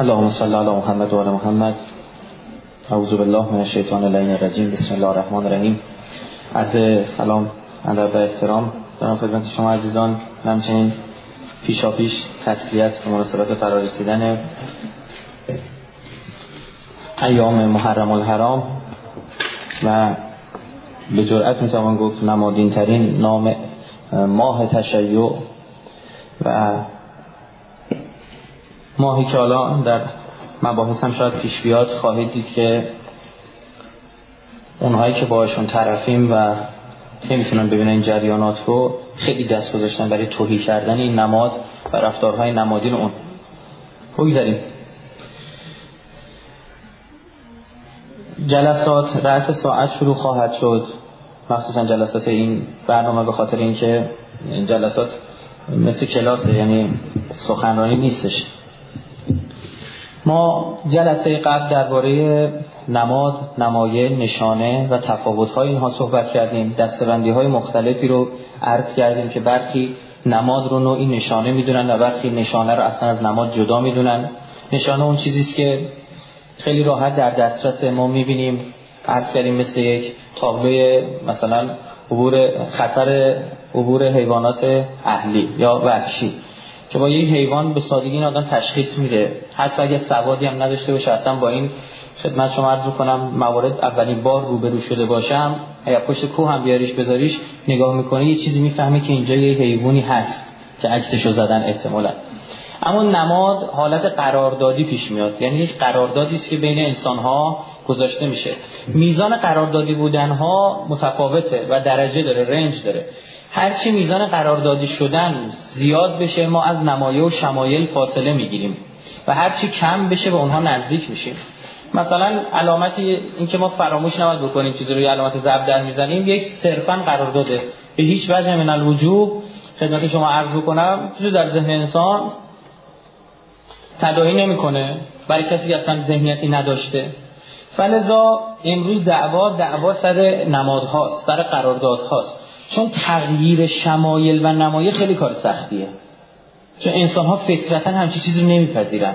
اللهم صل علی محمد و محمد. اعوذ بالله من الشیطان اللعین الرجیم. بسم الله الرحمن الرحیم. از سلام ادب و احترام دارم خدمت شما عزیزان. همچنین پیشا پیش تسلیت به مناسبت فرارسیدن ایام محرم الحرام و به جرأت می‌توان گفت نمادین ترین نام ماه تشیع و ماهی که حالا در مباحث هم شاید پیش بیاد خواهید دید که اونهایی که باشون طرفیم و نمی‌تونن ببینن این جریانات رو خیلی دست گذاشتن برای توهی کردن این نماد و رفتارهای نمادین اون. بگذاریم. جلسات رأس ساعت شروع خواهد شد. مخصوصا جلسات این برنامه به خاطر اینکه این جلسات مثل کلاسه یعنی سخنرانی نیستش. ما جلسه قبل درباره نماد، نمایه، نشانه و تفاوت‌های اینها صحبت کردیم. دستبندی های مختلفی رو عرض کردیم که برخی نماد رو نوعی نشانه می‌دونن و برخی نشانه رو اصلا از نماد جدا می‌دونن. نشانه اون چیزی است که خیلی راحت در دسترس ما می‌بینیم عرض کردیم مثل یک تابلوی مثلا عبور خطر عبور حیوانات اهلی یا وحشی که با یک حیوان به سادگی این آدم تشخیص میده حتی اگه سوادی هم نداشته باشه اصلا با این خدمت شما عرض کنم موارد اولین بار روبرو شده باشم. اگر پشت کوه هم بیاریش بذاریش نگاه می‌کنه یه چیزی می‌فهمه که اینجا یه حیوانی هست که عکسشو زدن احتمالا. اما نماد حالت قراردادی پیش میاد. یعنی یک قراردادی است که بین انسان ها گذاشته میشه. میزان قراردادی بودن ها متفاوته و درجه داره رنج داره. هرچی میزان قراردادی شدن زیاد بشه ما از نمایه و شمایل فاصله می‌گیریم. و هرچی کم بشه به اونها نزدیک میشیم. مثلا علامتی اینکه ما فراموش نباید بکنیم چیزی روی علامت ضرب در می‌زنیم یک صرفا قرارداده. به هیچ وجه من الوجوب خدمت شما عرض بکنم چیزی در ذهن انسان تداعی نمی‌کنه. برای کسی که اصلا ذهنیتی نداشته. فلذا امروز دعوا دعوا سر نمادهاست سر قراردادهاست. چون تغییر شمایل و نمایه خیلی کار سختیه. چون انسان ها فطرتا همچی چیزی رو نمیپذیرن.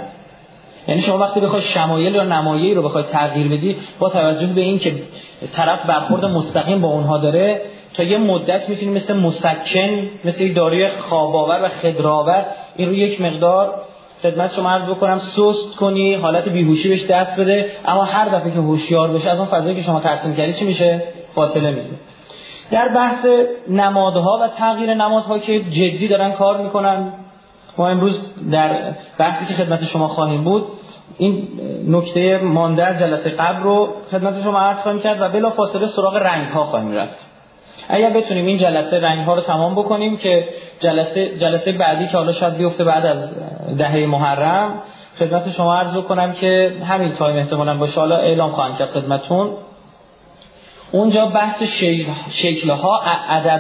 یعنی شما وقتی بخوای شمایل یا نمایه رو بخوای تغییر بدی با توجه به این که طرف برخورد مستقیم با اونها داره تا یه مدت می‌تونی مثل مسکن مثل یک داروی خواباور و خدراور این رو یک مقدار خدمت شما عرض بکنم سست کنی حالت بیهوشی بهش دست بده. اما هر دفعه که هوشیار بشه از اون فضایی که شما ترسیم کردی چی میشه؟ فاصله می‌گیره در بحث نمادها و تغییر نمادها که جدی دارن کار می‌کنن ما امروز در بحثی که خدمت شما خواهیم بود این نکته مانده از جلسه قبل رو خدمت شما عرض خواهیم کرد و بلا فاصله سراغ رنگ ها خواهیم رفت. اگر بتونیم این جلسه رنگ ها رو تمام بکنیم که جلسه جلسه بعدی که حالا شاید بیفته بعد از دهه محرم خدمت شما عرض کنم که همین تایم احتمالا باشه. حالا اعلام خواهم کرد خدمتون. اونجا بحث شکل ها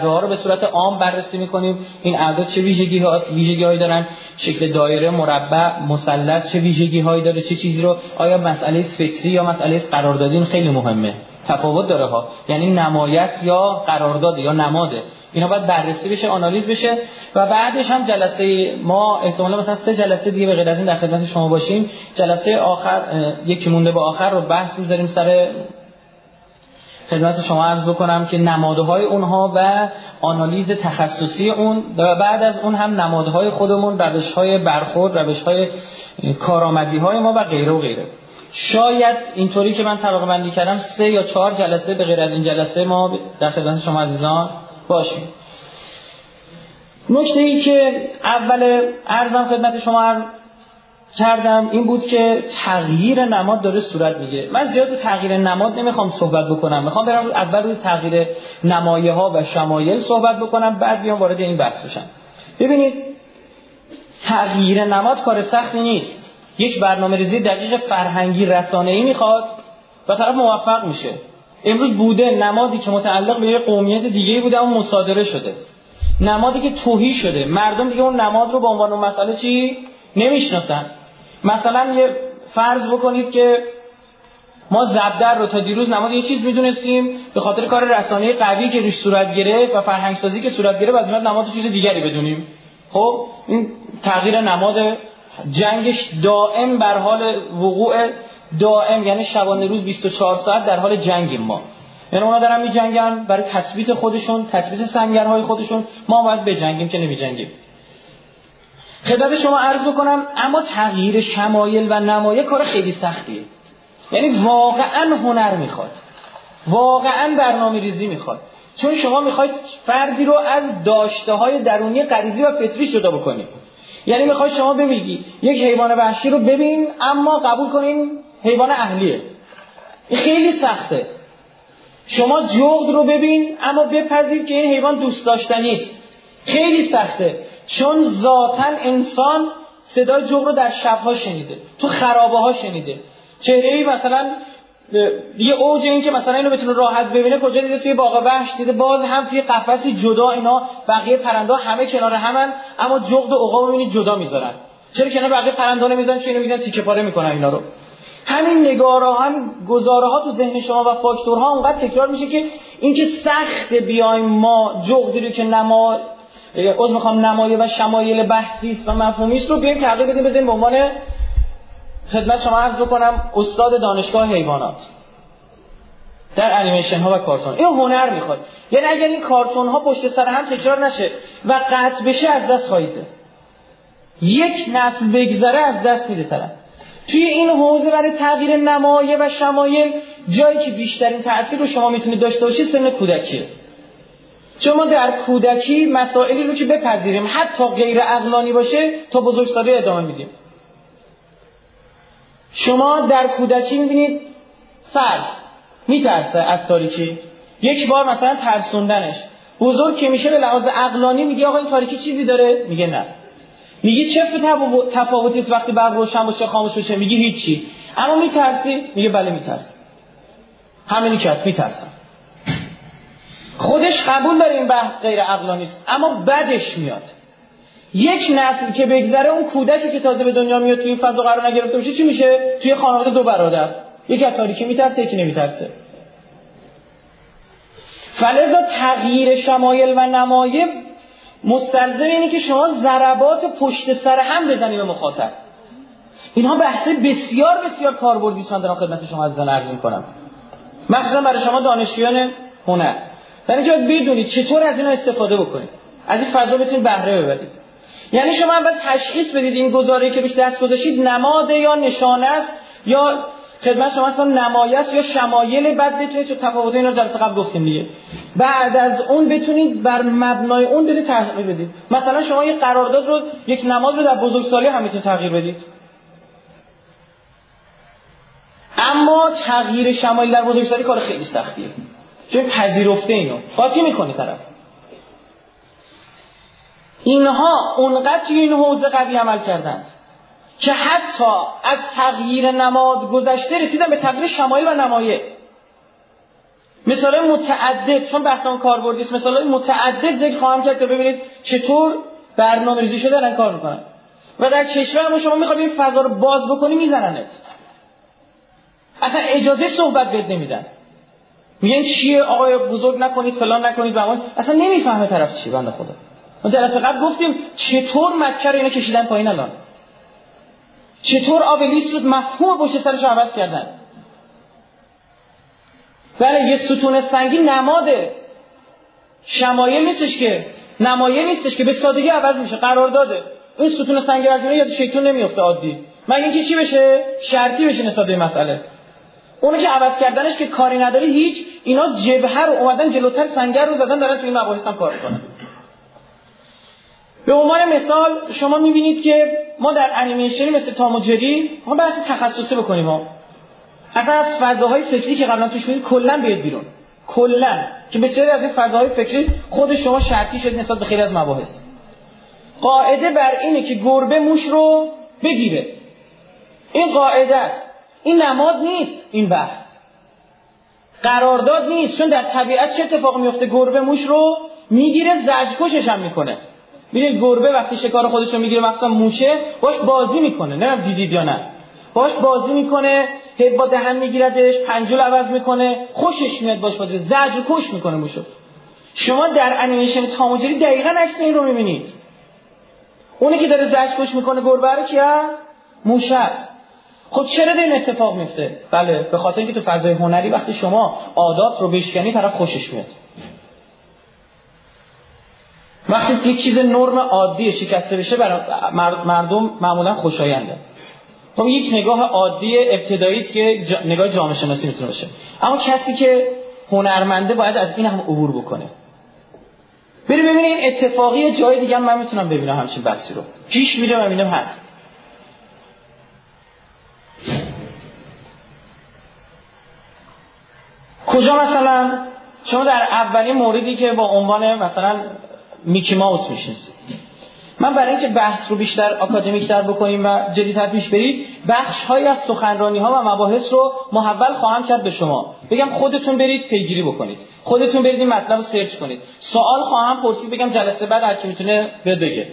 ها رو به صورت عام بررسی می‌کنیم. این اعداد چه ویژگی ها ویژگی هایی دارن؟ شکل دایره مربع مثلث چه ویژگی هایی داره؟ چه چیزی رو آیا مسئله فکری یا مسئله قراردادی خیلی مهمه؟ تفاوت داره ها. یعنی نمایت یا قرارداد یا نماده. اینا باید بررسی بشه آنالیز بشه. و بعدش هم جلسه ما احتمالا مثلا سه جلسه دیگه به غیر از در خدمت شما باشیم. جلسه آخر یکی مونده به آخر رو بحث می‌ذاریم سر خدمت شما عرض بکنم که نمادهای اونها و آنالیز تخصصی اون و بعد از اون هم نمادهای خودمون روشهای برخورد روشهای کارآمدی های ما و غیره و غیره. شاید اینطوری که من طبقه بندی کردم سه یا چهار جلسه به غیر از این جلسه ما در خدمت شما عزیزان باشیم. نکته ای که اول عرضم خدمت شما کردم این بود که تغییر نماد داره صورت میگه. من زیاد به تغییر نماد نمی‌خوام صحبت بکنم. می‌خوام برم اول روی تغییر نمایه ها و شمایل صحبت بکنم بعد بیام وارد این بحث بشم. ببینید تغییر نماد کار سختی نیست. یک برنامه ریزی دقیق فرهنگی رسانه ای می‌خواد و طرف موفق میشه. امروز بوده نمادی که متعلق به یک قومیت دیگه بوده اما مصادره شده. نمادی که توهی شده. مردم دیگه اون نماد رو به عنوان مسئله چی؟ نمی‌شناسن. مثلا یه فرض بکنید که ما زبدر رو تا دیروز نماد یه چیز می‌دونستیم به خاطر کار رسانه قوی که روش صورت گرفت و فرهنگ سازی که صورت گرفت از نماد چیز دیگری بدونیم. خب این تغییر نماد جنگش دائم بر حال وقوع دائم یعنی شبانه روز 24 ساعت در حال جنگیم ما. یعنی اونا دارن میجنگن برای تثبیت خودشون تثبیت سنگرهای خودشون. ما باید بجنگیم که نمیجنگیم. خدمت شما عرض بکنم اما تغییر شمایل و نمایه کار خیلی سختیه. یعنی واقعا هنر می‌خواد. واقعا برنامه ریزی می‌خواد. چون شما می‌خواید فردی رو از داشته های درونی غریزی و فطری جدا بکنید. یعنی می‌خواید شما ببینید یک حیوان وحشی رو ببین اما قبول کنین حیوان اهلیه. این خیلی سخته. شما جغد رو ببین اما بپذیر که این حیوان دوست داشتنی خیلی سخته. چون ذاتا انسان صدای جغد رو در شبها شنیده تو خرابه ها شنیده. چهره ای مثلا یه اوج این که مثلا اینو بتونه راحت ببینه کجا دیده توی باغ وحش دیده باز هم توی قفسی جدا اینا بقیه پرنده همه کنار همن اما جغد و عقاب ببینید جدا می‌ذارن. چرا کنار بقیه پرنده نمی‌ذارن؟ چه اینو می‌ذارن تیکه پاره می‌کنن اینا رو. همین نگاره هم گزاره ها تو ذهن شما و فاکتورها اونقدر تکرار میشه که اینکه سخت بیایم ما جغدی رو که نما از می‌خوام نمایه و شمایل بحثی و مفهومی است رو بیایم تغییر بدیم بزنیم به عنوان خدمت شما عرض بکنم استاد دانشگاه حیوانات در انیمیشن ها و کارتون این هنر می‌خواد. یعنی اگر این کارتون ها پشت سر هم تکرار نشه و قطع بشه از دست خواهیده یک نسل بگذره از دست میده طرف. توی این حوزه برای تغییر نمایه و شمایل جایی که بیشترین تاثیر رو شما می‌تونید داشته باشید سن کودکیه. چون ما در کودکی مسائلی رو که بپذیریم حتی غیر عقلانی باشه تا بزرگسالی ادامه میدیم. شما در کودکی می‌بینید فرد میترسه از تاریکی. یک بار مثلا ترسوندنش. بزرگ که میشه به لحاظ عقلانی میگه آقا این تاریکی چیزی داره؟ میگه نه. میگی چه تفاوتی است وقتی برق روشن باشه خاموش بشه میگی هیچی. اما میترسی؟ میگه بله میترسم. همینی که هست میترسم. خودش قبول داره این بحث غیر عقلانی است اما بدش میاد. یک نسل که بگذره اون کودکی که تازه به دنیا میاد توی فضا قرار نگرفته باشه چی میشه؟ توی خانواده دو برادر. یکی از تاریکی میترسه یکی نمیترسه. فلذا تغییر شمایل و نمایه مستلزم اینه که شما ضربات پشت سر هم بزنی به مخاطب. اینها بحث بسیار بسیار کاربردی من دارم خدمت شما از عرض می‌کنم. مخصوصا برای شما دانشجویان هنر. در اینجا بدونید چطور از اینا استفاده بکنید از این فضا بتونید بهره ببرید. یعنی شما اول تشخیص بدید این گزاره که بیش دست گذاشتید نماده یا نشانه است یا خدمت شما اصلا نمایش یا شمایل بعد بتونید تو تفاوت اینا جلسه قبل گفتیم دیگه. بعد از اون بتونید بر مبنای اون برید تغییر بدید. مثلا شما یک قرارداد رو یک نماز رو در بزرگسالی هم می‌تونید تغییر بدید. اما تغییر شمایل در بزرگسالی کار خیلی سختیه. چون پذیرفته اینو؟ قاطی می‌کنه طرف؟ اینها اونقدر توی این حوزه قوی عمل کردند که حتی از تغییر نماد گذشته رسیدن به تغییر شمایل و نمایه. مثال متعدد چون بحثان کاربردی است مثال متعدد ذکر خواهم کرد که ببینید چطور برنامه ریزی شده دارن کار می‌کنن. و در کشور ما شما می‌خواد این فضا رو باز بکنی میزننت. اصلا اجازه صحبت بد نمیدن. میگن چیه؟ آقای بزرگ نکنید فلان نکنید و اصلا نمی‌فهمه طرف چی بنده خدا. ما جلسه قبل گفتیم چطور مکر اینا کشیدن پایین الان؟ چطور آبلیس رو مفهوم پشت سرش عوض کردن؟ بله یه ستون سنگی نماده. شمایل نیستش که نمایه نیستش که به سادگی عوض میشه قرار داده. این ستون سنگی از یاد شیطون نمیفته عادی. مگه اینکه چی بشه؟ شرطی بشه نسبت به مسئله. اونو که عوض کردنش که کاری نداره هیچ اینا جبهه رو اومدن جلوتر سنگر رو زدن دارن تو این مباحث هم کار کنن به عنوان مثال شما می‌بینید که ما در انیمیشنی مثل تاموجری ما بحث تخصصی بکنیم ها. اصلا از فضاهای فکری که قبلا توش بودید کلا بیاد بیرون. کلا. که بسیاری از این فضاهای فکری خود شما شرطی شد نسبت به خیلی از مباحث. قاعده بر اینه که گربه موش رو بگیره. این قاعده این نماد نیست این بحث. قرارداد نیست چون در طبیعت چه اتفاقی میفته؟ گربه موش رو می‌گیره زجکشش هم می‌کنه. می‌دونید گربه وقتی شکار خودش رو می‌گیره مخصوصا موشه باش بازی می‌کنه. نه دیدید یا نه. باش بازی می‌کنه هی با دهن میگیردش پنجول عوض می‌کنه خوشش میاد باش بازی زجر و کش می‌کنه موشو. شما در انیمیشن تاموجری دقیقا عکس این رو می‌بینید. اونی که داره زجر می‌کنه گربه رو کی هست؟ موش هست. خب چرا این اتفاق میفته؟ بله به خاطر اینکه تو فضای هنری وقتی شما عادات رو بشکنی طرف خوشش میاد. وقتی یک چیز نرم عادی شکسته بشه برای مردم معمولا خوشاینده خب یک نگاه عادی ابتدایی که نگاه جامعه شناسی می‌تونه باشه. اما کسی که هنرمنده باید از این هم عبور بکنه. بریم ببینید این اتفاقی جای دیگه من می‌تونم ببینم همچین بحثی رو. پیش میره و هست. کجا مثلا؟ شما در اولین موردی که با عنوان مثلا Mickey Mouse می‌شناسید. من برای اینکه بحث رو بیشتر آکادمیکتر بکنیم و جدیتر پیش برید بخش های از سخنرانی ها و مباحث رو محول خواهم کرد به شما. بگم خودتون برید پیگیری بکنید. خودتون برید این مطلب رو search کنید. سوال خواهم پرسید بگم جلسه بعد هر کی می‌تونه بگه.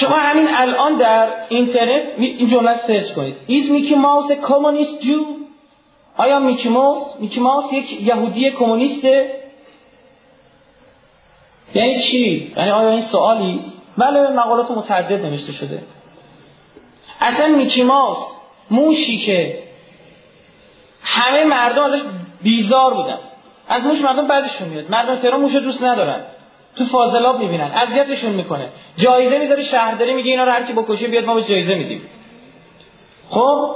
شما همین الان در اینترنت این جمله سرچ کنید. Mickey Mouse a communist Jew? آیا میکی ماوس میکی ماوس یک یهودی کمونیسته؟ یعنی چی؟ یعنی آیا این سوالی بله مقالات متعدد نوشته شده. اصلا میکی ماوس موشی که همه مردم ازش بیزار بودن. از موش مردم بعدشون میاد. مردم تهران موش دوست ندارن. تو فاضلاب می‌بینن اذیتشون می‌کنه. جایزه می‌ذاره شهرداری میگه اینا رو هر کی بکشه بیاد ما به جایزه میدیم. خب؟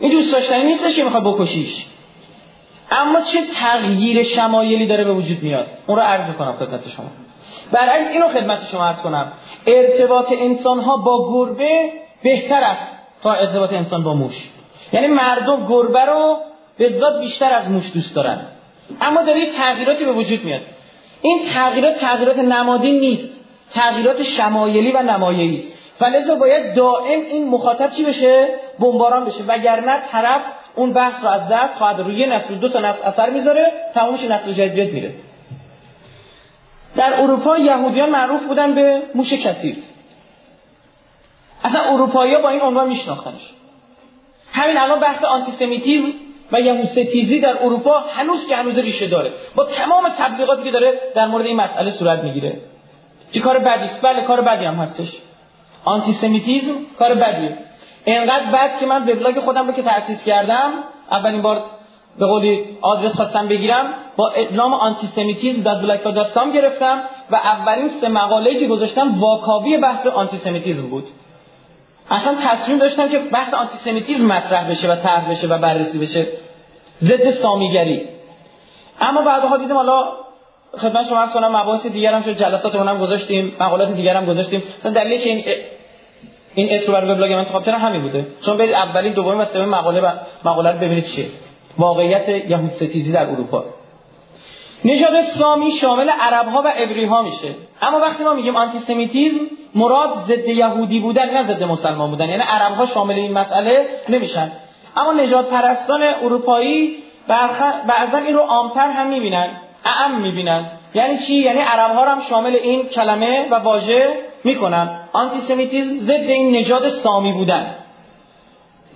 این دوست داشتنی نیستش که می‌خواد بکشیش. اما چه تغییر شمایلی داره به وجود میاد؟ اون رو عرض می‌کنم خدمت شما. برعکس اینو خدمت شما عرض کنم. ارتباط انسان ها با گربه بهتر است تا ارتباط انسان با موش. یعنی مردم گربه رو به بیشتر از موش دوست دارن. اما داره یه تغییراتی به وجود میاد. این تغییرات تغییرات نمادین نیست. تغییرات شمایلی و نمایه‌ای است. فلذا باید دائم این مخاطب چی بشه؟ بمباران بشه. وگرنه طرف اون بحث رو از دست خواهد روی نسل دو تا نسل اثر می‌ذاره تمامش نسل جدید میره. در اروپا یهودیان معروف بودن به موش کثیف. اصلا اروپایی با این عنوان میشناختنش. همین الان بحث آنتیسمیتیزم و یهودستیزی در اروپا هنوز که هنوز ریشه داره. با تمام تبلیغاتی که داره در مورد این مسئله صورت می‌گیره. چه کار بدی است؟ بله کار بدی هم هستش. anti-Semitism کار بدیه. اینقدر بد که من وبلاگ خودم رو که تأسیس کردم اولین بار به قولی آدرس خواستم بگیرم با نام anti-Semitism dot گرفتم و اولین سه مقاله‌ای که گذاشتم واکاوی بحث anti-Semitism بود. اصلا تصمیم داشتم که بحث anti-Semitism مطرح بشه و طرح بشه و بررسی بشه. ضد سامی‌گری. اما بعدها دیدم حالا خدمت شما عرض کنم مباحث دیگر هم شد جلسات اونم گذاشتیم مقالات دیگر هم گذاشتیم. مثلا دلیلی که این این اسم رو وبلاگ من انتخاب کردم همین بوده. چون برید اولین دومین و سومین مقاله و مقاله رو ببینید چیه. واقعیت یهود ستیزی در اروپا. نژاد سامی شامل عرب ها و عبری ها میشه. اما وقتی ما میگیم آنتیسمیتیزم مراد ضد یهودی بودن نه ضد مسلمان بودن. یعنی عرب ها شامل این مسئله نمیشن. اما نجات پرستان اروپایی بعضا این رو عامتر هم می‌بینن اعم می‌بینن. یعنی چی؟ یعنی عرب ها هم شامل این کلمه و واژه می‌کنن. آنتیسمیتیزم ضد این نژاد سامی بودن.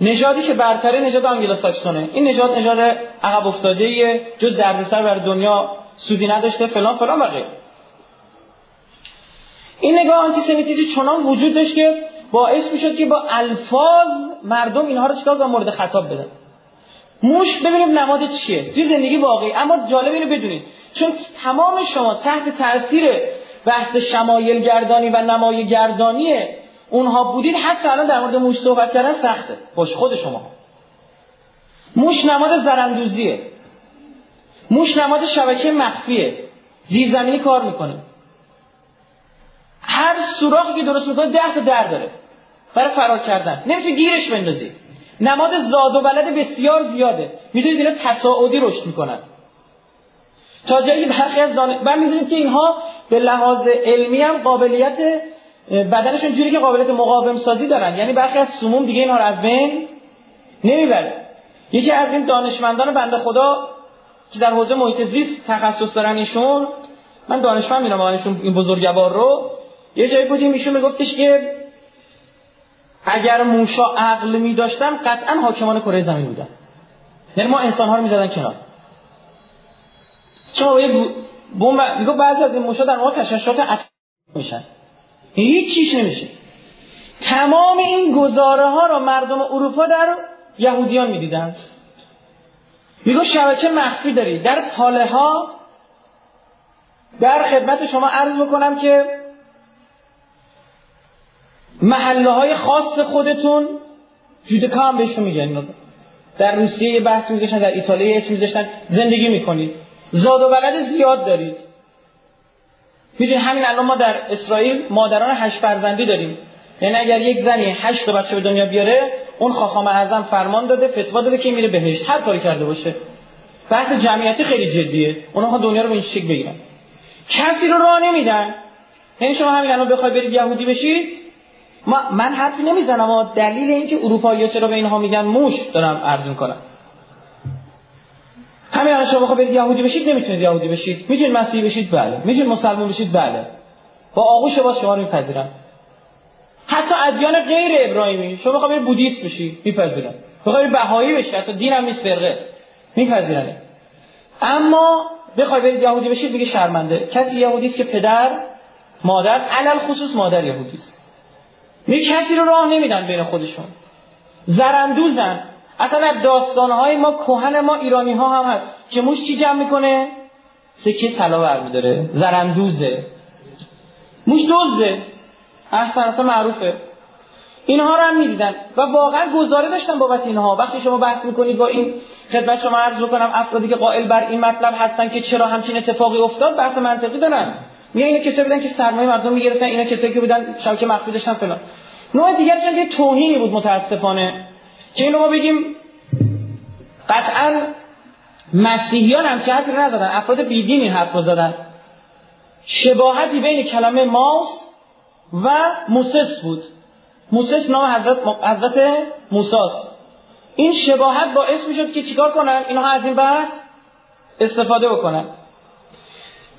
نژادی که برتره نژاد آنگلوساکسونه این نژاد نژاد عقب افتاده جز دردسر بر دنیا سودی نداشته فلان فلان و این نگاه آنتیسمیتیزم چنان وجود داشت که باعث می‌شد که با الفاظ مردم اینها رو چیکار مورد خطاب بدن. موش ببینید نماد چیه. توی زندگی واقعی. اما جالب اینو بدونید. چون تمام شما تحت تاثیر بحث شمایل گردانی و نمای گردانی اونها بودید حتی الان در مورد موش صحبت کردن سخته. باش خود شما. موش نماد زرندوزیه. موش نماد شبکه مخفیه. زیرزمینی کار می‌کنه. هر سوراخی که درست می‌کنه ده تا در داره. برای فرار کردن. نمی‌تونی گیرش بندازی. نماد زاد و ولد بسیار زیاده. می‌دونید اینا تصاعدی رشد می‌کنن. تا جایی برخی از دانش و می‌دونید که اینها به لحاظ علمی هم قابلیت بدنشون جوری که قابلیت مقاوم سازی دارن. یعنی برخی از سموم دیگه اینها رو از بین نمی‌بره. یکی از این دانشمندان بنده خدا که در حوزه محیط زیست تخصص دارن ایشون من دانشمند میرم ایشون این بزرگوار رو. یه جایی بودیم ایشون میگفتش که اگر موشا عقل می داشتن قطعا حاکمان کره زمین بودن. یعنی ما انسان ها رو می‌زدن کنار. با یک بمب میگه بعضی از این موشا در واقع تشعشعات اتمی میشن. هیچ چیش نمیشه. تمام این گزاره ها رو مردم اروپا در یهودیان می‌دیدند میگو شبکه مخفی داری؟ در پاله ها در خدمت شما عرض بکنم که محله های خاص خودتون جودکا هم بهشون میگن. در روسیه یه بحث میذاشتن در ایتالیا یه میذاشتن. زندگی می‌کنید. زاد و ولد زیاد دارید. می‌دونید همین الان ما در اسرائیل مادران هشت فرزندی داریم. یعنی اگر یک زنی هشت بچه به دنیا بیاره اون خاخام اعظم فرمان داده فتوا داده که میره بهشت. هر کاری کرده باشه. بحث جمعیتی خیلی جدیه. اونها دنیا رو به این شکل بگیرن. کسی رو راه نمیدن. یعنی شما همین الان بخوای برید یهودی بشید من حرفی نمی‌زنم اما دلیل اینکه اروپایی چرا به اینها میگن موش دارم عرض می‌کنم. همین الان شما برید یهودی بشید نمی‌تونید یهودی بشید. می‌تونید مسیحی بشید؟ بله. می‌تونید مسلمان بشید؟ بله. با آغوش باز شما رو میپذیرن حتی ادیان غیر ابراهیمی شما بخوای بودیست بشی میپذیرن بخوای بهایی بشی حتی دین هم نیست فرقه. میپذیرن اما بخوای برید یهودی بشید میگه شرمنده. کسی یهودی است که پدر مادر علل خصوص مادر یهودی است. میگه کسی رو راه نمیدن بین خودشون. زرندوزن اصلا داستانهای ما کهن ما ایرانی ها هم هست. که موش چی جمع می‌کنه؟ سکه طلا برمیداره. زرندوزه موش دزده. احسن اصلا معروفه. اینها رو هم می‌دیدن. و واقعا گزاره داشتن بابت اینها. وقتی شما بحث می‌کنید با این خدمت شما عرض بکنم افرادی که قائل بر این مطلب هستن که چرا همچین اتفاقی افتاد بحث منطقی دارن. میگن اینا کسایی بودن که سرمایه مردم می‌گرفتن اینا کسایی که بودن شبکه مخفی داشتن فلان. نوع دیگرش که توهینی بود متاسفانه. که اینو ما بگیم قطعا مسیحیان هم چه حرفی ندادن افراد بیدین این حرف رو زدن شباهتی بین کلمه ماوس و موسس بود. موسس نام حضرت, حضرت موساست این شباهت باعث می‌شد که چیکار کنن؟ اینها از این بحث استفاده بکنن.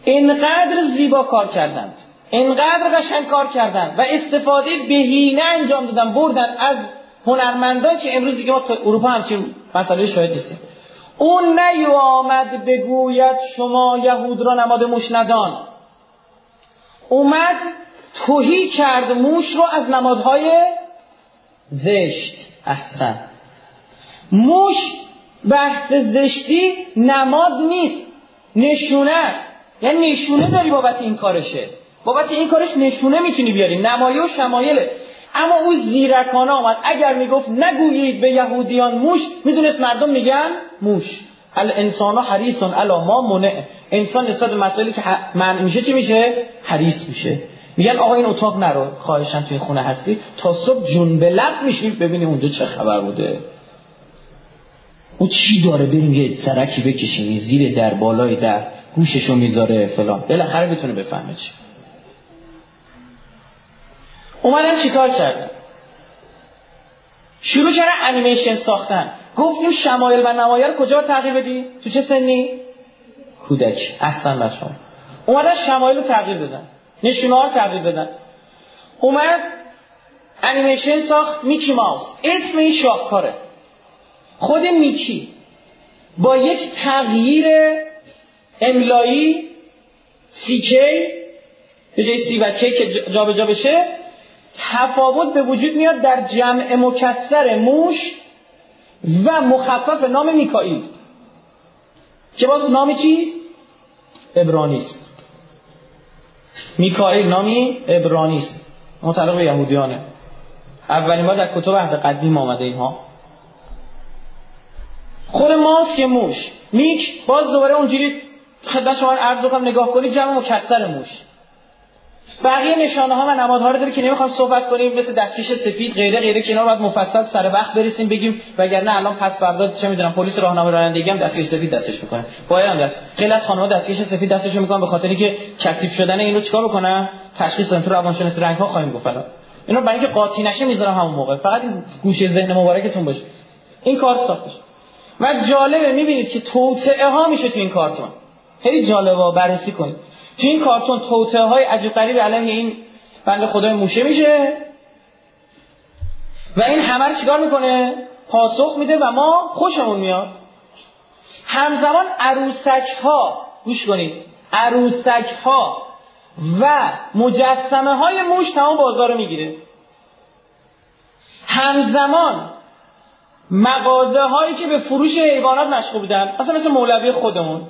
اینقدر زیبا کار کردند اینقدر قشنگ کار کردند و استفاده بهینه انجام دادن بردن از هنرمندان که امروز دیگه ما تا اروپا همچین مسئله شاهد نیستیم. اون نیامد بگوید شما یهود را نماد موش ندان اومد توهی کرد موش رو از نمادهای زشت. احسن. موش بحث زشتی نماد نیست نشونه. یعنی نشونه داری بابت این کارشه. بابت این کارش نشونه می‌تونی بیاری. نمایه و شمایله اما او زیرکانه آمد. اگر می‌گفت نگویید به یهودیان موش می‌دونست مردم میگن موش. الانسان حریصون علا ما منع. انسان نسبت به مسائلی که منع میشه چی میشه؟ حریص میشه. میگن آقا این اتاق نرو. خواهشن توی خونه هستی. تا صبح جون به لب میشیم ببینیم اونجا چه خبر بوده. او چی داره؟ بریم یه سرکی بکشیم. زیر در بالای در. گوششو می‌ذاره فلان. بالاخره بتونه بفهمه چی. اومدن چیکار کردن؟ شروع کردن انیمیشن ساختن. گفتیم شمایل و نمایل کجا تغییر بدی؟ تو چه سنی؟ کودک. بر شما. اومدن شمایل رو تغییر دادن. نشونه ها تغییر دادن. اومد انیمیشن ساخت میکی ماوس. اسم این شاهکاره. خود میکی. با یک تغییر املایی سی کی به جای سی و کی که جابجا جا بشه تفاوت به وجود میاد در جمع مکسر موش و مخفف نام میکائیل که باز نامی چیست؟ ابرانیست میکائیل نامی ابرانیست متعلق به یهودیانه. اولین بار در کتب عهد قدیم آمده اینها. خود ماست که موش. میک باز دوباره اونجوری خدمت شما عرض کنم نگاه کنید جمع مکسر موش. بقیه نشانه ها و نمادها رو داره که نمی‌خوام صحبت کنیم مثل دستکش سفید غیره غیره که اینا باید مفصل سر وقت برسیم بگیم. وگرنه الان پس فردا چه می‌دونم پلیس راهنمای رانندگی هم دستکش سفید دستش می‌کنه. باید هم دست. خیلی از خانم‌ها دستکش سفید دستش می‌کنن به خاطر اینکه کثیف شدن اینو چیکار بکنن؟ تشخیص بدن تو روانشناسی رنگ ها خواهیم گفت اینو برای اینکه قاطی نشه می‌ذارم همون موقع. فقط گوشه ذهن مبارکتون باشه. این کار ساخته و جالبه می‌بینید که توطئه ها میشه تو این کارتون. خیلی جالبه بررسی کنید تو این کارتون توته های عجیب غریب علیه این بند خدای موشه میشه. و این همه رو چیکار می‌کنه؟ پاسخ میده و ما خوشمون میاد. همزمان عروسک ها گوش کنید عروسک ها و مجسمه های موش تمام بازار می‌گیره. همزمان مغازه هایی که به فروش حیوانات مشغول بودن مثلا مثل مولوی خودمون.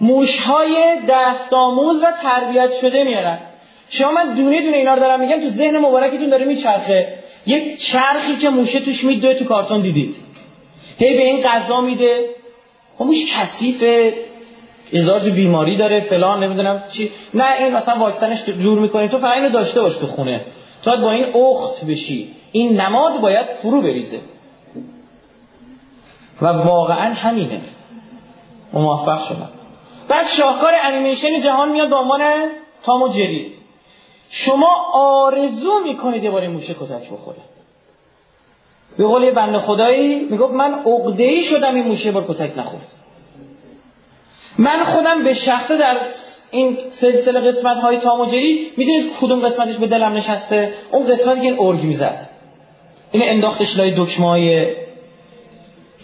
موش های دست آموز و تربیت شده میارن. شما من دونه دونه اینا رو دارم میگم تو ذهن مبارکتون داره میچرخه. یک چرخی که موشه توش میدوه تو کارتون دیدید. هی به این غذا میده. خب موش کثیفه. ازاج بیماری داره فلان نمی‌دونم چی. نه این مثلا واکسنش جور می‌کنی تو فقط اینو داشته باش تو خونه. تو با این اخت بشی. این نماد باید فرو بریزه. و واقعا همینه. موفق شدن بعد شاهکار انیمیشن جهان میاد به عنوان تام و جری. شما آرزو می‌کنید یه بار موشه کتک بخوره. به قول یه بند خدایی می‌گفت من عقده شدم این موشه بار کتک نخورد. من خودم به شخصه در این سلسله قسمت های تاموجری می‌دونید کدوم قسمتش به دلم نشسته؟ اون قسمتی که این ارگ می‌زد. این انداختش لای دکمه های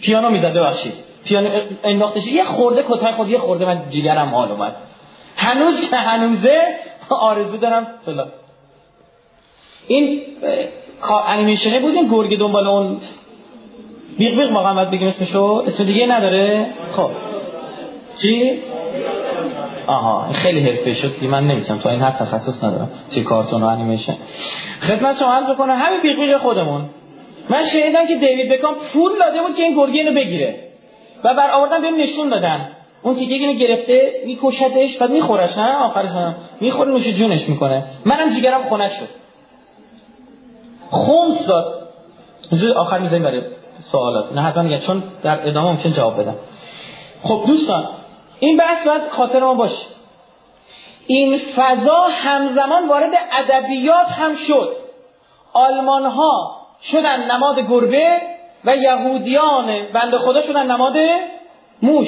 پیانو می‌زد ببخشید. پیانو انداختش یه خورده کتک خود یه خورده من جیگرم حال اومد. هنوز که هنوزه آرزو دارم فلا این انیمیشنه بود این گرگ دنبال اون بیق بیق واقعا بگیم اسمشو اسم دیگه نداره؟ خب. چی؟ آها خیلی حرفه شد که من نمی‌تونم تو این حد تخصص ندارم. چه کارتون و انیمیشن خدمت شما عرض بکنم همین بیق بیق خودمون. من شنیدم که دیوید بکام پول داده بود که این گرگه اینو بگیره. و بر آوردن بهم نشون دادن. اون تیکه اینو گرفته میکشتش بعد میخورش نه؟ آخرش هم. می‌خوره نوش جونش می‌کنه. منم جیگرم خنک شد. خمس داد. زود آخر می‌ذاریم برای سوالات. نه حتما میگم چون در ادامه ممکن جواب بدم. خب دوستان این بحث باید خاطر ما باشه. این فضا همزمان وارد ادبیات هم شد. آلمان ها شدن نماد گربه و یهودیان بنده خدا شدن نماد موش.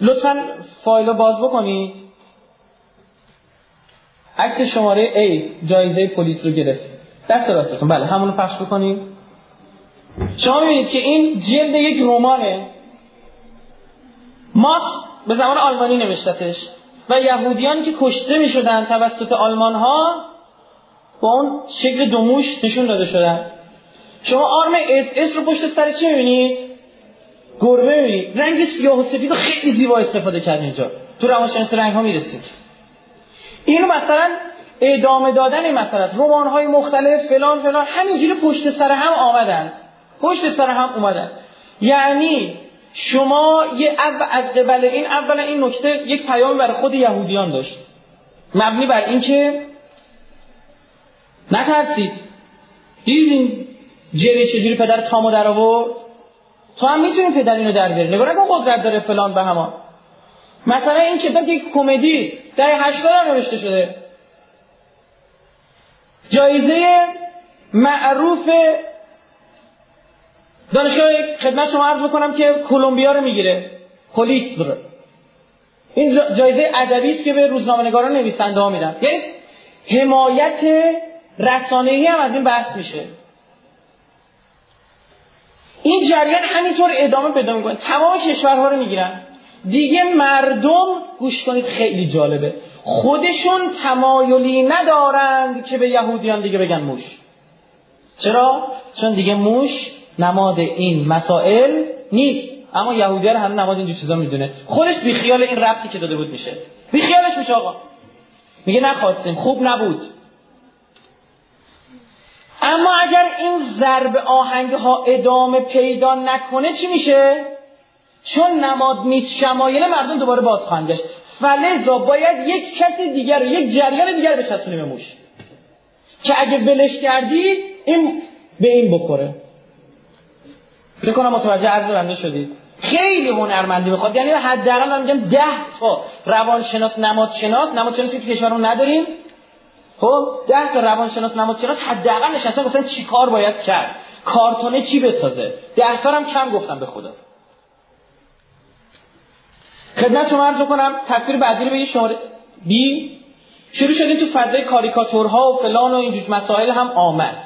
لطفا فایل رو باز بکنید. عکس شماره A جایزه پولیتزر رو گرفت. دست راستتون. بله همون رو پخش بکنید شما می‌بینید که این جلد یک رمانه. ماوس به زبان آلمانی نوشتتش. و یهودیانی که کشته می شدن توسط آلمان ها با اون شکل دو موش نشون داده شدن. شما آرم SS رو پشت سر چی می‌بینید؟ گربه می‌بینید رنگ سیاه و سفید و خیلی زیبا استفاده کرد اینجا. تو روانشناسی رنگ ها می‌رسید اینو مثلا ادامه دادن این مسئله است. رمان های مختلف فلان فلان. همینجوری پشت سر هم آمدن. پشت سر هم اومدن. یعنی شما یه از قبل این اول این نکته یک پیام برای خود یهودیان داشت. مبنی بر اینکه نترسید. دیدین؟ جری چجوری پدر تامو در آورد؟ تو هم می‌تونی پدر اینو در بیاری. نگاه نکن قدرت داره فلان به همان. مثلا این کتاب یک کمدی در هشتاد هم نوشته شده. جایزه معروف دانشگاه خدمت شما عرض بکنم که کلمبیا رو می‌گیره. پولیتر این جایزه ادبی است که به روزنامه‌نگاران نویسنده ها میدن. یعنی حمایت رسانه‌ای هم از این بحث میشه. این جریان همینطور ادامه پیدا می‌کنه. تمام کشورها رو می‌گیرن. دیگه مردم گوش کنید خیلی جالبه. خودشون تمایلی ندارند که به یهودیان دیگه بگن موش. چرا؟ چون دیگه موش نماد این مسائل نیست. اما یهودی هم نماد اینجور چیزا می‌دونه. خودش بیخیال این ربطی که داده بود میشه. بیخیالش میشه آقا. میگه نخواستیم خوب نبود. اما اگر این ضرب آهنگ ها ادامه پیدا نکنه چی میشه؟ چون نماد نیست شمایل مردم دوباره باز خواهند گشت. فلزا باید یک کسی دیگر رو یک جریان دیگر بچسبونیم به موش که اگه بلش کردی این به این بخوره. فکر کنم متوجه عرض بنده شدید. خیلی هنرمندی می‌خواد. یعنی حداقل من میگم 10 تا روانشناس نمادشناس. نمادشناسی که کشورمون نداریم. خب 10 تا روانشناس نمادشناس حداقل نشستن گفتن چی کار باید کرد. کارتونه چی بسازه؟ 10 تا هم کم گفتم به خدا. خدمت شما عرض کنم تصویر بعدی رو بگید شماره بی؟ شروع شدیم تو فضای کاریکاتورها و فلان و اینجور مسائل هم آمد.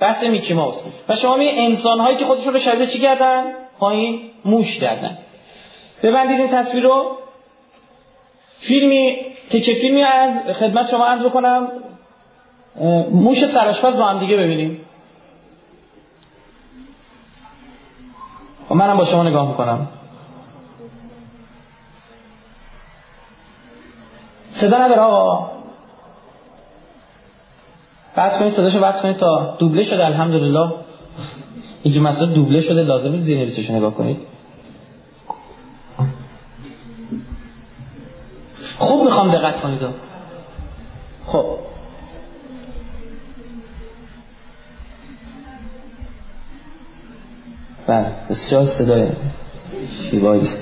بحث میکی ماوس. و شما می انسان هایی که خودشون رو شبیه چی کردن؟ پایین موش کردن. ببندید این تصویر رو. فیلمی تکه فیلمی از خدمت شما عرض بکنم. موش سراشپز با هم دیگه ببینیم. خب منم با شما نگاه می‌کنم. صدا نداره آقا. بس کنید صداشو بس کنید تا دوبله شده الحمدلله. اینجا مثلا دوبله شده لازم زیر نویسش نگاه کنید. خوب می‌خوام دقت کنید. خب. بله بسیار صدای شیوایی است.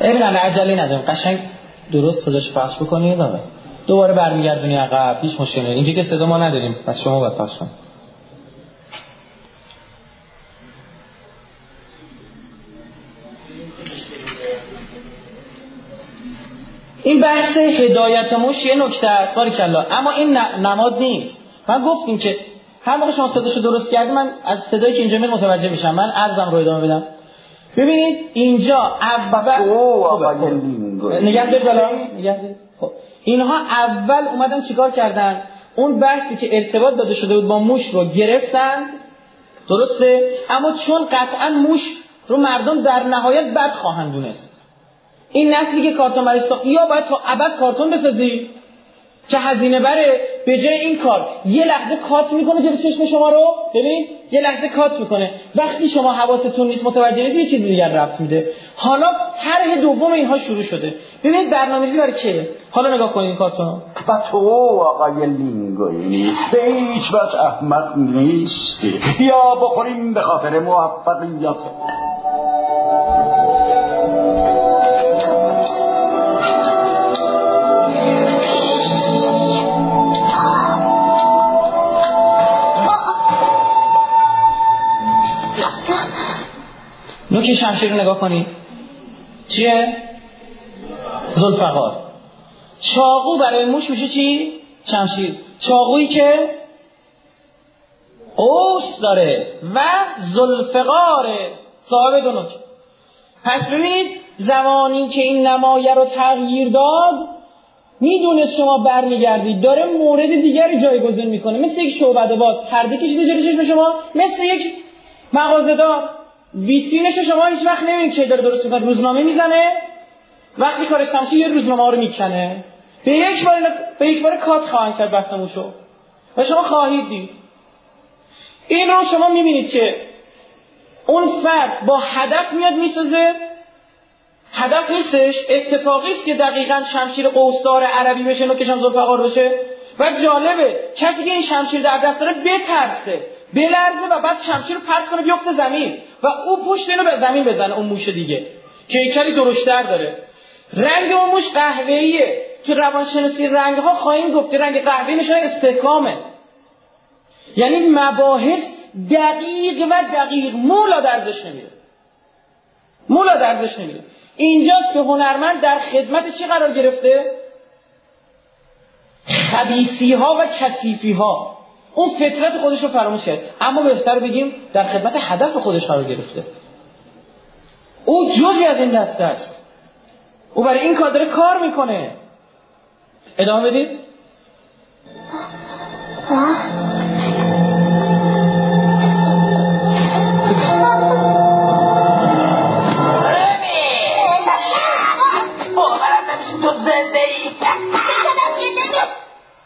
ببینم عجله نداریم قشنگ درست صداش پخش بکنید داره دوباره برمیگردونی عقب پیش مشکل اینجا که صدا ما نداریم پس شما باید پخش کنید این بحث هدایت موش یه نکته است باری کلا اما این نماد نیست. من گفتیم که هر موقع شما صداشو درست کردی من از صدایی که اینجا میاد متوجه میشم. من عرضم رو ادامه بدم. ببینید اینجا اول نگه دار نگه خب. اینها اول اومدن چیکار کردن؟ اون بحثی که ارتباط داده شده بود با موش رو گرفتن. درسته؟ اما چون قطعا موش رو مردم در نهایت بد خواهند دونست. این نسلی که کارتون برای یا باید تا ابد کارتون بسازی که هزینه بره به جای این کار. یه لحظه کات می‌کنه جلو چشم شما رو. ببین یه لحظه کات می‌کنه. وقتی شما حواستون نیست متوجه نیست یه چیز دیگر رفت میده. حالا طرح دوم اینها شروع شده. ببینید برنامه‌ریزی برای که حالا نگاه کنید کارتون و تو آقای لینگوی به هیچ وجه احمق نیستی. یا بخوریم به خاطر موفقیت. نوک شمشیر نگاه کنید چیه؟ زلفقار. چاقو برای موش میشه چی؟ شمشیر. چاقویی که قوس داره و زلفقار صاحب دو نوک پس ببینید زمانی که این نمایه رو تغییر داد می‌دونست شما برمیگردید. داره مورد دیگری جایگزین می‌کنه. مثل یک شعبده باز. پرده کشیده جلوی چشم شما. مثل یک مغازه‌دار. ویترینش شما هیچ وقت نمی‌دید که داره درست می‌کنه. روزنامه می‌زنه وقتی کارش تمام یه روزنامه رو می‌کنه به یک بار به یک بار کات خواهند کرد بستموشو و شما خواهید دید. این رو شما می‌بینید که اون فرد با هدف میاد می‌سازه. هدف نیستش اتفاقی است که دقیقا شمشیر قوسدار عربی بشه نوکشم زلفقار بشه. و جالبه کسی که این شمشیر در دست داره بترسه. بلرزه و بعد شمشیر پرت کنه بیفته زمین. و او پشت اینو به زمین بزنه اون موش دیگه. که کلی درشتر داره. رنگ اون موش قهوه‌ایه. تو روانشناسی رنگ ها خواهیم گفت رنگ قهوه‌ای نشانه استحکامه. یعنی مباحث دقیق و دقیق. مولا درزش نمیره. مولا درزش نمیره. اینجاست که هنرمند در خدمت چی قرار گرفته؟ خبیسی ها و کثیفی ها اون فطرت خودش رو فراموش کرد. اما بهتر بگیم در خدمت هدف خودش قرار گرفته. او جزی از این دسته است. او برای این کار داره کار می‌کنه. ادامه بدید.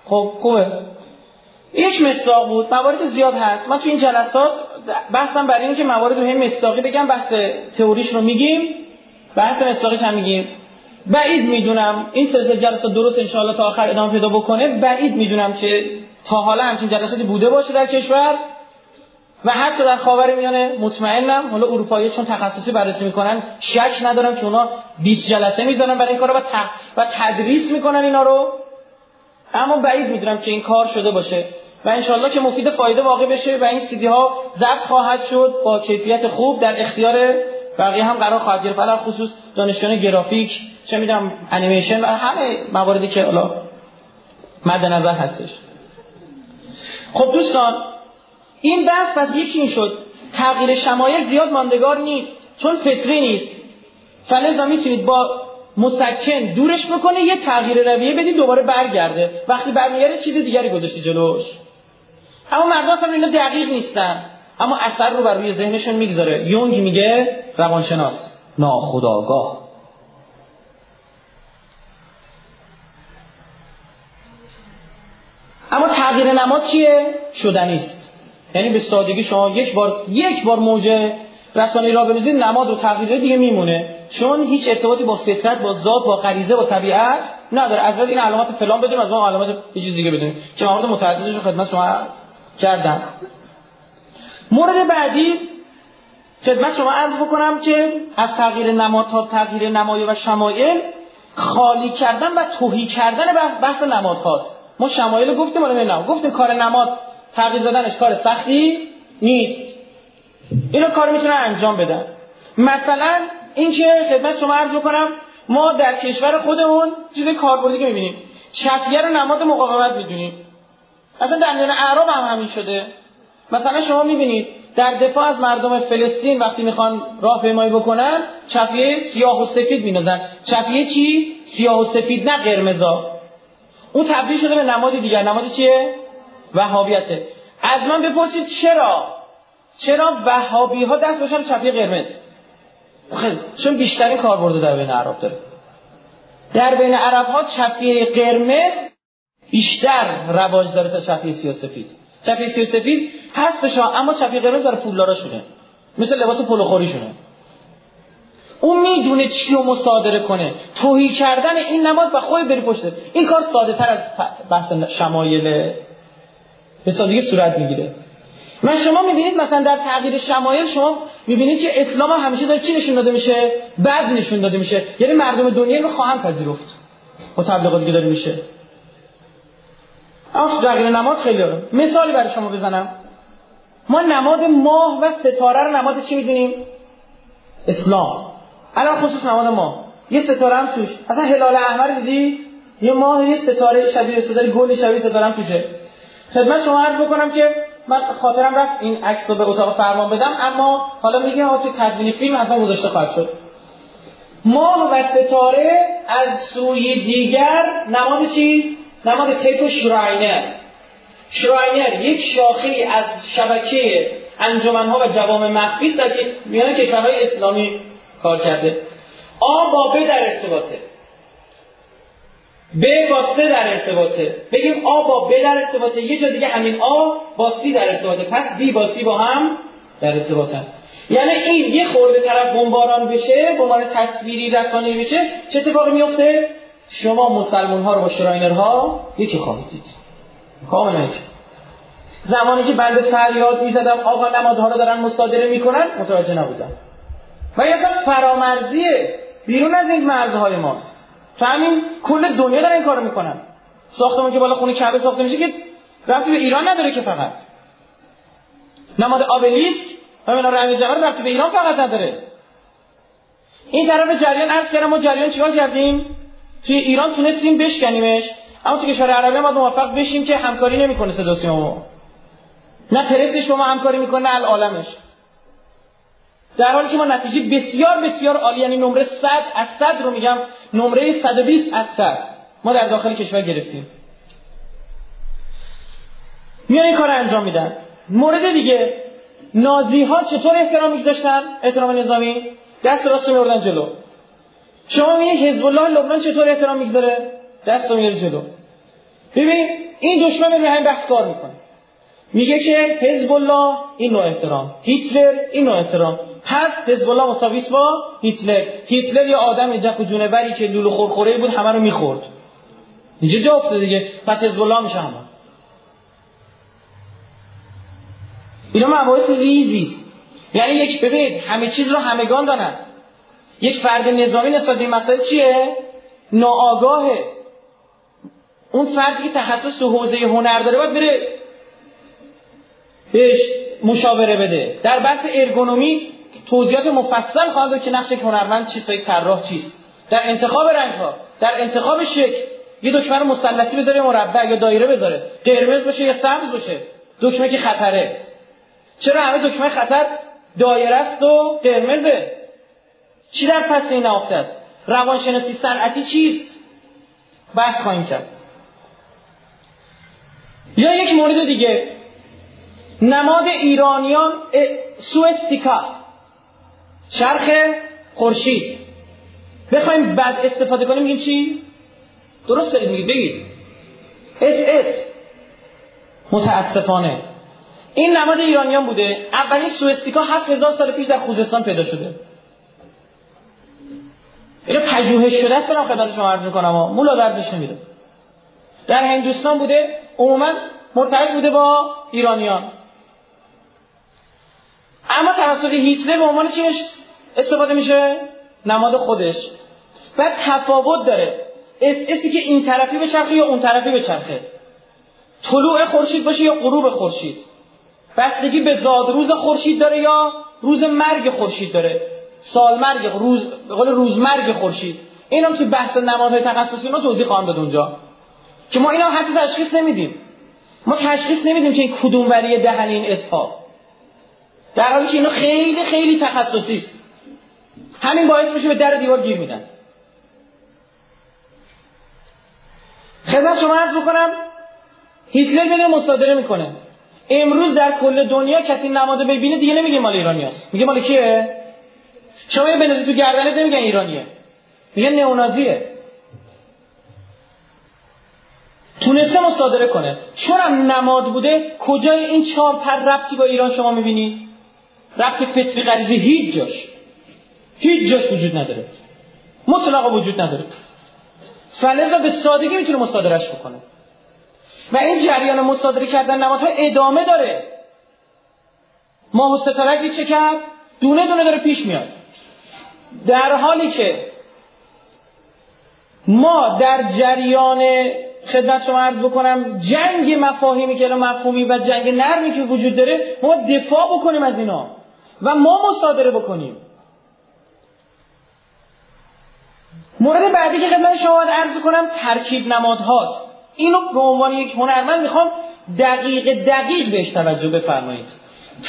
خب خوبه. یک مصداق بود موارد زیاد هست. من تو این جلسات بحثم برای اینکه موارد رو هم مصداقی بگم بحث تئوریش رو میگیم بحث مصداقیش هم میگیم. بعید می‌دونم این سلسله جلسات درست انشاءالله تا آخر ادامه پیدا بکنه. بعید می‌دونم که تا حالا همچین جلساتی بوده باشه در کشور. و حتی در خاور میانه مطمئنم حالا اروپایی چون تخصصی بررسی می‌کنن شک ندارم که اونا 20 جلسه می‌ذارن برای این کارا و, و تدریس می‌کنن اینا رو. اما بعید می‌دونم که این کار شده باشه و انشالله که مفید فایده واقع بشه و این سیدی ها ضبط خواهد شد با کیفیت خوب در اختیار بقیه هم قرار خواهد گرفت. در خصوص دانشجویان گرافیک چه می‌دونم انیمیشن و همه مواردی که حالا مد نظر هستش. خب دوستان این بحث پس یکی این شد. تغییر شمایل زیاد ماندگار نیست چون فطری نیست. فلذا می‌تونید با مسکن دورش می‌کنه یه تغییر رویه بدی دوباره برگرده. وقتی برمیگرده چیز دیگری گذاشته جلوش. اما مردم اصلا اینا دقیق نیستن. اما اثر رو بر روی ذهنشون می‌گذاره. یونگ میگه روانشناس. ناخداگاه اما تغییر نماد چیه؟ شدنی است یعنی به سادگی شما یک بار یک بار موج رسانه را بنویسید نماد و تغییر دیگه میمونه. چون هیچ ارتباطی با فطرت با ذات با غریزه با طبیعت نداره. از این علامات فلان بدونیم از اون علامات یه چیز دیگه بدونیم که موارد متعددش رو خدمت شما کردم. مورد بعدی خدمت شما عرض بکنم که از تغییر نماد تا تغییر نمایه و شمایل خالی کردن و توهی کردن بحث نماد هاست ما شمایل گفتیم ولی نه گفتیم کار نماد تغییر دادنش کار سختی نیست. اینو کار می‌تونن انجام بدن. مثلا اینکه خدمت شما عرض بکنم ما در کشور خودمون چیز کاربردی که می‌بینیم شفیه رو نماد مقاومت می‌دونیم. اصلا در میان اعراب هم همین شده. مثلا شما می‌بینید در دفاع از مردم فلسطین وقتی می‌خوان راهپیمایی بکنن چفیه سیاه و سفید مینازن چفیه چی؟ سیاه و سفید نه قرمزا اون تبدیل شده به نمادی دیگر. نماد چیه؟ وهابیته. از من بپرسید چرا؟ چرا وهابی ها دست باشن چفیه قرمز؟ خیلی چون بیشترین کاربرد در بین عرب داره. در بین عرب ها چفیه قرمز بیشتر رواج داره تا چفیه سیاه سفید چپی سی سفید هستش اما چپی قرمز برای شونه مثل لباس پلوخوری شونه اون می‌دونه چی رو مصادره کنه. توهی کردن این نماز و خود بری پشته این کار ساده تر از بحث شمایل. به سادگی صورت می‌گیره. من شما می‌بینید مثلا در تغییر شمایل شما می‌بینید که اسلام هم همیشه داره چی نشون داده میشه؟ بد نشون داده میشه. یعنی مردم دنیا رو خواهم پذیرفت. با تبلیغاتی که داره میشه. اما تغییر نماد خیلی داره مثالی برای شما بزنم. ما نماد ماه و ستاره رو نماد چی می‌دونیم؟ اسلام. الان خصوص نماد ماه. یه ستاره هم توش. اصلا هلال احمر دیدی؟ یه ماه یه ستاره شبیه ستاره گلی شبیه ستاره هم توشه. خدمت شما عرض بکنم که من خاطرم رفت این عکس رو به اتاق فرمان بدم اما حالا میگه ها تدوین فیلم حتما گذاشته خواهد شد. ماه و ستاره از سوی دیگر نماد چیست؟ نماد تیپ شراینر. شراینر یک شاخه از شبکه انجمنها و جوام مخفی است در میان کشورهای اسلامی کار کرده. آ با ب در ارتباطه. ب با سه در ارتباطه. بگیم آ با ب در ارتباطه. یه جا دیگه همین آ با سی در ارتباطه. پس بی با سی با هم در ارتباطه. یعنی این یه خورده طرف بمباران بشه عنوان تصویری رسانه‌ای بشه چه اتفاقی میفته شما مسلمان ها رو با شراینر ها یکی خواهید دید. کاملا زمانی که بنده فریاد می‌زدم آقا نمازها رو دارن مصادره می‌کنن متوجه نبودم. و یه فرامرزیه. بیرون از این مرزهای ماست. تو همین کل دنیا دارن این کارو می‌کنن. ساختمون که بالا خونه کعبه ساخته میشه که رفتی به ایران نداره که فقط. نماد آبلیسک همین رنگ جبر رفتی به ایران فقط نداره. این طرف جریان عرض کردم ما جریان چیکار کردیم؟ توی ایران تونستیم بشکنیمش. اما توی کشور عربی ما موفق بشیم که همکاری نمی‌کنه صدا نه پرسش شما همکاری می‌کنه نه العالمش. در حالی که ما نتیجه بسیار بسیار عالی یعنی نمره 100 از 100 رو میگم نمره 120 از 100 ما در داخل کشور گرفتیم. میان این کار انجام میدن. مورد دیگه نازی ها چطور احترام میگذاشتن؟ احترام نظامی. دست راست میوردن جلو. شما میگه حزب الله لبنان چطور احترام می‌گذاره؟ دست میاره جلو. ببین این دشمن به همین بحث کار می‌کنه. میگه که حزب الله این نوع احترام هیتلر این نوع احترام. پس حزب الله مساوی با هیتلر. هیتلر یه آدم جک و جونوری که لولو خورخوره بود همه رو می‌خورد. اینجا جا افتاده دیگه. پس حزب الله میشه همه اینا مباحث ریزی یعنی یک ببین همه چیز رو همگان دارن یک فرد نظامی نسبت به مسائل چیه؟ ناآگاهه اون فردی که تخصص تو حوزه هنر داره باید بره بهش مشاوره بده. در بحث ارگونومی توضیحات مفصل خواهد که نقش هنرمند چیست و طراح چیست. در انتخاب رنگ ها در انتخاب شکل یه دشمن مثلثی بذاره مربع یا دایره بذاره. قرمز باشه یا سبز باشه. دشمن که خطره. چرا همه دشمن خطر؟ دایره است و قرمزه. چی در پس این نهفته است؟ روانشناسی صنعتی چیست؟ بحث خواهیم کرد. یا یک مورد دیگه. نماد ایرانیان سوستیکا شرخ خورشید. بخوایم بعد استفاده کنیم میگیم چی؟ درست دارید میگید بگید. اس اس. متاسفانه. این نماد ایرانیان بوده. اولین هفت هزار سال پیش در خوزستان پیدا شده. اینو پژوهش شده است برام خدمت شما عرض می‌کنم. و مولا دردش نمیده. در هندوستان بوده عموما مرتبط بوده با ایرانیان. اما توسط هیتلر به عنوان چی استفاده میشه نماد خودش. و تفاوت داره. اس اسی که این طرفی به چرخه یا اون طرفی به چرخه؟ طلوع خورشید باشه یا غروب خورشید؟ بستگی به زاد روز خورشید داره یا روز مرگ خورشید داره؟ سال مرگ روز به قول روز مرگ خورشید. اینم تو بحث نمادهای تخصصی ما توضیح خواهم داد اونجا. که ما اینا حتی تشخیص نمیدیم. ما تشخیص نمیدیم که این کدوم ولی دهن این اسها در حالی که اینا خیلی خیلی تخصصی است. همین باعث میشه به در دیوار گیر میدن. خدمت شما عرض بکنم هیتلر میره مصادره می‌کنه. امروز در کل دنیا کسی نماز ببینه دیگه نمیگه مال ایرانی هست. میگه مال کیه؟ شما یه بنازی تو گردنت نمیگن ایرانیه. میگه نئونازیه. تونسته مصادره کنه. چون هم نماد بوده؟ کجای این چهار پر ربطی با ایران شما می‌بینید ربط فطری غریزی هیچ جاش هیچ جاش وجود نداره. مطلقا وجود نداره. فلزا به سادگی می‌تونه مصادرش بکنه. و این جریان مصادره کردن نمادها ادامه داره. ماه و ستارک چه کرد؟ دونه دونه داره پیش میاد. در حالی که ما در جریان خدمت شما عرض بکنم جنگ مفاهیمی که مفهومی و جنگ نرمی که وجود داره ما دفاع بکنیم از اینا. و ما مصادره بکنیم. مورد بعدی که خدمت شما عرض کنم ترکیب نمادهاست اینو به عنوان یک هنرمند می‌خوام دقیق دقیق بهش توجه بفرمایید.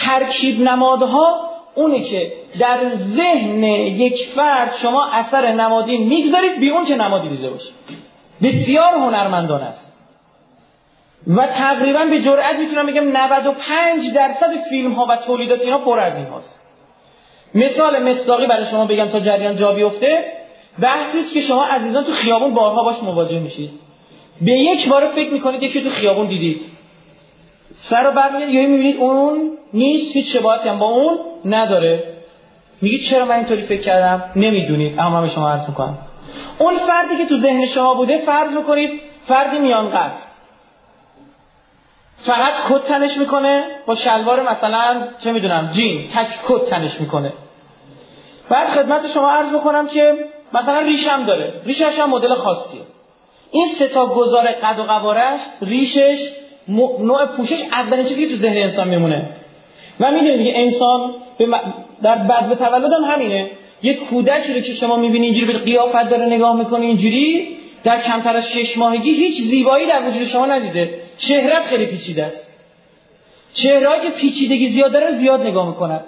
ترکیب نمادها اونه که در ذهن یک فرد شما اثر نمادی می‌گذارید بی اون که نمادی دیده باشه بسیار هنرمندان است. و تقریبا به جرئت می‌تونم بگم 95 درصد فیلم ها و تولیدات اینا پر از این هاست مثال مصداقی برای شما بگم تا جریان جا بیفته. بحثی که شما عزیزان تو خیابون بارها باش مواجه میشید. به یک بار فکر می‌کنید یکی تو خیابون دیدید. سر رو برمیگردید یا می‌بینید اون نیست هیچ شباهتی هم با اون نداره. میگید چرا من اینطوری فکر کردم؟ نمی‌دونید. اما به شما عرض می‌کنم. اون فردی که تو ذهن شما بوده فرض می‌کنید فردی میان قد فقط کت تنش می‌کنه با شلوار مثلا چه می‌دونم جین تک کت تنش می‌کنه. بعد خدمت شما عرض بکنم که مثلا ریشم داره. ریشش هم مدل خاصیه. این سه تا گزار قد و قوارش ریشش نوع پوشش اولین چیزی که تو ذهن انسان میمونه. و می‌دونید دیگه انسان در بعد به تولد هم همینه. یک کودکی رو که شما می‌بینی اینجوری به قیافت داره نگاه می‌کنه اینجوری در کمتر از شش ماهگی هیچ زیبایی در وجود شما ندیده. چهرت خیلی پیچیده است. چهرهایی که پیچیدگی زیاد داره زیاد نگاه می‌کنن.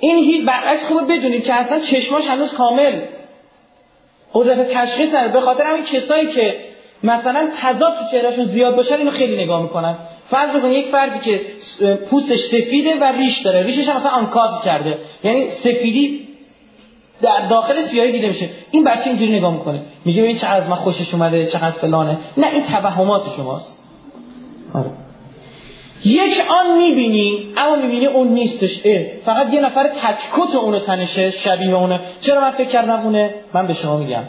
این هیچ برعکس خوبه بدونید که اصلا چشماش هنوز کامل. قدرت تشخیص نداره. به خاطر همین کسایی که مثلا تضاد تو چهرهشون زیاد باشن اینو خیلی نگاه می‌کنن. فرض کن یک فردی که پوستش سفیده و ریش داره. ریشش هم مثلا آنکاد کرده. یعنی سفیدی در داخل سیاهی دیده میشه. این بچه اینجوری نگاه می‌کنه. میگه این چقدر از من خوشش اومده چقدر فلانه. نه این توهمات شماست. آره. یک آن می‌بینی اما می‌بینی اون نیستش. اه. فقط یه نفر تککت اونو تنشه شبیه اونه. چرا من فکر کردم اونه؟ من به شما میگم.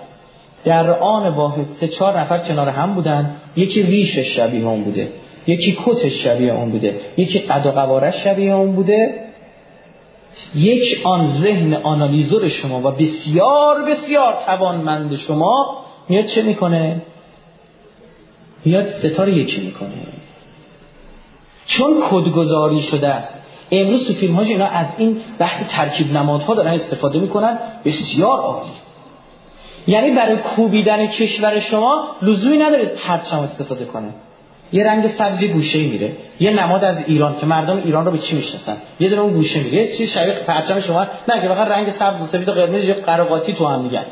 در آن واحد سه چهار نفر کنار هم بودن. یکی ریشش شبیه اون بوده. یکی کتش شبیه اون بوده. یکی قد و قوارش شبیه اون بوده. یک آن ذهن آنالیزور شما و بسیار بسیار توانمند شما میاد چه می‌کنه؟ میاد ستاره یکی می‌کنه؟ چون کدگذاری شده است. امروز تو فیلم ها اینا از این بحث ترکیب نمادها دارن استفاده می‌کنن. بسیار عالی. یعنی برای کوبیدن کشور شما لزومی نداره پرچم استفاده کنه. یه رنگ سبزی گوشه میره یه نماد از ایران که مردم ایران رو به چی می‌شناسن؟ یه دونه اون گوشه میره چی شبیه پرچم شما. نه که فقط رنگ سبز و سفید و قرمز یا قراقاتی تو هم میگن.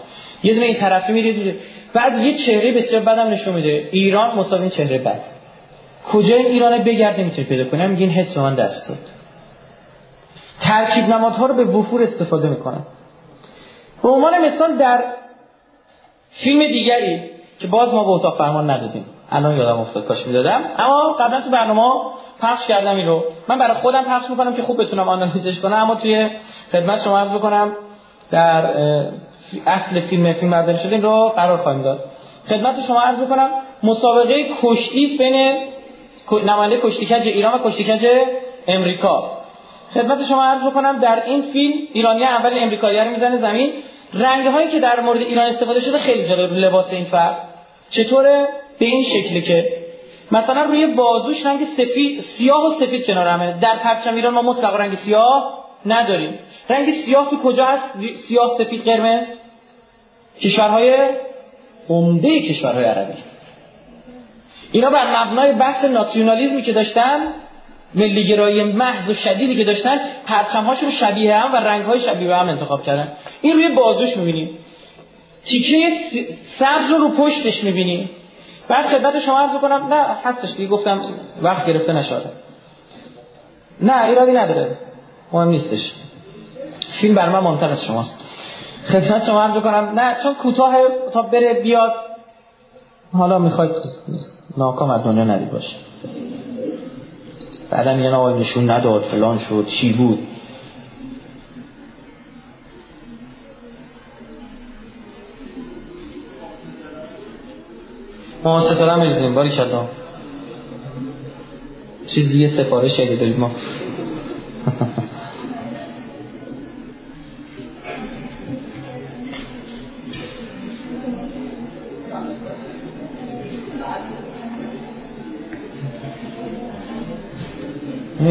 یه دونه این طرفی میره بعد یه چهره بسیار بدم نشون میده. ایران مساوی چهره بد. کجا ایران بگرد نمی‌تونی پیدا کنی؟ میگین حس من دست داد. ترکیب نمادها رو به وفور استفاده می‌کنن. به عنوان مثال در فیلم دیگری که باز ما به اتاق فرمان ندادیم. الان یادم افتاد کاش می‌دادم. اما قبلا تو برنامه پخش کردم این رو من برای خودم پخش می‌کنم که خوب بتونم آنالیزش کنم اما توی خدمت شما عرض بکنم در اصل فیلم فیلم برداری شده رو قرار خواهیم داد. خدمت شما عرض بکنم مسابقه کشتی بین نماینده کشتیکج ایران و کشتیکج امریکا. خدمت شما عرض بکنم در این فیلم ایرانی اول امریکایی رو می‌زنه زمین. رنگ هایی که در مورد ایران استفاده شده خیلی جالب لباس این فرد. چطوره؟ به این شکلی که مثلا روی بازوش رنگ سفید سیاه و سفید کنار در پرچم ایران ما مطلق رنگ سیاه نداریم. رنگ سیاه تو کجا هست؟ سیاه سفید قرمز؟ کشورهای عمده کشورهای عربی. اینا بر مبنای بحث ناسیونالیزمی که داشتن ملیگرایی محض و شدیدی که داشتن پرچمهاشون شبیه هم و رنگهای شبیه هم انتخاب کردن. این روی بازوش می‌بینیم. تیکه سبز رو رو پشتش می‌بینیم بعد خدمت شما عرض کنم نه هستش دیگه گفتم وقت گرفته نشده. نه ایرادی نداره. مهم نیستش. فیلم بر من مهمتر از شماست. خدمت شما عرض کنم نه چون کوتاه تا بره بیاد. حالا می‌خواید ناکام از دنیا ندید باشه بعدا میگن آقای نشون نداد فلان شد چی بود؟ ما ستاره هم بریزیم باری کلا چیز دیگه سفارش شده داریم ما.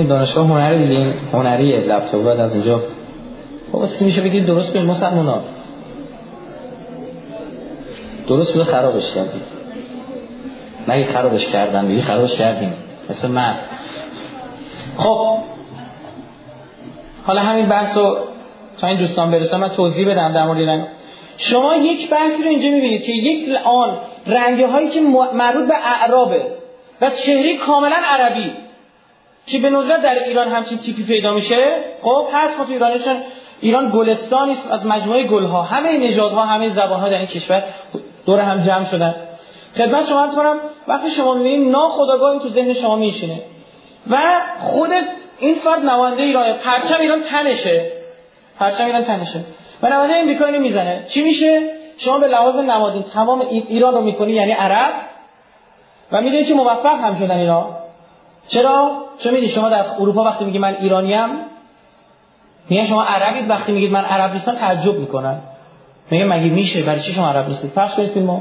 دانشگاه هنری دیگه این هنریه لپتاپ باید از اینجا. خب میشه بگید درست کنید مسلمان درست بوده خرابش کردیم. نگه خرابش کردن بگی خرابش کردیم. مثل من خب. حالا همین بحث رو تا این دوستان برسن من توضیح بدم در مورد رنگ. شما یک بحثی رو اینجا می‌بینید که یک آن رنگ هایی که مربوط به اعرابه و چهره کاملا عربی که به ندرت در ایران همچین تیپی پیدا میشه. خب هست. ما تو ایرانشون ایران گلستانی از مجموعه گلها. همه نژادها همه زبانها در این کشور دور هم جمع شدن. خدمت شما عرض کنم وقتی شما می‌بینید این تو ذهن شما میشینه. و خود این فرد نماینده ایران پرچم ایران تنشه. پرچم ایران تنشه. و نماینده امریکا اینو می‌زنه. چی میشه؟ شما به لحاظ نمادین تمام ایران رو می‌کنی یعنی عرب. و می‌دونید که موفق هم شدن اینا. چرا؟ چون می‌دید شما در اروپا وقتی میگی من ایرانیم میگن شما عربید. وقتی میگید من عرب نیستم تعجب می‌کنن. میگه مگه میشه؟ برای چی شما عرب نیستید؟ پخش کنید فیلمو.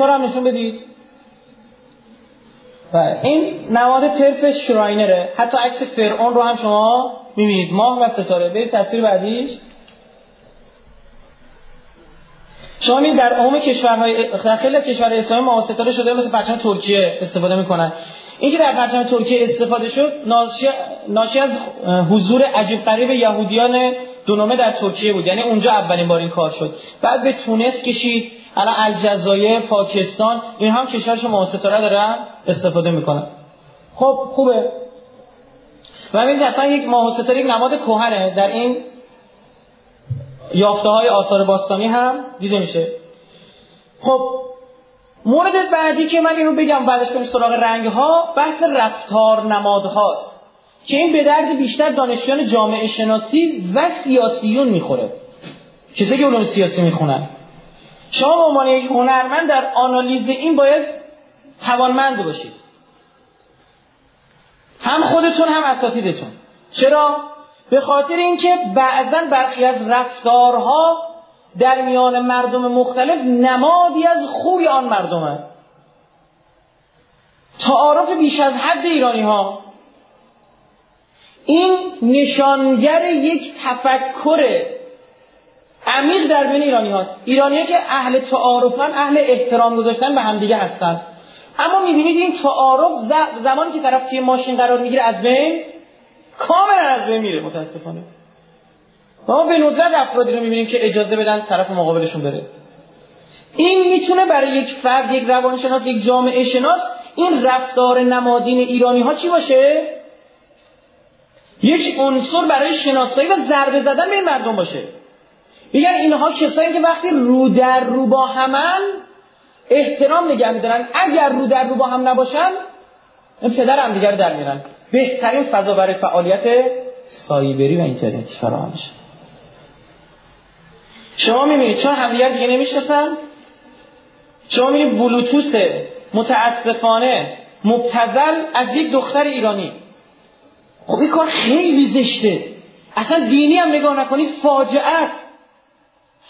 عکس هم نشون بدید. و این نواد طرف شراینره حتی عکس فرعون رو هم شما می‌بینید. ماه و ستاره. برید تصویر بعدیش. شما این در عموم کشورهای خیلی کشور اسلامی ماه ستاره شده مثل پرچم ترکیه استفاده می‌کنن. اینکه در پرچم ترکیه استفاده شد ناشی از حضور عجیب قریب یهودیان دونومه در ترکیه بود. یعنی اونجا اولین بار این کار شد. بعد به تونس کشید. الان الجزایر پاکستان این هم کشورش ستاره دارن استفاده می‌کنن. خب خوبه. و این اصلا یک ماه یک نماد کوهنه در این یافته های آثار باستانی هم دیده میشه. خب مورد بعدی که من اینو بگم بعدش کنیم سراغ رنگ ها بحث رفتار نماد هاست که این به درد بیشتر دانشجویان جامعه شناسی و سیاسیون می‌خوره. کسی که علوم سیاسی می‌خونن. شما به عنوان یک هنرمند در آنالیز این باید توانمند باشید. هم خودتون هم اساتیدتون. چرا؟ به خاطر اینکه بعضا برخی از رفتارها در میان مردم مختلف نمادی از خوی آن مردمه تعارف بیش از حد ایرانی ها این نشانگر یک تفکر عمیق در بین ایرانی هاست. ایرانی که اهل تعارفن اهل احترام گذاشتن به همدیگه هستن. اما می‌بینید این تعارف زمانی که طرف توی ماشین قرار می‌گیره از بین کاملا از بین میره متاسفانه. ما به ندرت افرادی رو می‌بینیم که اجازه بدن طرف مقابلشون بره. این می‌تونه برای یک فرد یک روانشناس یک جامعه شناس این رفتار نمادین ایرانی ها چی باشه؟ یک عنصر برای شناسایی و ضربه زدن به مردم باشه. میگن اینها کسایی که وقتی رو در رو با همن احترام نگه میدارن. اگر رو در رو با هم نباشن این پدر هم دیگر در میرن بهترین فضا برای فعالیت سایبری و اینترنتی فراهم شما می‌بینید چون همدیگر دیگه نمی‌شناسن؟ شما می‌بینید بلوتوس متاسفانه مبتزل از یک دختر ایرانی. خب این کار خیلی زشته. اصلا دینی هم نگاه نکنید فاجعه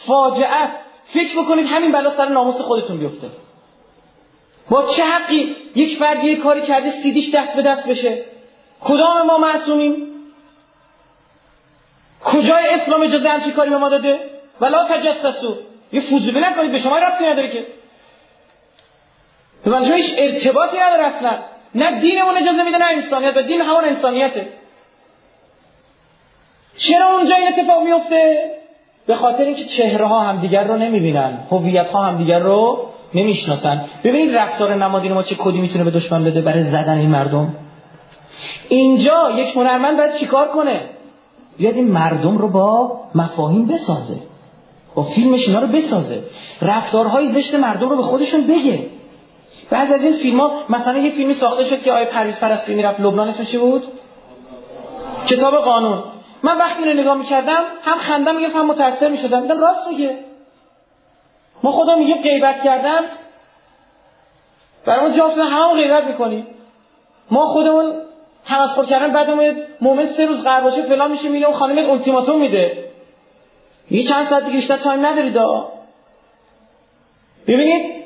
فاجعه. فکر بکنید همین بلا سر ناموس خودتون بیفته. با چه حقی یک فردی یک کاری کرده سیدیش دست به دست بشه؟ کدام ما معصومیم؟ کجای اسلام اجازه همچی کاری به ما داده؟ ولا تجسسو. یه فضولی نکنید به شما رفتی نداره که. به هیچ ارتباطی نداره اصلا. نه دینمون اجازه میده نه انسانیت. و دین همان انسانیته. چرا اونجا این اتفاق میفته؟ به خاطر اینکه چهره ها همدیگر رو نمی‌بینن هویت ها همدیگر رو نمی‌شناسن. ببینید رفتار نمادین ما چه کدی می‌تونه به دشمن بده برای زدن این مردم؟ اینجا یک هنرمند باید چیکار کنه؟ بیاد این مردم رو با مفاهیم بسازه. با فیلمش اینا رو بسازه. رفتارهای زشت مردم رو به خودشون بگه. بعد از این فیلم ها مثلا یه فیلمی ساخته شد که آیه پرویز پرستی می‌رفت لبنان اسمش بود؟ کتاب قانون. من وقتی اینو نگاه می‌کردم هم خندم میگه هم متاثر می‌شدم. دیدم راست میگه ما خدا میگه غیبت کردن. برای جافتن همه غیبت می‌کنیم. ما خودمون تمسخر کردن بعد مومن سه روز قرار باشه فلان میشه میگه اون خانم التیماتوم میده. یه چند ساعت دیگه بیشتر تایم ندارید ببینید؟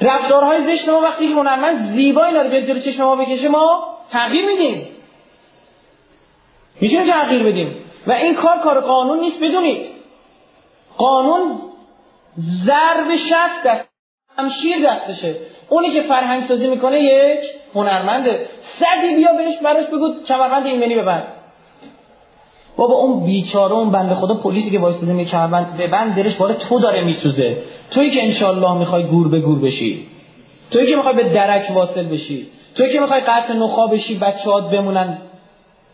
رفتارهای زشت ما وقتی هنرمند زیبا اینا رو بیاد جلو چشم ما بکشه ما تغییر میدیم. می‌تونیم تغییر بدیم. و این کار کار قانون نیست بدونید. قانون ضرب شست دست همشیر دستشه. اونی که فرهنگ سازی می‌کنه یک هنرمنده. صدی بیا بهش براش بگو کمربند ایمنی ببند. بابا اون بیچاره اون بنده خدا پلیسی که وایساده می کمربند ببند درش باره تو داره میسوزه. تویی که انشالله می‌خوای گور به گور بشی. تویی که می‌خوای به درک واصل بشی. تویی که می‌خوای قطع نخا بشی بچه‌هات بمونن.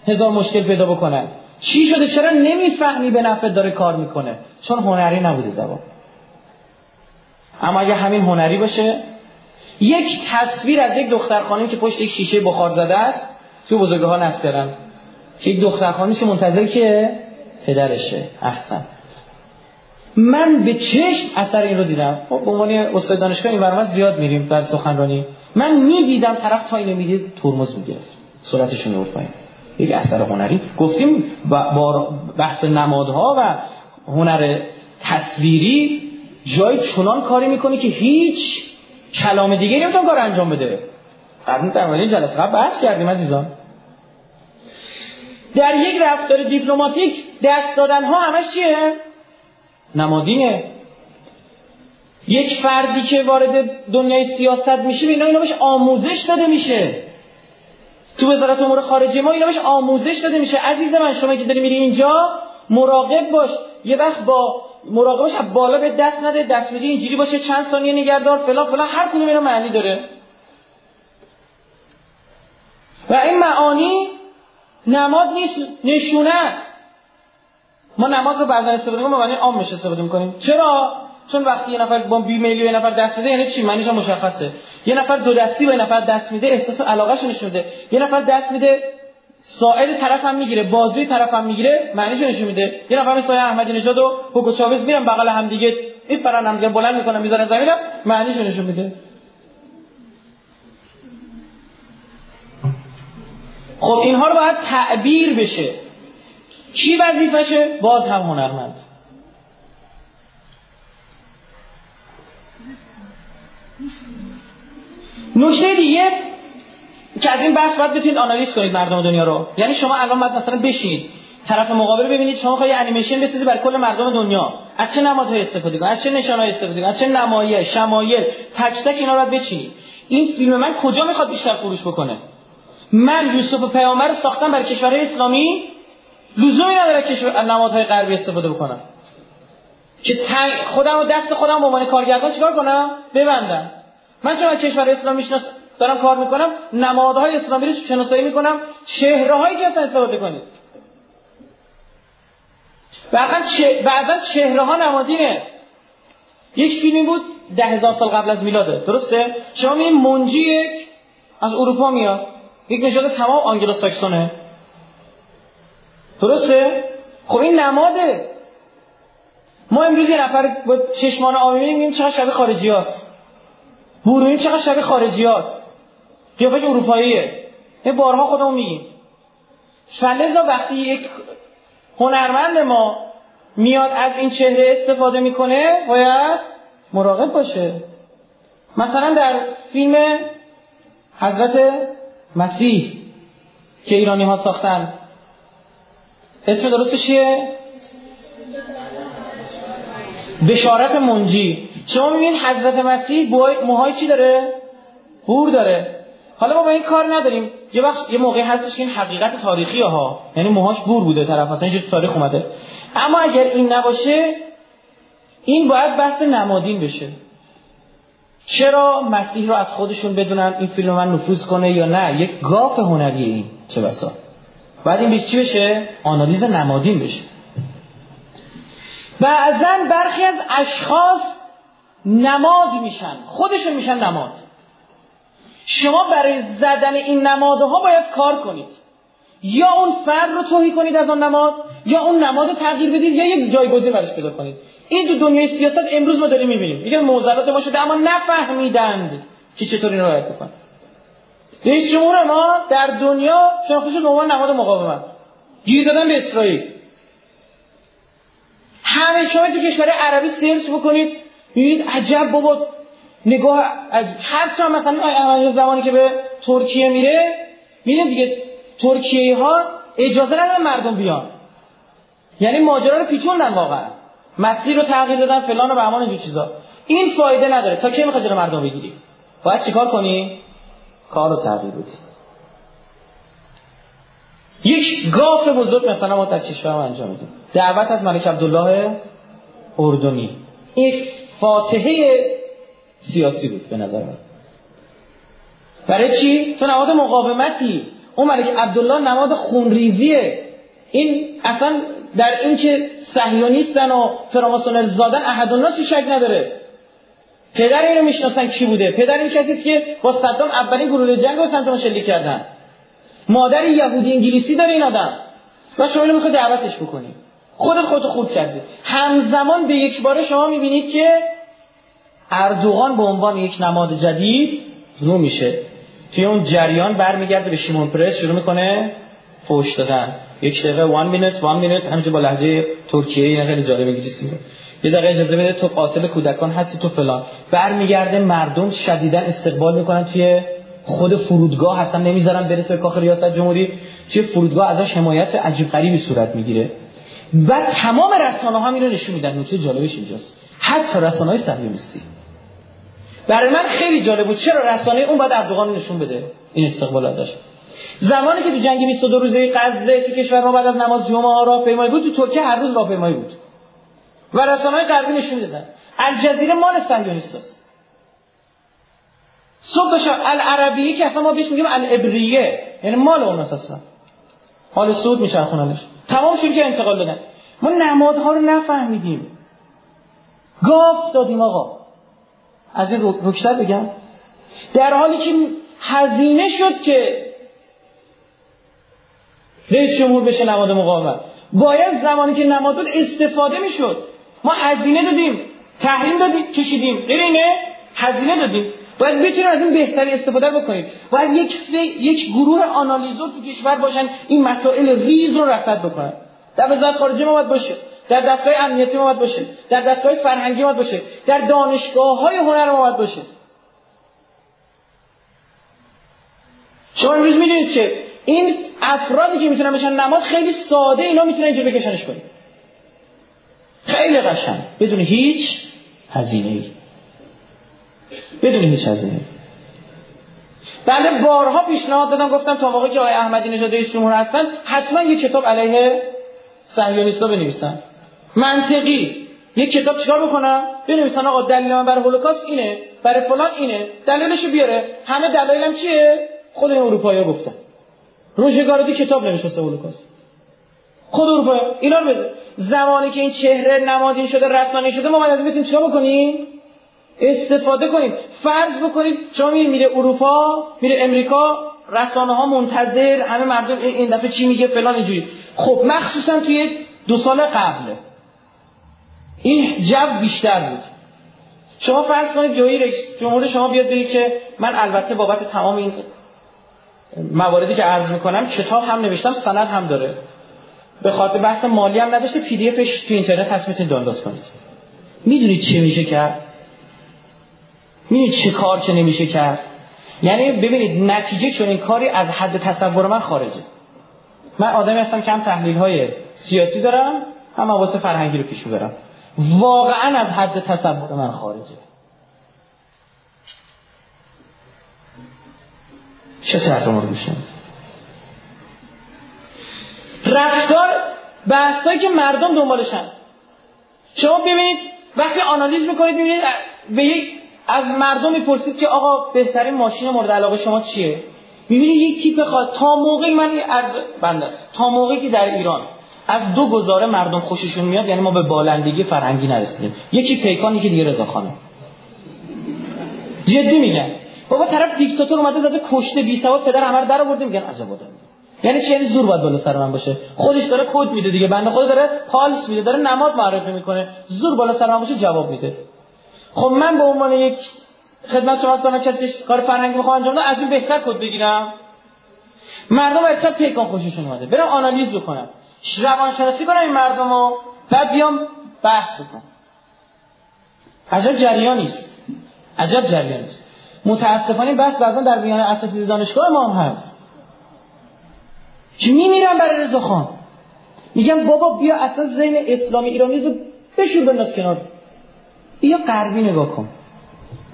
هزار مشکل پیدا بکنن چی شده؟ چرا نمی‌فهمی به نفع داره کار می‌کنه؟ چون هنری نبوده زبان. اما اگه همین هنری باشه یک تصویر از یک دختر خانم که پشت یک شیشه بخار زده است تو بزرگه ها نصب کردن. که یک دختر خانمی منتظر که پدرشه. احسن. من به چشم اثر این رو دیدم. خب، به عنوان استاد دانشگاه این زیاد میریم در سخنرانی. من می‌دیدم طرف تا اینو می‌دید ترمز می‌گرفت. سرعتش میورد پایین. یک اثر هنری. گفتیم با بحث نمادها و هنر تصویری جای چنان کاری می‌کنه که هیچ کلام دیگه نمیتون کار انجام بده. قبل در مورد جلسه قبل بحث کردیم عزیزان. در یک رفتار دیپلماتیک دست دادن ها همش چیه؟ نمادینه. یک فردی که وارد دنیای سیاست میشه اینا اینا بهش آموزش داده میشه. تو وزارت امور خارجه ما اینا بهش آموزش داده میشه. عزیز من شما که داری میری اینجا مراقب باش. یه وقت با مراقب باش بالا به دست نده دست میدی اینجوری باشه چند ثانیه نگهدار فلان فلان هر کدوم اینا معنی داره. و این معانی نماد نیست نشونه ما نماز رو بعضا استفاده کنیم معنی عامش استفاده می‌کنیم. چرا؟ چون وقتی یه نفر با میلی یه نفر دست میده یعنی چی؟ معنیش مشخصه. یه نفر دو دستی به نفر دست میده احساس علاقه نشون میده. یه نفر دست میده ساعد طرف هم می‌گیره بازوی طرف هم می‌گیره معنیش نشون میده. یه نفر مثل احمدی نژاد و هوگو چاوز میرن بغل هم دیگه. این پرن هم دیگه بلند می‌کنن می‌ذارن زمین معنیش نشون میده. خب اینها رو باید تعبیر بشه. کی وظیفشه؟ باز هم هنرمند. نکته دیگه که از این بحث باید بتونید آنالیز کنید مردم دنیا رو. یعنی شما الان باید مثلا بشینید طرف مقابل ببینید شما خواهی انیمیشن بسازید برای کل مردم دنیا. از چه نمادهای استفاده کنید؟ از چه نشانهایی استفاده کنید؟ از چه نمایه شمایل؟ تک تک اینا رو باید بچینید. این فیلم من کجا می‌خواد بیشتر فروش بکنه؟ من یوسف پیامبر رو ساختم برای کشورهای اسلامی؟ لزومی نداره که نمادهای غربی استفاده بکنم. که خودم و دست خودم به عنوان کارگردان چیکار کنم؟ ببندم. من چون کشور اسلامی دارم کار می‌کنم؟ نمادهای اسلامی رو شناسایی می‌کنم؟ چهره هایی که استفاده کنید. بعضا چه... بعضا چهره ها نمادینه. یک فیلمی بود ده هزار سال قبل از میلاده. درسته؟ شما این منجی یک از اروپا میاد. یک نژاد تمام آنگلو ساکسونه درسته؟ خب این نماده. ما امروز یه نفر با چشمان آبی میگیم چقدر شبیه خارجی هاست. بورونیم چقدر شبیه خارجی هاست. قیافش اروپاییه. این بارها خودمون میگیم. فلزا وقتی یک هنرمند ما میاد از این چهره استفاده می‌کنه باید مراقب باشه. مثلا در فیلم حضرت مسیح که ایرانی ها ساختن. اسم درستش چیه؟ بشارت منجی. شما می‌بینید حضرت مسیح موهای چی داره؟ بور داره. حالا ما با این کار نداریم. یه وقت یه موقعی هستش که این حقیقت تاریخی ها. یعنی موهاش بور بوده طرف. اصلا اینجور تاریخ اومده. اما اگر این نباشه این باید بحث نمادین بشه. چرا مسیح رو از خودشون بدونن این فیلم من نفوذ کنه یا نه؟ یک گاف هنری این چه بسا. بعد این چی بشه؟ آنالیز نمادین بشه. بعضا برخی از اشخاص نماد میشن. خودشون میشن نماد شما برای زدن این نمادها باید کار کنید. یا اون فرد رو توهی کنید از آن نماد یا اون نماد رو تغییر بدید یا یک جایگزین براش پیدا کنید. این دو دنیای سیاست امروز ما داریم می‌بینیم. میگه موزلات ما شده اما نفهمیدند که چطوری رو رعایت بکنن. رئیس ما در دنیا شناخته شد عنوان نماد مقاومت. گیر دادن به اسرائیل. همه شما تو کشور عربی سرچ بکنید می‌بینید عجب بابا نگاه از حتی مثلا زمانی که به ترکیه میره میره دیگه ترکیه ها اجازه ندارن مردم بیان. یعنی ماجرا رو پیچوندن واقعا. مسیر رو تغییر دادن فلان و بهمان اینجور چیزا. این فایده نداره. تا کی می‌خوای مردم بگیری؟ باید چیکار کنی؟ کار رو تغییر بدی. یک گاف بزرگ مثلا ما در کشور انجام میدیم. دعوت از ملک عبدالله اردنی. یک فاتحه سیاسی بود به نظر من. برای چی؟ تو نماد مقاومتی. اون ملک عبدالله نماد خونریزیه. این اصلا در این که صهیونیستن و فراماسونر زادن احد شک نداره. پدر اینو می‌شناسن کی بوده؟ پدر این کسی که با صدام اولین گروه جنگ رو سمت شلیک کردن. مادر یهودی انگلیسی داره این آدم. و شما اینو می‌خواد دعوتش بکنی. خودت خودتو خود کردی همزمان به یک باره شما می‌بینید که اردوغان به عنوان یک نماد جدید رو میشه. توی اون جریان برمیگرده به شیمون پرس شروع می‌کنه فوش دادن. یک دقیقه وان مینوت وان مینوت همینجور با لحجه ترکیه این خیلی جالب انگلیسی یه دقیقه اجازه بده تو قاتل کودکان هستی تو فلان. برمیگرده مردم شدیدا استقبال می‌کنن توی خود فرودگاه اصلا نمی‌ذارن برسه کاخ ریاست جمهوری. توی فرودگاه ازش حمایت عجیب غریبی صورت می‌گیره. و تمام رسانه ها میره نشون میدن. نکته جالبش اینجاست. حتی رسانه های صهیونیستی برای من خیلی جالب بود. چرا رسانه اون باید اردوغان نشون بده؟ این استقبال ازش. زمانی که تو جنگ 22 روزه غزه تو کشور ما بعد از نماز جمعه راهپیمایی بود تو ترکیه هر روز راهپیمایی بود. و رسانه‌های غربی نشون دادن الجزیره مال صهیونیستاست صبح بشه العربیه که اصلا ما بهش میگیم الابریه یعنی مال اون اصلا. حال سعود میچرخوننش. تمام شون که انتقال دادن ما نمادها رو نفهمیدیم. گاف دادیم آقا. از این رکشتر بگم. در حالی که هزینه شد که رئیس جمهور بشه نماد مقاومت. باید زمانی که نماد بود استفاده می‌شد. ما هزینه دادیم. تحریم دادیم. کشیدیم. غیر اینه هزینه دادیم. باید بتونیم از این بهتری استفاده بکنیم. باید یک یک گروه آنالیزور تو کشور باشن این مسائل ریز رو رصد بکنن. در وزارت خارجه ما باید باشه. در دستگاه امنیتی ما باید باشه. در دستگاه فرهنگی ما باید باشه. در دانشگاه های هنر ما باید باشه. شما امروز می‌دونید که این افرادی که می‌تونن بشن نماز خیلی ساده اینا می‌تونن اینجا بکشنش کنید خیلی قشنگ. بدون هیچ هزینه ای بدون هیچ هزینه بله بارها پیشنهاد دادم گفتم تا موقعی که آقای احمدی نژاد رئیس جمهور هستن حتما یه کتاب علیه صهیونیستا بنویسن. منطقی. یک کتاب چیکار بکنم؟ بنویسن آقا دلیل من برای هولوکاست اینه برای فلان اینه دلیلشو بیاره. همه دلایلم چیه؟ خود این اروپایی‌ها گفتن. روژگاردی کتاب نوشته هولوکاست. خود اروپا اینا رو بده. زمانی که این چهره نمادین شده رسمانی شده ما باید از بتونیم چیکار بکنیم؟ استفاده کنیم. فرض بکنید شما میره میره اروپا میره امریکا رسانه ها منتظر همه مردم این دفعه چی میگه فلان اینجوری. خب مخصوصا توی دو سال قبل. این جو بیشتر بود. شما فرض کنید جایی رئیس جمهور شما بیاد بگید که من البته بابت تمام این مواردی که عرض می‌کنم کتاب هم نوشتم سند هم داره. به خاطر بحث مالی هم نداشته پی دی افش تو اینترنت هست می‌تونید دانلود کنید. می‌دونید چه میشه کرد؟ می‌دونید چه کار چه نمیشه کرد؟ یعنی ببینید نتیجه چون این کاری از حد تصور من خارجه. من آدمی هستم که هم تحلیل های سیاسی دارم هم واسه فرهنگی رو پیش برم واقعا از حد تصور من خارجه. چه ساعت رو رفتار بحثایی که مردم دنبالشن. شما ببینید وقتی آنالیز می‌کنید ببینید به از مردم می‌پرسید که آقا بهترین ماشین مورد علاقه شما چیه؟ می‌بینید یک تیپ خواهد تا موقعی من از بنده تا موقعی که در ایران از دو گزاره مردم خوششون میاد یعنی ما به بالندگی فرهنگی نرسیدیم. یکی پیکانی که دیگه رضا خانه جدی میگن بابا طرف دیکتاتور اومده زده کشته بی سواد پدر همه رو در آورده میگن عجب آدم. یعنی چه یعنی زور باید بالا سر من باشه. خودش داره کد میده دیگه. بنده خود داره پالس میده. داره نماد معرفی می‌کنه. زور بالا سر من باشه جواب میده. خب من به عنوان یک خدمت شما هستم کسی کار فرهنگی می‌خوام انجام از این بهتر کد بگیرم. مردم اصلا پیکان خوششون اومده. برم آنالیز بکنم. روانشناسی کنم این مردم رو بعد بیام بحث بکنم. عجب جریانی است عجب جریانی است متاسفانه بحث بعضا در میان اساتید دانشگاه ما هم هست. که میمیرم برای رضا خان میگم بابا بیا اصلا ذهن اسلامی ایرانی رو بشور بنداز کنار. بیا غربی نگاه کن.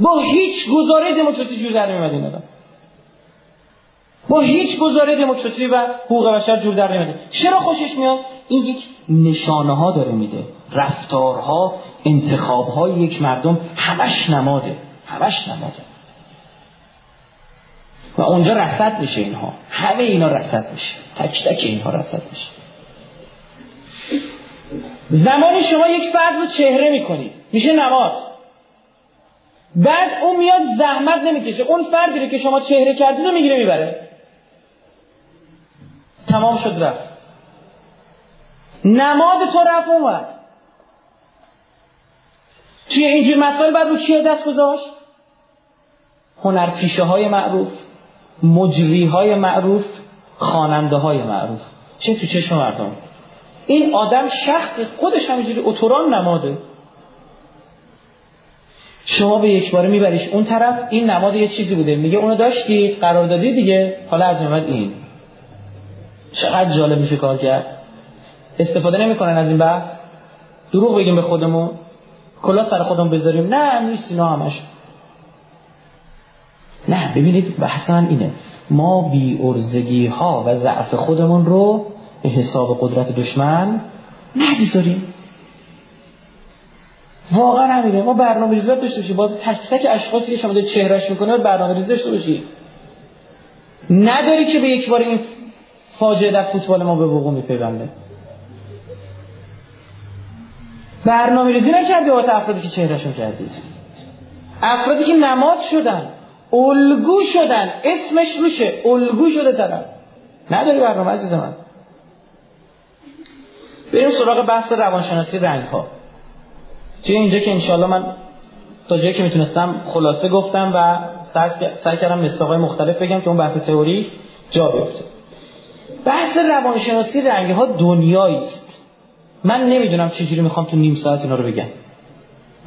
با هیچ گزاره دموکراسی جور در نمیاد این با هیچ گزاره دموکراسی و حقوق بشر جور در نمیاد چرا خوشش میاد؟ این یک نشانه ها داره میده. رفتارها انتخابهای یک مردم همش نماده. همش نماده. و اونجا رصد میشه اینها. همه اینا رصد میشه. تک تک اینها رصد میشه. زمانی شما یک فرد رو چهره می‌کنید میشه نماد بعد اون میاد زحمت نمی‌کشه. اون فردی رو که شما چهره کردید رو می‌گیره می‌بره. تمام شد رفت. نماد تو رفت اومد. توی اینجور مسائل بعد رو چیه دست گذاشت؟ هنرپیشه های معروف مجری های معروف خواننده های معروف. چه تو چشم مردم. این آدم شخص خودش همینجوری اتوران نماده. شما به یک باره میبریش اون طرف این نماد یه چیزی بوده. میگه اونو داشتی قرار دادی دیگه. حالا از این چقدر جالب میشه کار کرد. استفاده نمی‌کنن از این بحث. دروغ بگیم به خودمون. کلا سر خودمون بذاریم. نه نیست اینا همش. نه ببینید بحث من اینه. ما بی ارزگی ها و ضعف خودمون رو به حساب قدرت دشمن نگذاریم واقعا همینه. ما برنامه ریزی داشته باشیم. باز تک تک اشخاصی که شما دارید چهرهش می‌کنه برنامه ریزی داشته باشی نداری که به یک بار این فاجعه در فوتبال ما به وقوع میپیونده. برنامه ریزی نکردی بابت افرادی که چهرهشون کردید. افرادی که نماد شدن الگو شدن اسمش روشه الگو شده طرف نداری برنامه عزیز من. بریم سراغ بحث روانشناسی رنگ ها توی اینجا که انشالله من تا جایی که می‌تونستم خلاصه گفتم و سعی کردم مستاقای مختلف بگم که اون بحث تئوری جا بیفته. بحث روانشناسی رنگ ها دنیایی است. من نمی‌دونم چجوری می‌خوام تو نیم ساعت اینا رو بگم.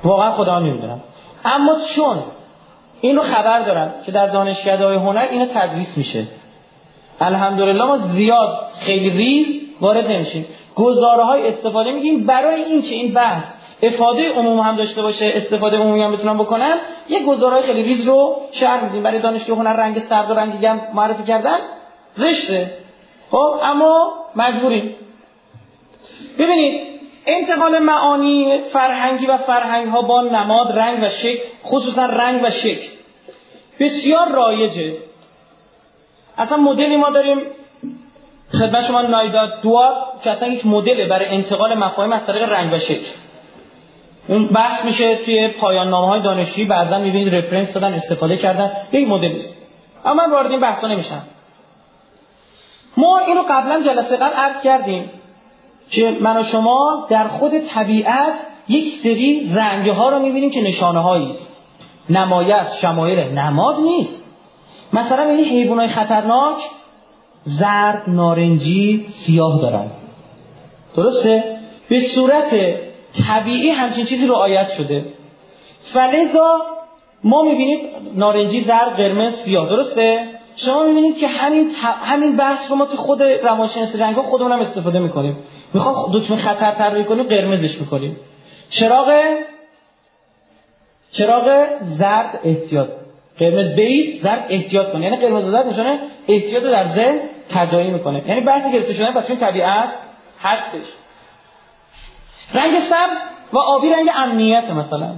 واقعا خدا نمی‌دونم. اما چون این رو خبر دارم که در دانشکده های هنر اینو تدریس میشه. الحمدلله ما زیاد خیلی ریز وارد نمیشیم. گزاره های استفاده میگیم برای این که این بحث. افاده عموم هم داشته باشه استفاده عمومی هم بتونن بکنن. یه گزاره خیلی ریز رو شرح میدیم. برای دانشجو هنر رنگ سرد و رنگ گرم معرفی کردن زشته. خب اما مجبوریم. ببینید انتقال معانی فرهنگی و فرهنگ ها با نماد رنگ و شکل خصوصا رنگ و شکل بسیار رایجه. اصلا مدلی ما داریم خدمت شما نایداد دوار که اصلا یک مدله برای انتقال مفاهیم از طریق رنگ و شکل. اون بحث میشه توی پایان نامه های دانشجویی بعضا می‌بینید رفرنس دادن استفاده کردن. یک مدل است اما من وارد این بحثا نمیشم. ما اینو قبلا جلسه قبل عرض کردیم که من و شما در خود طبیعت یک سری رنگ ها رو می‌بینیم که نشانه هایی است. نمایه است شمایل نماد نیست. مثلا این حیوان های خطرناک زرد نارنجی سیاه دارن. درسته؟ به صورت طبیعی همچین چیزی رو آیت شده. فلزا ما می‌بینید نارنجی زرد قرمز سیاه. درسته؟ شما می‌بینید که همین همین بحث رو ما تو خود روانشناسی رنگ ها خودمون هم استفاده می‌کنیم. می‌خوام دکمه خطر طراحی کنیم قرمزش می‌کنیم. چراغ؟ چراغ زرد احتیاط. قرمز بیت زرد احتیاط کنه. یعنی قرمز زرد نشانه احتیاط در ذهن تداعی می‌کنه. یعنی بحثی گرفته شدن پس این طبیعت هستش. رنگ سبز و آبی رنگ امنیت مثلا.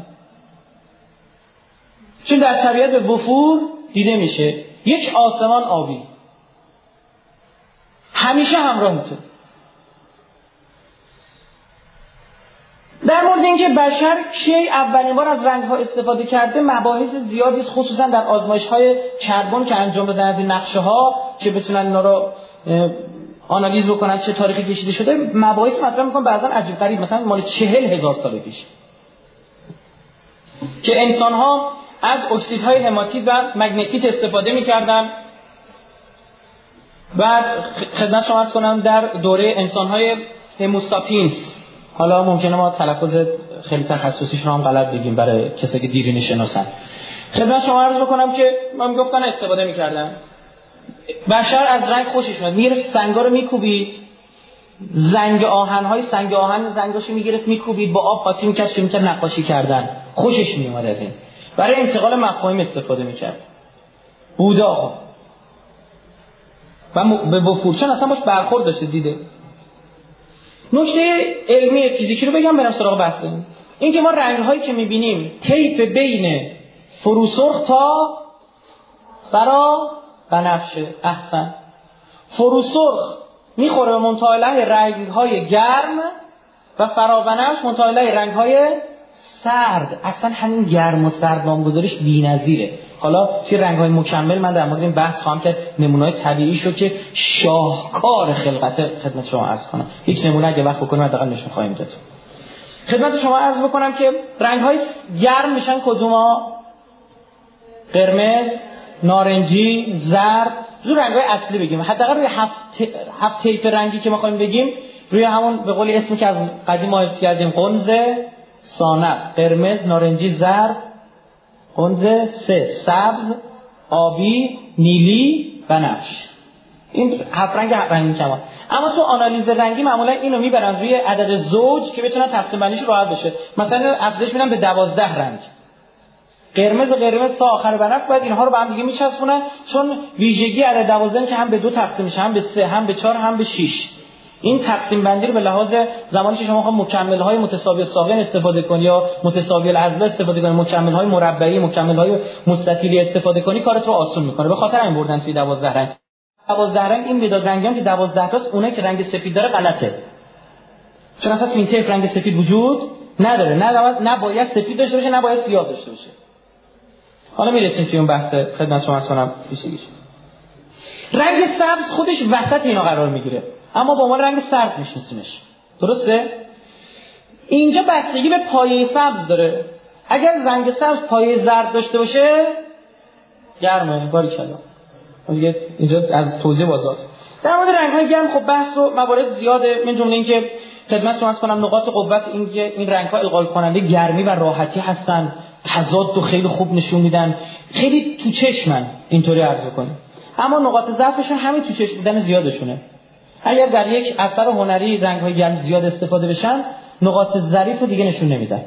چون در طبیعت به وفور دیده میشه. یک آسمان آبی. همیشه همراه تو در مورد اینکه بشر کی اولین بار از رنگ ها استفاده کرده مباحث زیادی است خصوصا در آزمایش های کربن که انجام دادن از این نقشه ها که بتونن اینا رو آنالیز بکنن چه تاریخی کشیده شده. مباحث مطرح می‌کنن بعضا عجیب غریب مثلا مال چهل هزار سال پیش. که انسان ها از اکسیدهای هماتیت و مگنتیت استفاده می‌کردن. بعد خدمت شما کنم در دوره انسان های هموساپینس حالا ممکنه ما تلفظ خیلی تخصصیش رو هم غلط بگیم برای کسی که دیرینه شناسن. خدمت شما عرض بکنم که من گفتن استفاده می‌کردن. بشر از رنگ خوشش میاد. می‌گرفت سنگا رو میکوبید. زنگ آهن های سنگ آهن زنگاشو می‌گرفت میکوبید. با آب قاطی می‌کرد چه می‌کرد نقاشی کردن. خوشش میومد از این. برای انتقال مفاهیم استفاده می‌کرد. بودا. و به بفورچن اصلا باش برخورد داشته دیده. نکته علمی فیزیکی رو بگم برم سراغ بحث این. که ما رنگ هایی که می‌بینیم تیپ بین فروسرخ تا برا بنفشه احسن فروسرخ می‌خوره به منطقه رنگ های گرم و فرابنفش منطقه رنگ های سرد. اصلا همین گرم و سرد نامگذاریش بی‌نظیره. حالا توی رنگ های مکمل من در مورد این بحث خواهم که نمونه های طبیعی شو که شاهکار خلقت خدمت شما عرض کنم. یک نمونه اگه وقت بکنم حداقل نشون خواهیم داد. خدمت شما عرض بکنم که رنگ های گرم میشن. کدوما قرمز نارنجی زرد. رو رنگ های اصلی بگیم. حداقل روی هفت, هفت تیپ رنگی که ما خواهیم بگیم روی همون به قولی اسمی که از قدیم ما کردیم قنزه سانب. قرمز نارنجی زرد. قنزه سه سبز آبی نیلی و نفش این هفت رنگ رنگی کمان اما تو آنالیز رنگی معمولا اینو می‌برن روی عدد زوج که بتونن تقسیم بندیش راحت بشه. مثلا افزایش میدن به دوازده رنگ. قرمز و قرمز تا آخر بنفش باید اینها رو به هم دیگه میچسبونن چون ویژگی عدد دوازده که هم به دو تقسیم میشه هم به سه هم به چهار هم به شش این تقسیم بندی رو به لحاظ زمانی که شما خواهد مکمل های متساوی ساقن استفاده کنی یا متساوی العرضه استفاده کنی مکمل های مربعی مکمل های مستطیلی استفاده کنی کارت رو آسون می‌کنه. به خاطر این بردن توی 12 رنگ. 12 رنگ این مداد رنگی که 12 تاست اونایی که رنگ سفید داره غلطه. چون اصلا تو این رنگ سفید وجود نداره. نه نباید سفید داشته باشه نباید سیاه داشته باشه. حالا می‌رسیم توی اون بحث خدمت شما کنم رنگ سبز خودش وسط اینا قرار می‌گیره. اما با ما رنگ سرد میشناسیمش درسته؟ اینجا بستگی به پایه سبز داره. اگر رنگ سبز پایه زرد داشته باشه گرمه. باری کلا اینجا از توضیح بازار. در مورد رنگ های گرم خب بحث و موارد زیاده. من جمله اینکه خدمت شما کنم نقاط قوت این این رنگ ها القای کننده گرمی و راحتی هستن. تضاد رو خیلی خوب نشون میدن. خیلی تو چشمن. اینطوری عرض کنیم اما نقاط ضعفشون همین تو چشم بودن زیادشونه. اگر در یک اثر هنری رنگ های گرم زیاد استفاده بشن نقاط ظریف رو دیگه نشون نمیدن.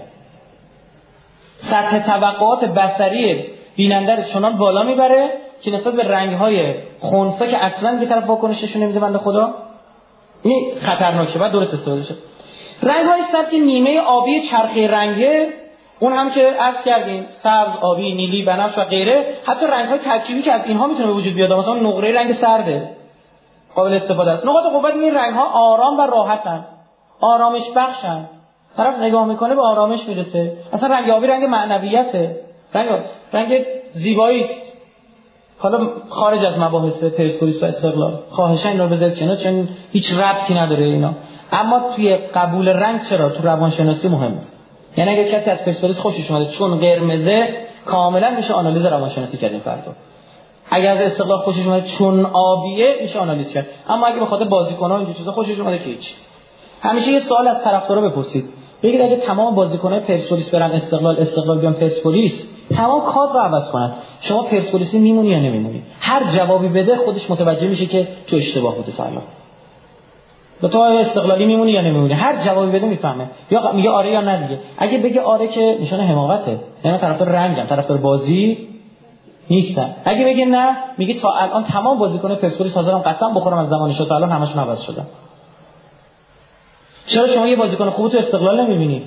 سطح طبقات بصری بیننده رو چنان بالا می‌بره که نسبت به رنگ های خونسا که اصلا به طرف واکنش نشون نمیده بنده خدا. این خطرناکه بعد درست استفاده شد. رنگ های سطح نیمه آبی چرخی رنگه اون هم که عرض کردیم سبز آبی نیلی بنفش و غیره حتی رنگ های ترکیبی که از اینها می‌تونه به وجود بیاد مثلا نقره رنگ سرده. قابل استفاده است. نقاط قوت این رنگ ها آرام و راحتن آرامش بخشن. طرف نگاه می‌کنه به آرامش می‌رسه. اصلا رنگ آبی رنگ معنویته. رنگ رنگ زیبایی است. حالا خارج از مباحث پرسپولیس و استقلال. خواهشا اینا رو بذارید کنار چون هیچ ربطی نداره اینا. اما توی قبول رنگ چرا؟ تو روانشناسی مهمه یعنی اگه کسی از پرسپولیس خوشش اومده چون قرمزه کاملا میشه آنالیز روانشناسی کردیم فردا. اگر از استقلال خوشش اومده چون آبیه میشه آنالیز کرد. اما اگه بخاطر بازیکن‌ها اینجور چیزا خوشش اومده که هیچ همیشه یه سوال از طرفدارا بپرسید. بگید اگه تمام بازیکن‌های پرسپولیس برن استقلال استقلال بیان پرسپولیس تمام کاد رو عوض کنن. شما پرسپولیسی میمونی یا نمیمونی؟ هر جوابی بده خودش متوجه میشه که تو اشتباه بوده تا به تو استقلالی میمونی یا نمیمونی؟ هر جوابی بده می‌فهمه. یا میگه آره یا نه دیگه. اگه بگه آره که نشان حماقته یعنی طرفدار رنگم طرفدار بازی نیستن. اگه بگه نه میگه تا الان تمام بازیکن پرسپولیس حاضرم قسم بخورم از زمان تا الان همشون عوض شدن. چرا شما یه بازیکن خوب تو استقلال نمی‌بینی؟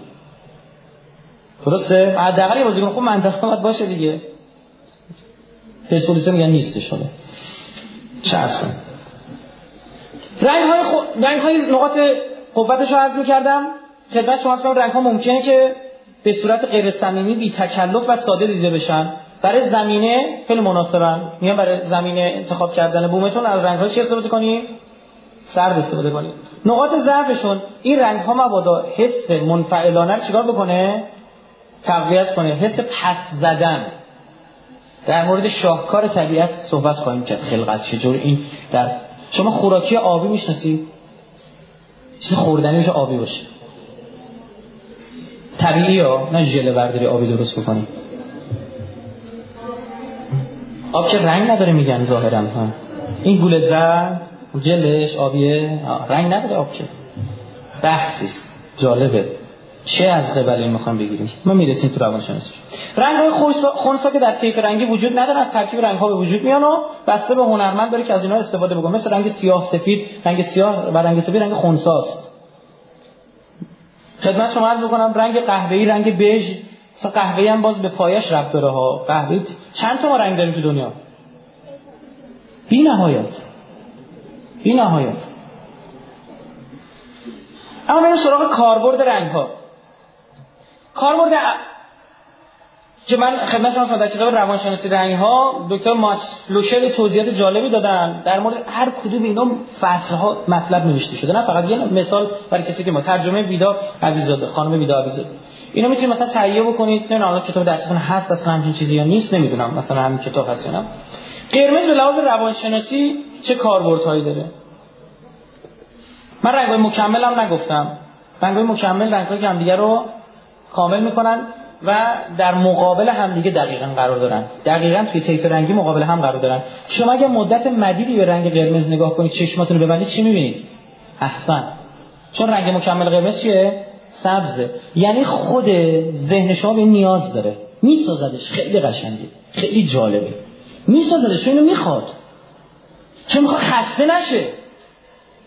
درسته؟ حداقل یه بازیکن خوب منطقه باید باشه دیگه. پرسپولیس میگن نیستش شده چه اصلا رنگ های, خو... رنگ های نقاط قوتش رو عرض می‌کردم. خدمت شما هستم رنگ ها ممکنه که به صورت غیر صمیمی بی تکلف و ساده دیده بشن. برای زمینه خیلی مناسبن. میان برای زمینه انتخاب کردن بومتون از رنگ های چی استفاده کنید سرد استفاده کنید نقاط ضعفشون این رنگ ها مبادا حس منفعلانه رو چیکار بکنه؟ تقویت کنه. حس پس زدن. در مورد شاهکار طبیعت صحبت خواهیم کرد. خلقت چجور؟ این در شما خوراکی آبی می‌شناسید؟ چیز خوردنی میشه آبی باشه. طبیعی ها نه ژله برداری آبی درست بکنی. آب که رنگ نداره میگن ظاهرا ها. این گوله زرد جلش آبیه رنگ نداره آب که. بحثی جالبه. چه از قبل این می‌خوام بگیریم؟ ما می‌رسیم تو روانشناسی. رنگ های خونسا که در کیف رنگی وجود ندارن از ترکیب رنگ ها به وجود میان و بسته به هنرمند داره که از اینا استفاده بکنه. مثل رنگ سیاه سفید رنگ سیاه و رنگ سفید رنگ خونساست. خدمت شما عرض بکنم رنگ قهوه‌ای رنگ بژ مثلا قهوه‌ای هم باز به پایش ربط داره ها. قهوه چند تا ما رنگ داریم تو دنیا؟ بی نهایت. بی نهایت. اما بریم سراغ کاربرد رنگ ها کاربرد که من خدمت شما در کتاب روانشناسی رنگ ها دکتر ماکس فلوشر توضیحات جالبی دادن. در مورد هر کدوم اینا فصل ها مطلب نوشته شده. نه فقط یه مثال برای کسی که ما ترجمه ویدا عزیزاده خانم ویدا عزیزاده. اینو می‌تونید مثلا تهیه بکنید نه الان کتاب دستتون هست اصلا همچین چیزی یا نیست نمی‌دونم مثلا همین کتاب هست یا قرمز به لحاظ روانشناسی چه کاربردهایی داره؟ من رنگ‌های مکملم نگفتم. رنگ‌های مکمل رنگ‌هایی که همدیگه رو کامل می‌کنن و در مقابل همدیگه دقیقا قرار دارن. دقیقا توی طیف رنگی مقابل هم قرار دارن. شما اگه مدت مدیدی به رنگ قرمز نگاه کنید چشماتون رو ببندید چی می‌بینید؟ احسن. چون رنگ مکمل قرمز چیه؟ سبزه. یعنی خود ذهن شما به نیاز داره. میسازدش. خیلی قشنگه. خیلی جالبه. میسازدش. اینو می‌خواد. چون می‌خواد خسته نشه.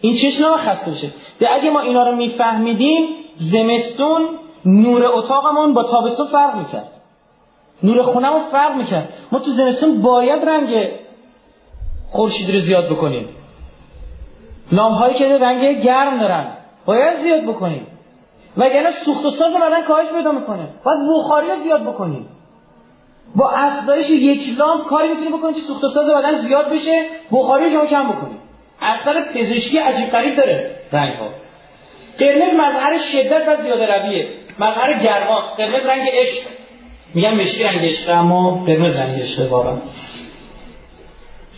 این چشم نباید خسته بشه. اگه ما اینا رو میفهمیدیم زمستون نور اتاقمون با تابستون فرق می‌کرد. نور خونمون فرق می‌کرد. ما تو زمستون باید رنگ خورشید رو زیاد بکنیم. لامپ هایی که رنگ گرم دارن باید زیاد بکنیم. وگرنه سوخت و ساز بدن کاهش پیدا می‌کنه. باید بخاری رو زیاد بکنید با افزایش یک لامپ کاری می‌تونی بکنید که سوخت و ساز بدن زیاد بشه بخاری شما کم بکنید اثر پزشکی عجیب غریب داره رنگ ها قرمز مظهر شدت و زیاده رویه. مظهر گرما. قرمز رنگ عشق. میگن مشکی رنگ عشق اما قرمز رنگ عشق واقعا.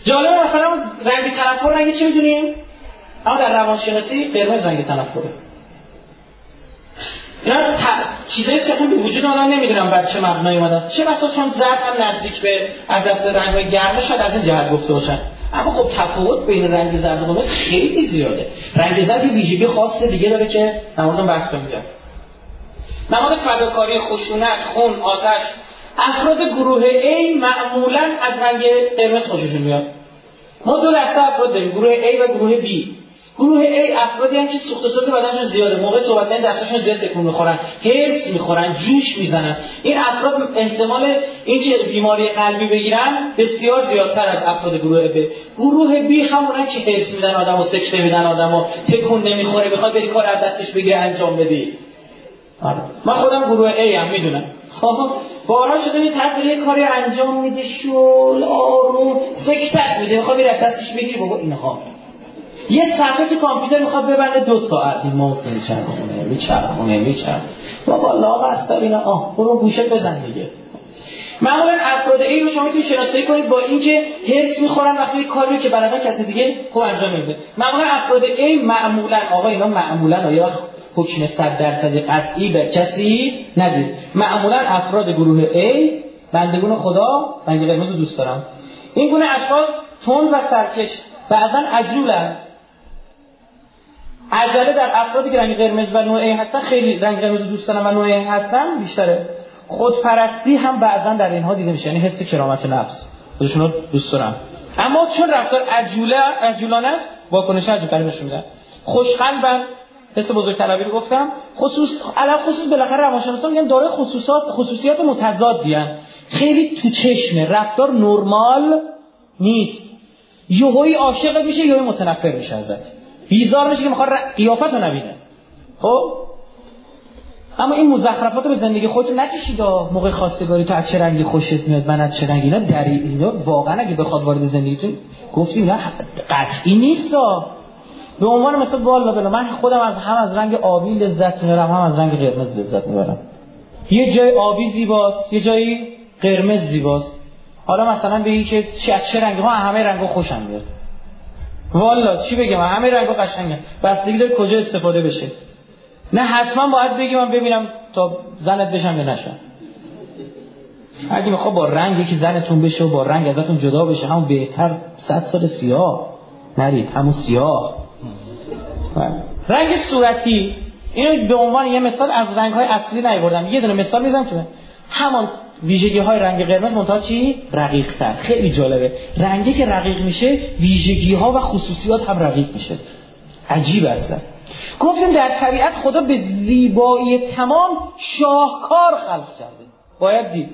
جالب مثلا رنگ تنفر رنگ چی می‌دونیم؟ اما در روانشناسی قرمز رنگ تنفره. اینا چیزایی که به وجود آدم نمی‌دونم بعد چه مبنایی اومدن. چه بسا چون زرد هم نزدیک به از دست رنگ گرمه شاید از این جهت گفته باشن. اما خب تفاوت بین رنگ زرد و قرمز خیلی زیاده. رنگ زرد یه ویژگی خاص دیگه داره که نمازم بحث میگم. نماد فداکاری خشونت خون آتش افراد گروه A معمولا از رنگ قرمز خوششون میاد. ما دو دسته افراد داریم گروه A و گروه B. گروه A افرادی هم که سوخت بدنشون زیاده. موقع صحبت کردن دستشون زیاد تکون می‌خورن. هرس می‌خورن جوش می‌زنن. این افراد احتمال اینکه بیماری قلبی بگیرن بسیار زیادتر از افراد گروه B. گروه B همونن که هرس میدن آدمو سکته میدن آدمو تکون نمی‌خوره بخواد بری کار از دستش بگیره انجام بدی. آره. من خودم گروه A هم می‌دونم. خب بارا شده طرف یه کاری انجام میده شل آروم سکتت میده. می‌خواد بری دستش بگیری بابا اینها. یه صفحه تو کامپیوتر می‌خواد ببنده دو ساعت. این موس میچرخونه میچرخونه میچرخونه بابا لاغ است اینا. آه برو گوشه بزن دیگه. معمولا افراد ای رو شما می‌تونید شناسایی کنید با اینکه حس می‌خورن وقتی کاری که بلدن کسی دیگه خوب انجام میده معمولا افراد ای معمولا آقا اینا معمولا آیا حکم صد درصد قطعی به کسی ندید. معمولا افراد گروه A بندگون خدا رنگ قرمز دوست دارم. این گونه اشخاص تون و سرکش بعضا عجولند عجله در افرادی که رنگ قرمز و نوع هستن خیلی رنگ قرمز دوست دارن و نوع هستن بیشتره. خودپرستی هم بعضا در اینها دیده میشه یعنی حس کرامت نفس. خودشون رو دوست دارن. اما چون رفتار عجوله عجولانه است واکنش عجیب غریب نشون میدن خوشقلبن حس بزرگ طلبی رو گفتم. خصوص علم خصوص بالاخره روانشناسا میگن داره خصوصات خصوصیات متضادی خیلی تو چشمه. رفتار نرمال نیست. یهویی عاشق میشه یهویی متنفر میشه ازت. بیزار میشه که می‌خواد قیافت رو نبینه. خب؟ اما این مزخرفات رو به زندگی خودتون نکشید موقع خواستگاری تو از چه رنگی خوشت میاد من از چه رنگی؟ اینا دری اینا واقعا اگه بخواد وارد زندگیتون گفتیم اینا قطعی نیست به عنوان مثل والا بلا من خودم از هم از رنگ آبی لذت می‌برم هم از رنگ قرمز لذت می‌برم. یه جای آبی زیباست یه جایی قرمز زیباست. حالا مثلا بگی که چه چه رنگ ها همه رنگ خوشم میاد. والا چی بگم؟ همه رنگ ها قشنگه بستگی داره کجا استفاده بشه. نه حتما باید بگی من ببینم تا زنت بشم یا نشم. اگه میخوا با رنگ یکی زنتون بشه و با رنگ ازتون جدا بشه همون بهتر صد سال سیاه. نرید همون سیاه. رنگ صورتی اینو به عنوان یه مثال از رنگ های اصلی نیوردم یه دونه مثال می‌زنم تو. همان ویژگی های رنگ قرمز منتها چی؟ رقیق تر خیلی جالبه. رنگی که رقیق میشه ویژگی ها و خصوصیات هم رقیق میشه. عجیب اصلا. گفتیم در طبیعت خدا به زیبایی تمام شاهکار خلق کرده. باید دید.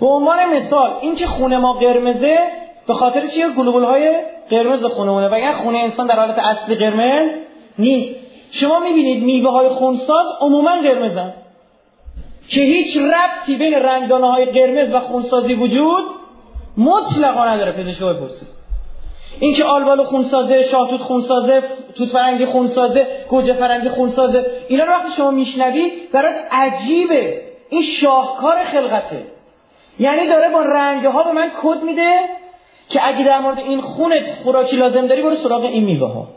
به عنوان مثال اینکه خونه ما قرمزه به خاطر چیه؟ گلوبول های قرمز خونمونه. و خونه انسان در حالت اصلی قرمز نیست. شما می‌بینید میوه های خونساز عموما قرمزن. که هیچ ربطی بین رنگدانه های قرمز و خونسازی وجود مطلقا نداره پزشک بپرسید. این که آلبالو خونسازه شاهتوت خونسازه توت فرنگی خونسازه گوجه فرنگی خونسازه اینا رو وقتی شما میشنوی برات عجیبه. این شاهکار خلقته. یعنی داره با رنگ ها به من کد میده که اگه در مورد این خونت خوراکی لازم داری برو سراغ این میوه ها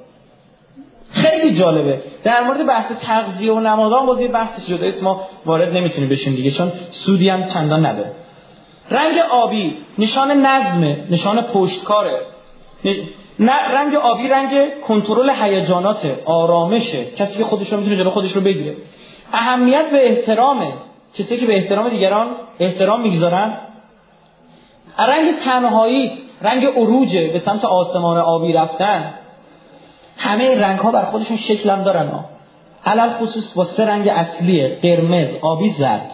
خیلی جالبه. در مورد بحث تغذیه و نمادان بازی بحث جدا ما وارد نمی‌تونیم بشیم دیگه چون سودی هم چندان نداره. رنگ آبی نشان نظمه نشان پشتکاره. نه رنگ آبی رنگ کنترل هیجانات آرامشه. کسی که خودش رو می‌تونه جلو خودش رو بگیره. اهمیت به احترامه. کسی که به احترام دیگران احترام می‌گذارن. رنگ تنهایی رنگ عروجه. به سمت آسمان آبی رفتن. همه رنگ ها بر خودشون شکل هم دارن ها. علل خصوص با سه رنگ اصلیه قرمز آبی زرد.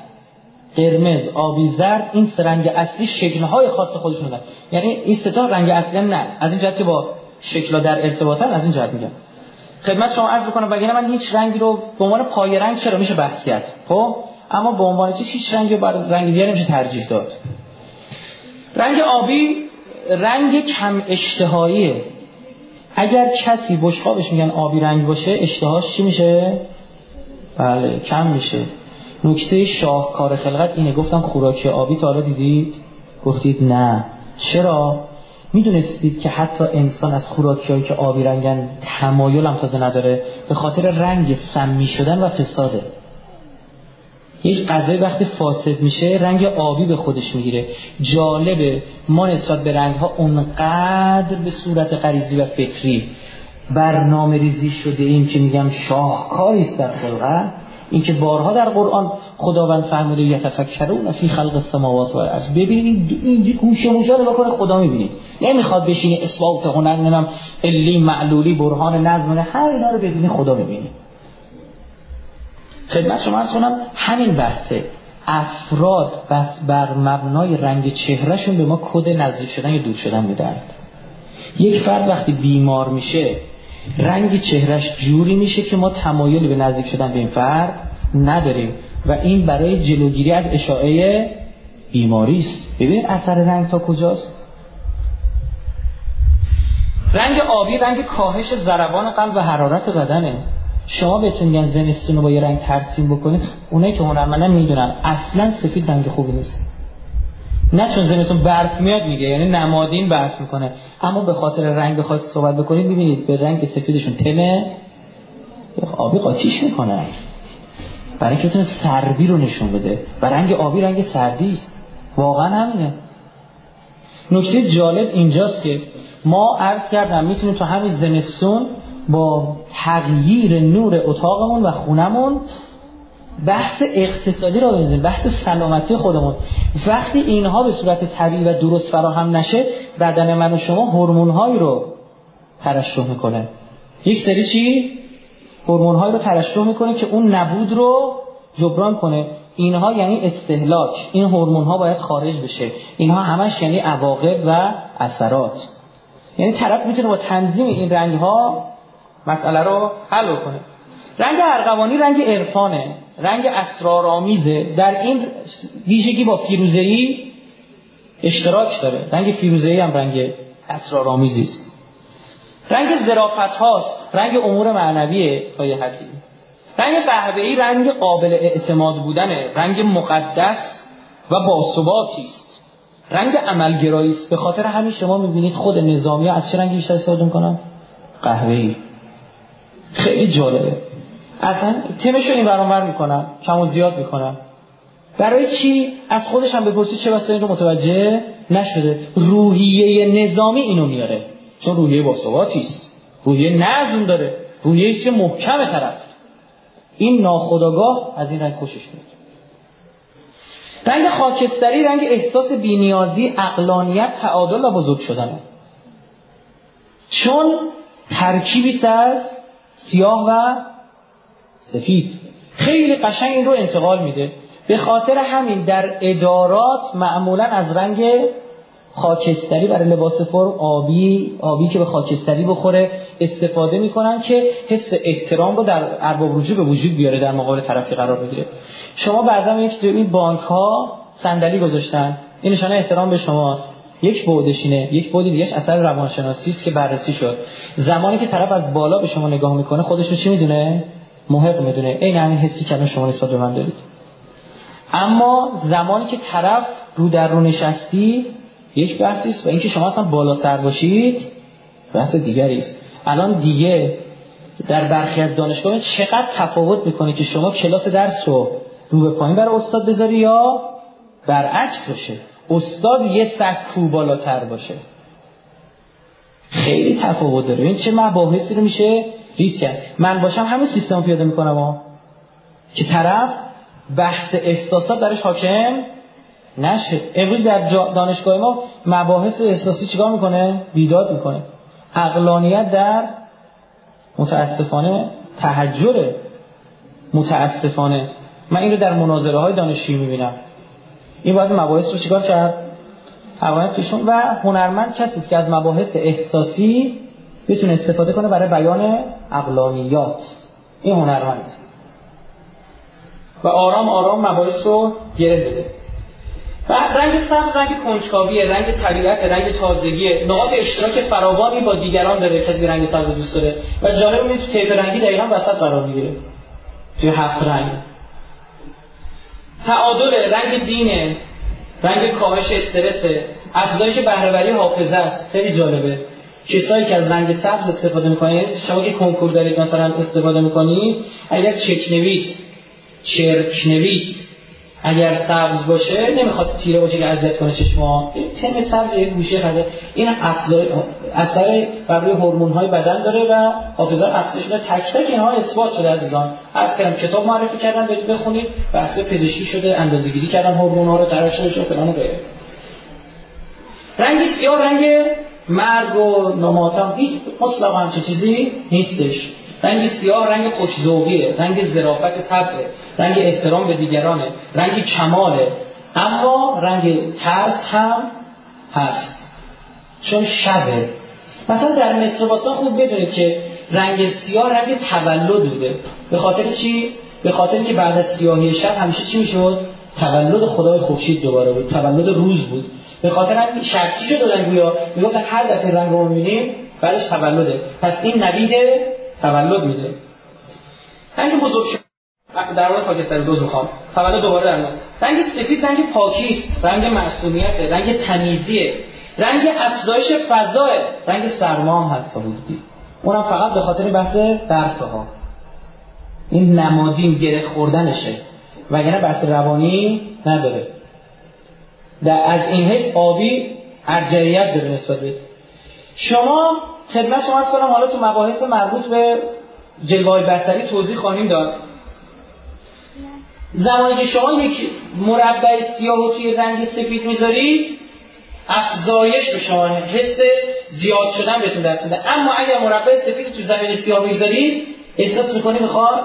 قرمز آبی زرد این سه رنگ اصلی شکل های خاص خودشون دارن. یعنی این سه تا رنگ اصلی نه. از این جهت که با شکل در ارتباطن از این جهت میگم. خدمت شما عرض بکنم وگرنه من هیچ رنگی رو به عنوان پای رنگ چرا میشه بحث کرد؟ خب؟ اما به عنوان چیز هیچ رنگی رو برای رنگ دیگه نمیشه ترجیح داد. رنگ آبی رنگ کم اشتهاییه اگر کسی بشقابش میگن آبی رنگ باشه اشتهاش چی میشه؟ بله کم میشه. نکته شاهکار خلقت اینه. گفتم خوراکی آبی تا حالا دیدید؟ گفتید نه. چرا؟ می‌دونستید که حتی انسان از خوراکی هایی که آبی رنگن تمایل هم تازه نداره به خاطر رنگ سمی شدن و فساده. یک غذای وقتی فاسد میشه رنگ آبی به خودش می‌گیره. جالبه ما نسبت به رنگ ها اونقدر به صورت غریزی و فکری برنامه ریزی شده این که میگم شاهکاری است در خلقت این که بارها در قرآن خداوند فرموده یتفکرون فی خلق السماوات و الارض ببینید این گوشه موشه رو بکنه خدا می‌بینید. نمی‌خواد بشینی اثبات هنر نمی‌دونم علی معلولی برهان نظم هر اینا رو ببینی خدا می‌بینی خدمت شما ارز کنم همین بحثه افراد بر مبنای رنگ چهرهشون به ما کد نزدیک شدن یا دور شدن میدن یک فرد وقتی بیمار میشه رنگ چهرش جوری میشه که ما تمایلی به نزدیک شدن به این فرد نداریم و این برای جلوگیری از اشاعه بیماری است. ببینید اثر رنگ تا کجاست. رنگ آبی رنگ کاهش ضربان قلب و حرارت بدنه. شما بهتون میگن زمستون رو با یه رنگ ترسیم بکنید اونایی که هنرمندن می‌دونن اصلا سفید رنگ خوبی نیست. نه چون زمستون برف میاد میگه یعنی نمادین برف می‌کنه. اما به خاطر رنگ بخواید صحبت بکنید می‌بینید به رنگ سفیدشون تمه. آبی قاطیش می‌کنه. برای اینکه سردی رو نشون بده. و رنگ آبی رنگ سردی است. واقعا همینه. نکته جالب اینجاست که ما عرض کردم می‌تونیم تو همین زمستون با تغییر نور اتاقمون و خونمون بحث اقتصادی رو بزنیم بحث سلامتی خودمون. وقتی اینها به صورت طبیعی و درست فراهم نشه بدن من و شما هورمون هایی رو ترشح می‌کنه. یک سری چی؟ هورمون هایی رو ترشح می‌کنه که اون نبود رو جبران کنه. اینها یعنی استهلاک. این هورمون ها باید خارج بشه. اینها همش یعنی عواقب و اثرات. یعنی طرف می‌تونه با تنظیم این رنگ ها مسئله رو حل کنه رنگ ارغوانی رنگ عرفانه. رنگ اسرارآمیزه. در این ویژگی با فیروزه‌ای اشتراک داره. رنگ فیروزه‌ای هم رنگ اسرارآمیزی است. رنگ ظرافت هاست رنگ امور معنویه تا یه حدی. رنگ قهوه‌ای رنگ قابل اعتماد بودنه. رنگ مقدس و باثباتی است. رنگ عملگرایی است. به خاطر همین شما می‌بینید خود نظامی از چه رنگی بیشتر استفاده می‌کنن؟ قهوه‌ای. خیلی جالبه. اصلا تیمش رو این برانور می‌کنم کم و زیاد می‌کنم برای چی؟ از خودش هم بپرسی چه بسته این رو متوجه نشده. روحیه نظامی اینو میاره. چون روحیه باثباتی است. روحیه نظم داره. روحیه است که محکم طرف. این ناخداگاه از این رنگ خوشش میاد. رنگ خاکستری رنگ احساس بینیازی اقلانیت تعادل و بزرگ شدنه. چون ترکیبی از سیاه و سفید. خیلی قشنگ این رو انتقال میده. به خاطر همین در ادارات معمولا از رنگ خاکستری برای لباس فرم آبی آبی که به خاکستری بخوره استفاده می‌کنن که حس احترام رو در ارباب رجوع به وجود بیاره در مقابل طرفی قرار بگیره. شما بعدا یک این بانک ها صندلی گذاشتن. این نشانه احترام به شماست. یک بودشینه یک بود دیگه اثر روانشناسی است که بررسی شد. زمانی که طرف از بالا به شما نگاه می‌کنه خودش رو چی می‌دونه؟ محق می‌دونه. این همین حسی که شما نسبت به من دارید. اما زمانی که طرف رو در رو نشستی یک بحثی است و اینکه شما اصلا بالا سر باشید بحث دیگری است. الان دیگه در برخی از دانشگاه چقدر تفاوت می‌کنه که شما کلاس درس رو رو به پایین برای استاد بذاری یا برعکس باشه. استاد یه سکو بالاتر باشه. خیلی تفاوت داره. این چه مباحثی رو میشه ریس کرد. من باشم همین سیستم پیاده می‌کنم ها. که طرف بحث احساسات درش حاکم نشه. امروز در دانشگاه ما مباحث احساسی چیکار می‌کنه؟ بیداد می‌کنه. اقلانیت در متاسفانه تحجره. متاسفانه. من این رو در مناظره های دانشجویی می‌بینم. این باید مباحث رو چیکار کرد؟ حقایق توشون و هنرمند کسی که از مباحث احساسی بتونه استفاده کنه برای بیان اقلانیات این هنرمند و آرام آرام مباحث رو گره بده و رنگ سبز رنگ کنجکاویه رنگ طبیعت رنگ تازگیه. نقاط اشتراک فراوانی با دیگران داره. کسی رنگ سبز دوست داره. و جالب تو تیپ رنگی دقیقا وسط قرار می‌گیره. توی هفت رنگ. تعادل رنگ دینه رنگ کاهش استرس افزایش بهرهوری حافظه است. خیلی جالبه. کسایی که از رنگ سبز استفاده می‌کنید شما که کنکور دارید مثلا استفاده می‌کنید اگر چک نویس چرک نویس اگر سبز باشه نمی‌خواد تیره باشه که اذیت کنه چشما تم سبز یه گوشه خده این اثر بر روی هورمون های بدن داره و حافظه افزایش میده. تک تک اینها اثبات شده عزیزان. عرض کردم کتاب معرفی کردن برید بخونید. بحث پزشکی شده اندازه‌گیری کردن هورمون ها رو ترشحش و فلان و غیره رنگ سیاه رنگ مرگ و نماتم. هیچ مطلقا همچین چیزی نیستش. رنگ سیاه رنگ خوشزوقیه رنگ ظرافت طبعه رنگ احترام به دیگرانه رنگ کماله. اما رنگ ترس هم هست. چون شبه. مثلا در مصر باستان خوب بدونید که رنگ سیاه رنگ تولد بوده. به خاطر چی؟ به خاطر که بعد از سیاهی شب همیشه چی می‌شد؟ تولد خدای خورشید دوباره بود تولد روز بود. به خاطر همین شرطی شد دادن گویا می‌گفتن هر دفعه رنگ رو می‌بینیم بعدش تولده. پس این نوید تولد میده. رنگ بزرگ در مورد خاکستری دوز می‌خوام. تولد دوباره در ماست رنگ سفید رنگ پاکی رنگ معصومیت رنگ تمیزیه. رنگ افزایش فضا رنگ سرما هم هست تا بودی اونم فقط به خاطر بحث درس ها این نمادین گره خوردنشه. وگرنه بحث روانی نداره. در از این حیث آبی ارجعیت داره نسبت شما خدمت شما از کنم حالا تو مباحث مربوط به جلوه بسری توضیح خواهیم داد. زمانی که شما یک مربع سیاه و توی رنگ سفید می‌ذارید افزایش به شما حس زیاد شدن بهتون دست میده. اما اگر مربع سفید تو زمین سیاه می‌ذارید احساس می‌کنی می‌خواد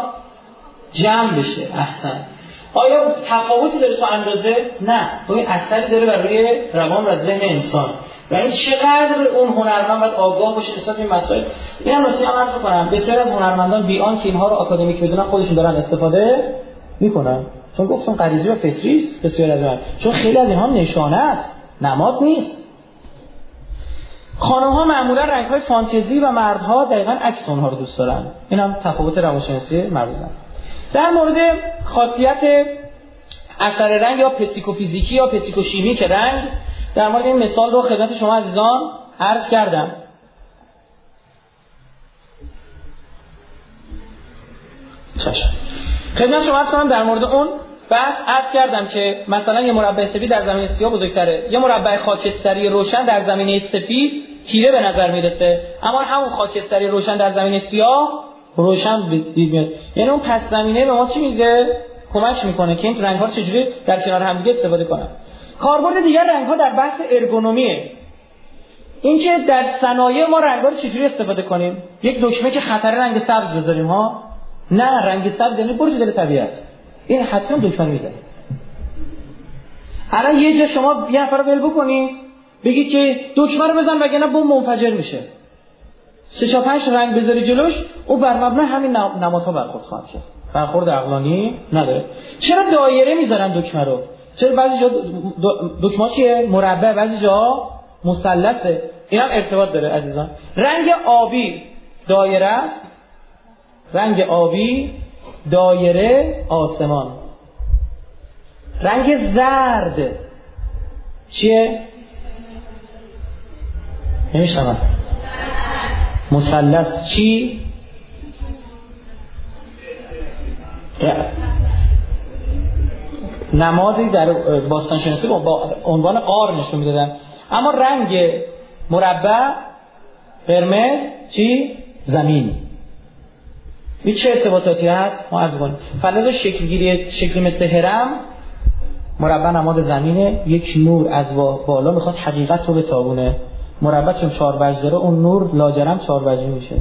جمع بشه احسن. آیا تفاوتی داره تو اندازه؟ نه. این اثری داره بر روی روان و ذهن انسان. و این چقدر اون هنرمند باید آگاه باشه نسبت این مسائل؟ این هم عرض کنم بسیار از هنرمندان بیان که اینها رو آکادمیک بدونن خودشون دارن استفاده می‌کنن. چون گفتم غریزی و فطری است بسیار از من چون خیلی از اینها نشانه است. نماد نیست. خانم ها معمولا رنگ های فانتزی و مردها دقیقا عکس اونها رو دوست دارن. این هم تفاوت روانشناسی مرزن در مورد خاصیت اثر رنگ یا پسیکوفیزیکی یا پسیکوشیمیک رنگ در مورد این مثال رو خدمت شما عزیزان عرض کردم. خدمت شما عرض کنم در مورد اون بحث عرض کردم که مثلا یه مربع سفید در زمین سیاه بزرگتره. یه مربع خاکستری روشن در زمینه سفید تیره به نظر می‌رسه. اما همون خاکستری روشن در زمین سیاه روشن دید میاد. یعنی اون پس زمینه به ما چی میده کمک می‌کنه که این رنگ ها چجوری در کنار هم دیگه استفاده کنن. کاربرد دیگر رنگ ها در بحث ارگونومیه. اینکه در صنایع ما رنگ ها رو چجوری استفاده کنیم؟ یک دکمه که خطر رنگ سبز بذاریم ها؟ نه رنگ سبز یعنی برو دل طبیعت. این حتما دکمه می‌زنید الان یه جا شما یه نفر رو ول بکنید بگید که دکمه رو بزن وگرنه بم منفجر میشه. سه تا پنج رنگ بذاری جلوش او بر مبنای همین نمادها برخورد خواهد کرد. برخورد عقلانی نداره. چرا دایره می‌ذارن دکمه رو؟ چرا بعضی جا دکمه چیه؟ مربع بعضی جا مثلثه این هم ارتباط داره عزیزان. رنگ آبی دایره است. رنگ آبی دایره آسمان. رنگ زرد. چیه؟ نمیشتم مثلث چی؟ نمادی در باستان شناسی با عنوان قار نشون می‌دادن. اما رنگ مربع قرمز چی؟ زمین. این چه ارتباطاتی هست؟ ما از کنیم فلز شکلگیری شکل مثل هرم مربع نماد زمینه. یک نور از بالا می‌خواد حقیقت رو به تابونه مربع چون چهار داره اون نور لاجرم چهار میشه.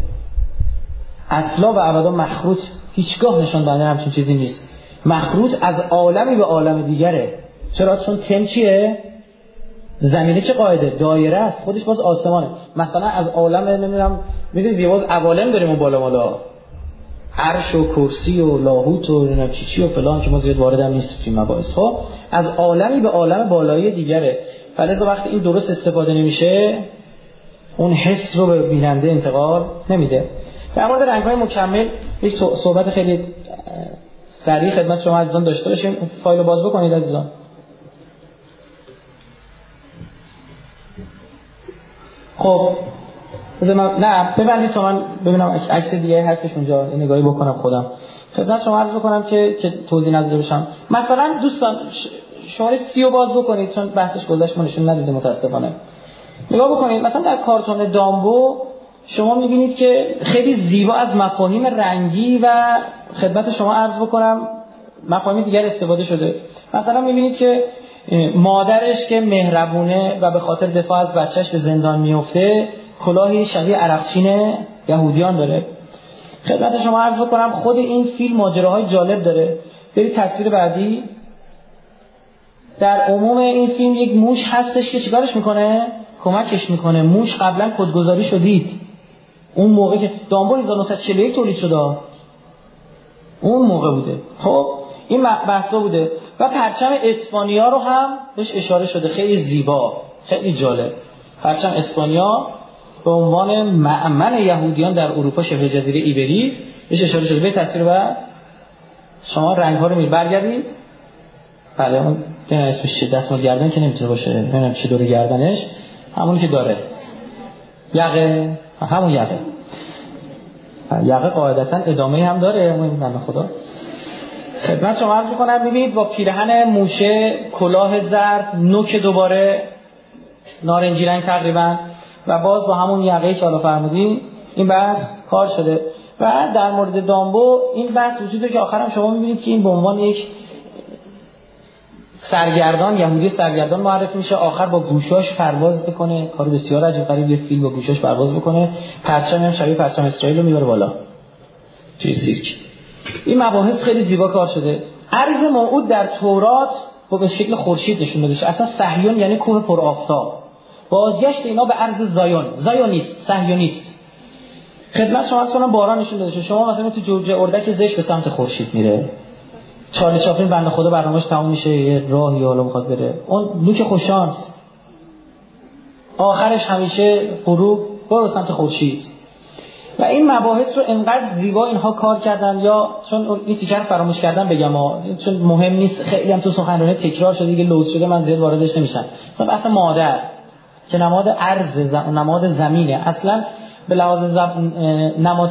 اصلا و ابدا مخروط هیچگاه نشان دهنده همچین چیزی نیست. مخروط از عالمی به عالم دیگره. چرا؟ چون تم چیه؟ زمینه چه قاعده؟ دایره است. خودش باز آسمانه. مثلا از عالم نمی‌دونم می‌دونید یه باز عوالم داریم اون بالا بالا عرش و کرسی و لاهوت و نمی‌دونم چی چی و فلان که ما زیاد وارد هم نیست این مباحث ها از عالمی به عالم بالایی دیگره. فلذا وقتی این درست استفاده نمیشه اون حس رو به بیننده انتقال نمیده. در مورد رنگ های مکمل یک صحبت خیلی سریع خدمت شما عزیزان داشته باشیم فایل رو باز بکنید عزیزان. خب نه ببندید تا من ببینم عکس دیگه هستش اونجا نگاهی بکنم خودم. خدمت شما عرض بکنم که که توضیح نداده باشم. مثلا دوستان شماره سی رو باز بکنید چون بحثش گذشت ما نشون ندیده متاسفانه. نگاه بکنید مثلا در کارتون دامبو شما می‌بینید که خیلی زیبا از مفاهیم رنگی و خدمت شما عرض بکنم مفاهیم دیگر استفاده شده. مثلا می‌بینید که مادرش که مهربونه و به خاطر دفاع از بچهش به زندان میفته کلاهی شبیه عرقچین یهودیان داره. خدمت شما عرض بکنم خود این فیلم ماجراهای جالب داره. برید تصویر بعدی. در عموم این فیلم یک موش هستش که چیکارش می‌کنه؟ کمکش می‌کنه. موش قبلا کدگذاری شدید اون موقع که دامبو 1941 تولید شده. اون موقع بوده. خب این بحثا بوده. و پرچم اسپانیا رو هم بهش اشاره شده. خیلی زیبا. خیلی جالب. پرچم اسپانیا به عنوان معمن یهودیان در اروپا شبه جزیره ایبری بهش اشاره شده. به تصویر و شما رنگ ها رو می برگردید بله اون اسمش چه دستمال گردن که نمی‌تونه باشه. نمی‌دونم چه دور گردنش. همون که داره. یقه همون یقه. یقه قاعدتا ادامه هم داره اون خدا. خدمت شما عرض می‌کنم ببینید با پیرهن موشه کلاه زرد نوک دوباره نارنجی رنگ تقریبا. و باز با همون یقه که حالا فرمودین این بحث کار شده. و در مورد دامبو این بحث وجود که آخرم شما می‌بینید که این به عنوان یک سرگردان یهودی سرگردان معرفی میشه. آخر با گوشاش پرواز بکنه. کار بسیار عجیب غریب. یه فیل با گوشاش پرواز بکنه. پرچم هم شبیه پرچم اسرائیل رو می‌بره بالا. زیرک. این مباحث خیلی زیبا کار شده. عرض موعود در تورات با به شکل خورشید نشون داده اصلا صهیون یعنی کوه پر آفتاب. بازگشت اینا به عرض زایون. زایونیست. صهیونیست. خدمت شما کنم باران نشون داده شما مثلا تو جوجه اردک زشت به سمت خورشید میره. چارلی چاپلین بنده خدا برنامه‌اش تموم میشه یه راهی حالا بخواد بره. اون لوک خوشانس آخرش همیشه غروب برو سمت خورشید. و این مباحث رو انقدر زیبا اینها کار کردن یا چون این تیکر فراموش کردن بگم ها چون مهم نیست. خیلی هم تو سخنرانی تکرار شده دیگه لوز شده من زیاد واردش نمیشم. مثلا بحث مادر که نماد ارز نماد زمینه. اصلا به لحاظ زم... نماد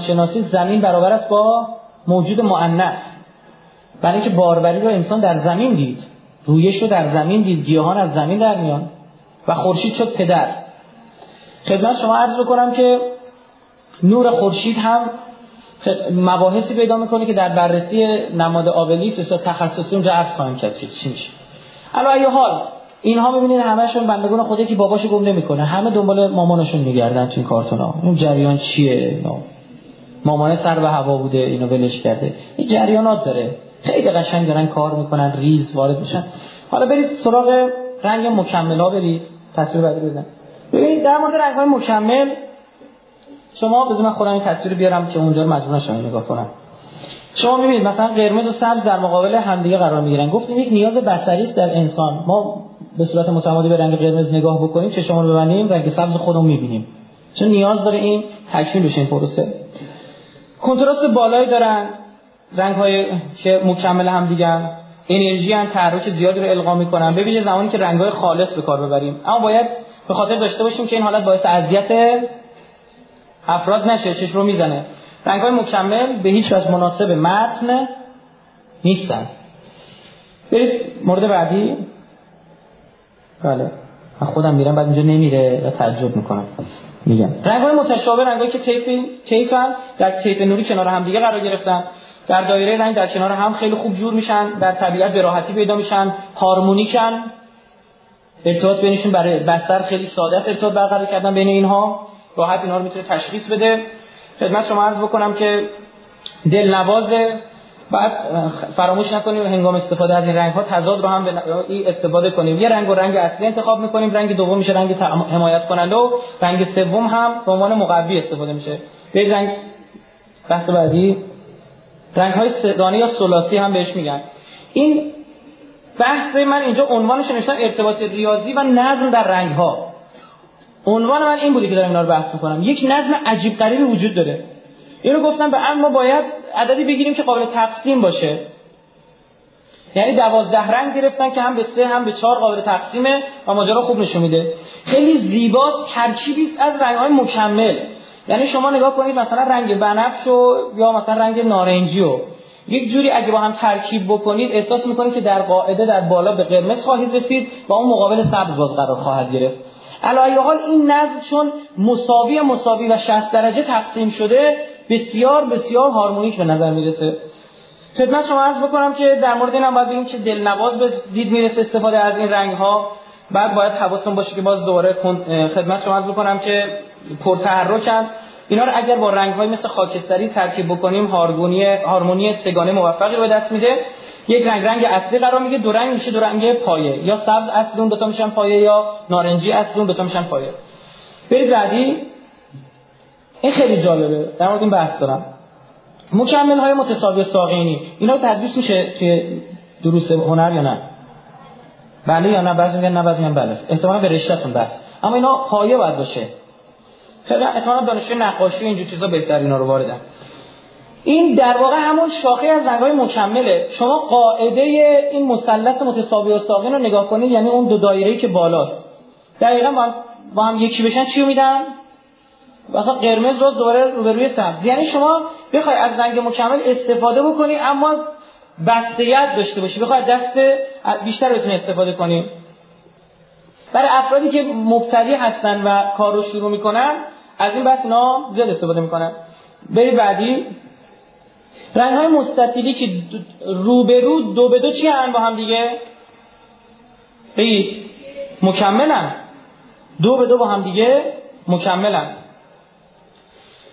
زمین برابر است با موجود مؤنث. برای اینکه باربری رو انسان در زمین دید. رویش رو در زمین دید. گیاهان از زمین در میان. و خورشید شد پدر. خدمت شما عرض بکنم که نور خورشید هم مباحثی پیدا می‌کنه که در بررسی نماد آبلیس و تخصصی اونجا عرض خواهیم کرد چی میشه. علی حال اینها می‌بینید همشون بندگان خودی که باباشو گم نمی‌کنه. همه دنبال مامانشون میگردن تو این کارتونا. اون جریان چیه؟ مامانه سر به هوا بوده اینو ولش کرده. این جریانات داره. خیلی قشنگ دارن کار می‌کنن ریز وارد میشن. حالا برید سراغ رنگ مکمل ها برید تصویر بعدی بزن ببینید در مورد رنگ های مکمل شما بذار من خودم این تصویر بیارم که اونجا رو مجبور نشم نگاه کنم. شما می‌بینید مثلا قرمز و سبز در مقابل همدیگه قرار می‌گیرن. گفتیم یک نیاز بصری در انسان. ما به صورت متمادی به رنگ قرمز نگاه بکنیم چشمون رو ببندیم رنگ سبز خودمون می‌بینیم. چون نیاز داره این؟ تکمیل بشه این پروسه. کنتراست بالایی دارن. رنگ های که مکمل هم دیگه انرژی هم تحرک زیادی رو القا می‌کنن. به زمانی که رنگ های خالص به کار ببریم. اما باید به خاطر داشته باشیم که این حالت باعث اذیت افراد نشه چش رو می‌زنه. رنگ های مکمل به هیچ وجه مناسب متن نیستن. برید مورد بعدی. بله. من خودم میرم بعد اینجا نمیره و تعجب می‌کنم. میگم. رنگ های متشابه رنگ که تیف در تیف نوری کنار هم دیگه قرار گرفتن. در دایره رنگ در کنار هم خیلی خوب جور میشن در طبیعت به راحتی پیدا میشن هارمونیکن. ارتباط بینشون برای بستر خیلی ساده ارتباط برقرار کردن بین اینها. راحت اینها رو می‌تونه تشخیص بده. خدمت شما عرض بکنم که دلنواز. بعد فراموش نکنیم هنگام استفاده از این رنگ ها تضاد رو هم به استفاده کنیم. یه رنگ و رنگ اصلی انتخاب می‌کنیم. رنگ دوم میشه رنگ حمایت کننده و رنگ سوم هم به عنوان مقوی استفاده میشه. به رنگ بحث بعدی. رنگ های سگانه یا ثلاثی هم بهش میگن. این بحث من اینجا عنوانش نوشتم ارتباط ریاضی و نظم در رنگ ها عنوان من این بوده که دارم اینا رو بحث می‌کنم. یک نظم عجیب غریبی وجود داره. اینو گفتم به اما باید عددی بگیریم که قابل تقسیم باشه. یعنی دوازده رنگ گرفتن که هم به سه هم به چهار قابل تقسیمه و ماجرا خوب نشون میده. خیلی زیباست ترکیبی از رنگ های مکمل. یعنی شما نگاه کنید مثلا رنگ بنفش و یا مثلا رنگ نارنجی و یک جوری اگه با هم ترکیب بکنید احساس می‌کنید که در قاعده در بالا به قرمز خواهید رسید و اون مقابل سبز باز قرار خواهد گرفت. علایه حال این نظم چون مساوی مساوی و 60 درجه تقسیم شده بسیار بسیار هارمونیک به نظر می‌رسه. خدمت شما عرض بکنم که در مورد اینم باید بگیم که دلنواز به دید می‌رسه استفاده از این رنگ ها بعد باید حواستون باشه که باز دوباره خدمت شما عرض بکنم که پرتحرکن اینا رو اگر با رنگ های مثل خاکستری ترکیب بکنیم هارمونی هارمونی سگانه موفقی رو دست میده. یک رنگ رنگ اصلی قرار میگه دو رنگ میشه دو رنگ پایه. یا سبز اصلی اون دو میشن پایه یا نارنجی اصلی اون دو میشن پایه. برید بعدی. این خیلی جالبه. در مورد این بحث دارم. مکمل های متساوی ساقینی. اینا تدریس میشه توی دروس هنر یا نه؟ بله یا نه؟ بعضی میگن نه بعضی میگن بله. احتمالاً به رشتهتون بس اما اینا پایه باید باشه. خیلی احتمالاً دانشجوی نقاشی اینجور چیزا بهتر اینا رو واردن. این در واقع همون شاخه از رنگ‌های مکمله. شما قاعده این مثلث متساوی و ساقین رو نگاه کنید یعنی اون دو دایره‌ای که بالاست. دقیقاً با هم, با هم یکی بشن چی میدن؟ مثلا قرمز رو دوباره روبروی سبز. یعنی شما بخوای از رنگ مکمل استفاده بکنی اما بسته‌یت داشته باشی. بخوای دست بیشتر بتونی استفاده کنی. برای افرادی که مبتدی هستن و کار رو شروع می‌کنن از این بس اینا زیاد استفاده می‌کنن. بری بعدی. رنگ های مستطیلی که رو به رو دو به دو چی هن با هم دیگه؟ بگید. مکملن. دو به دو با هم دیگه مکملن.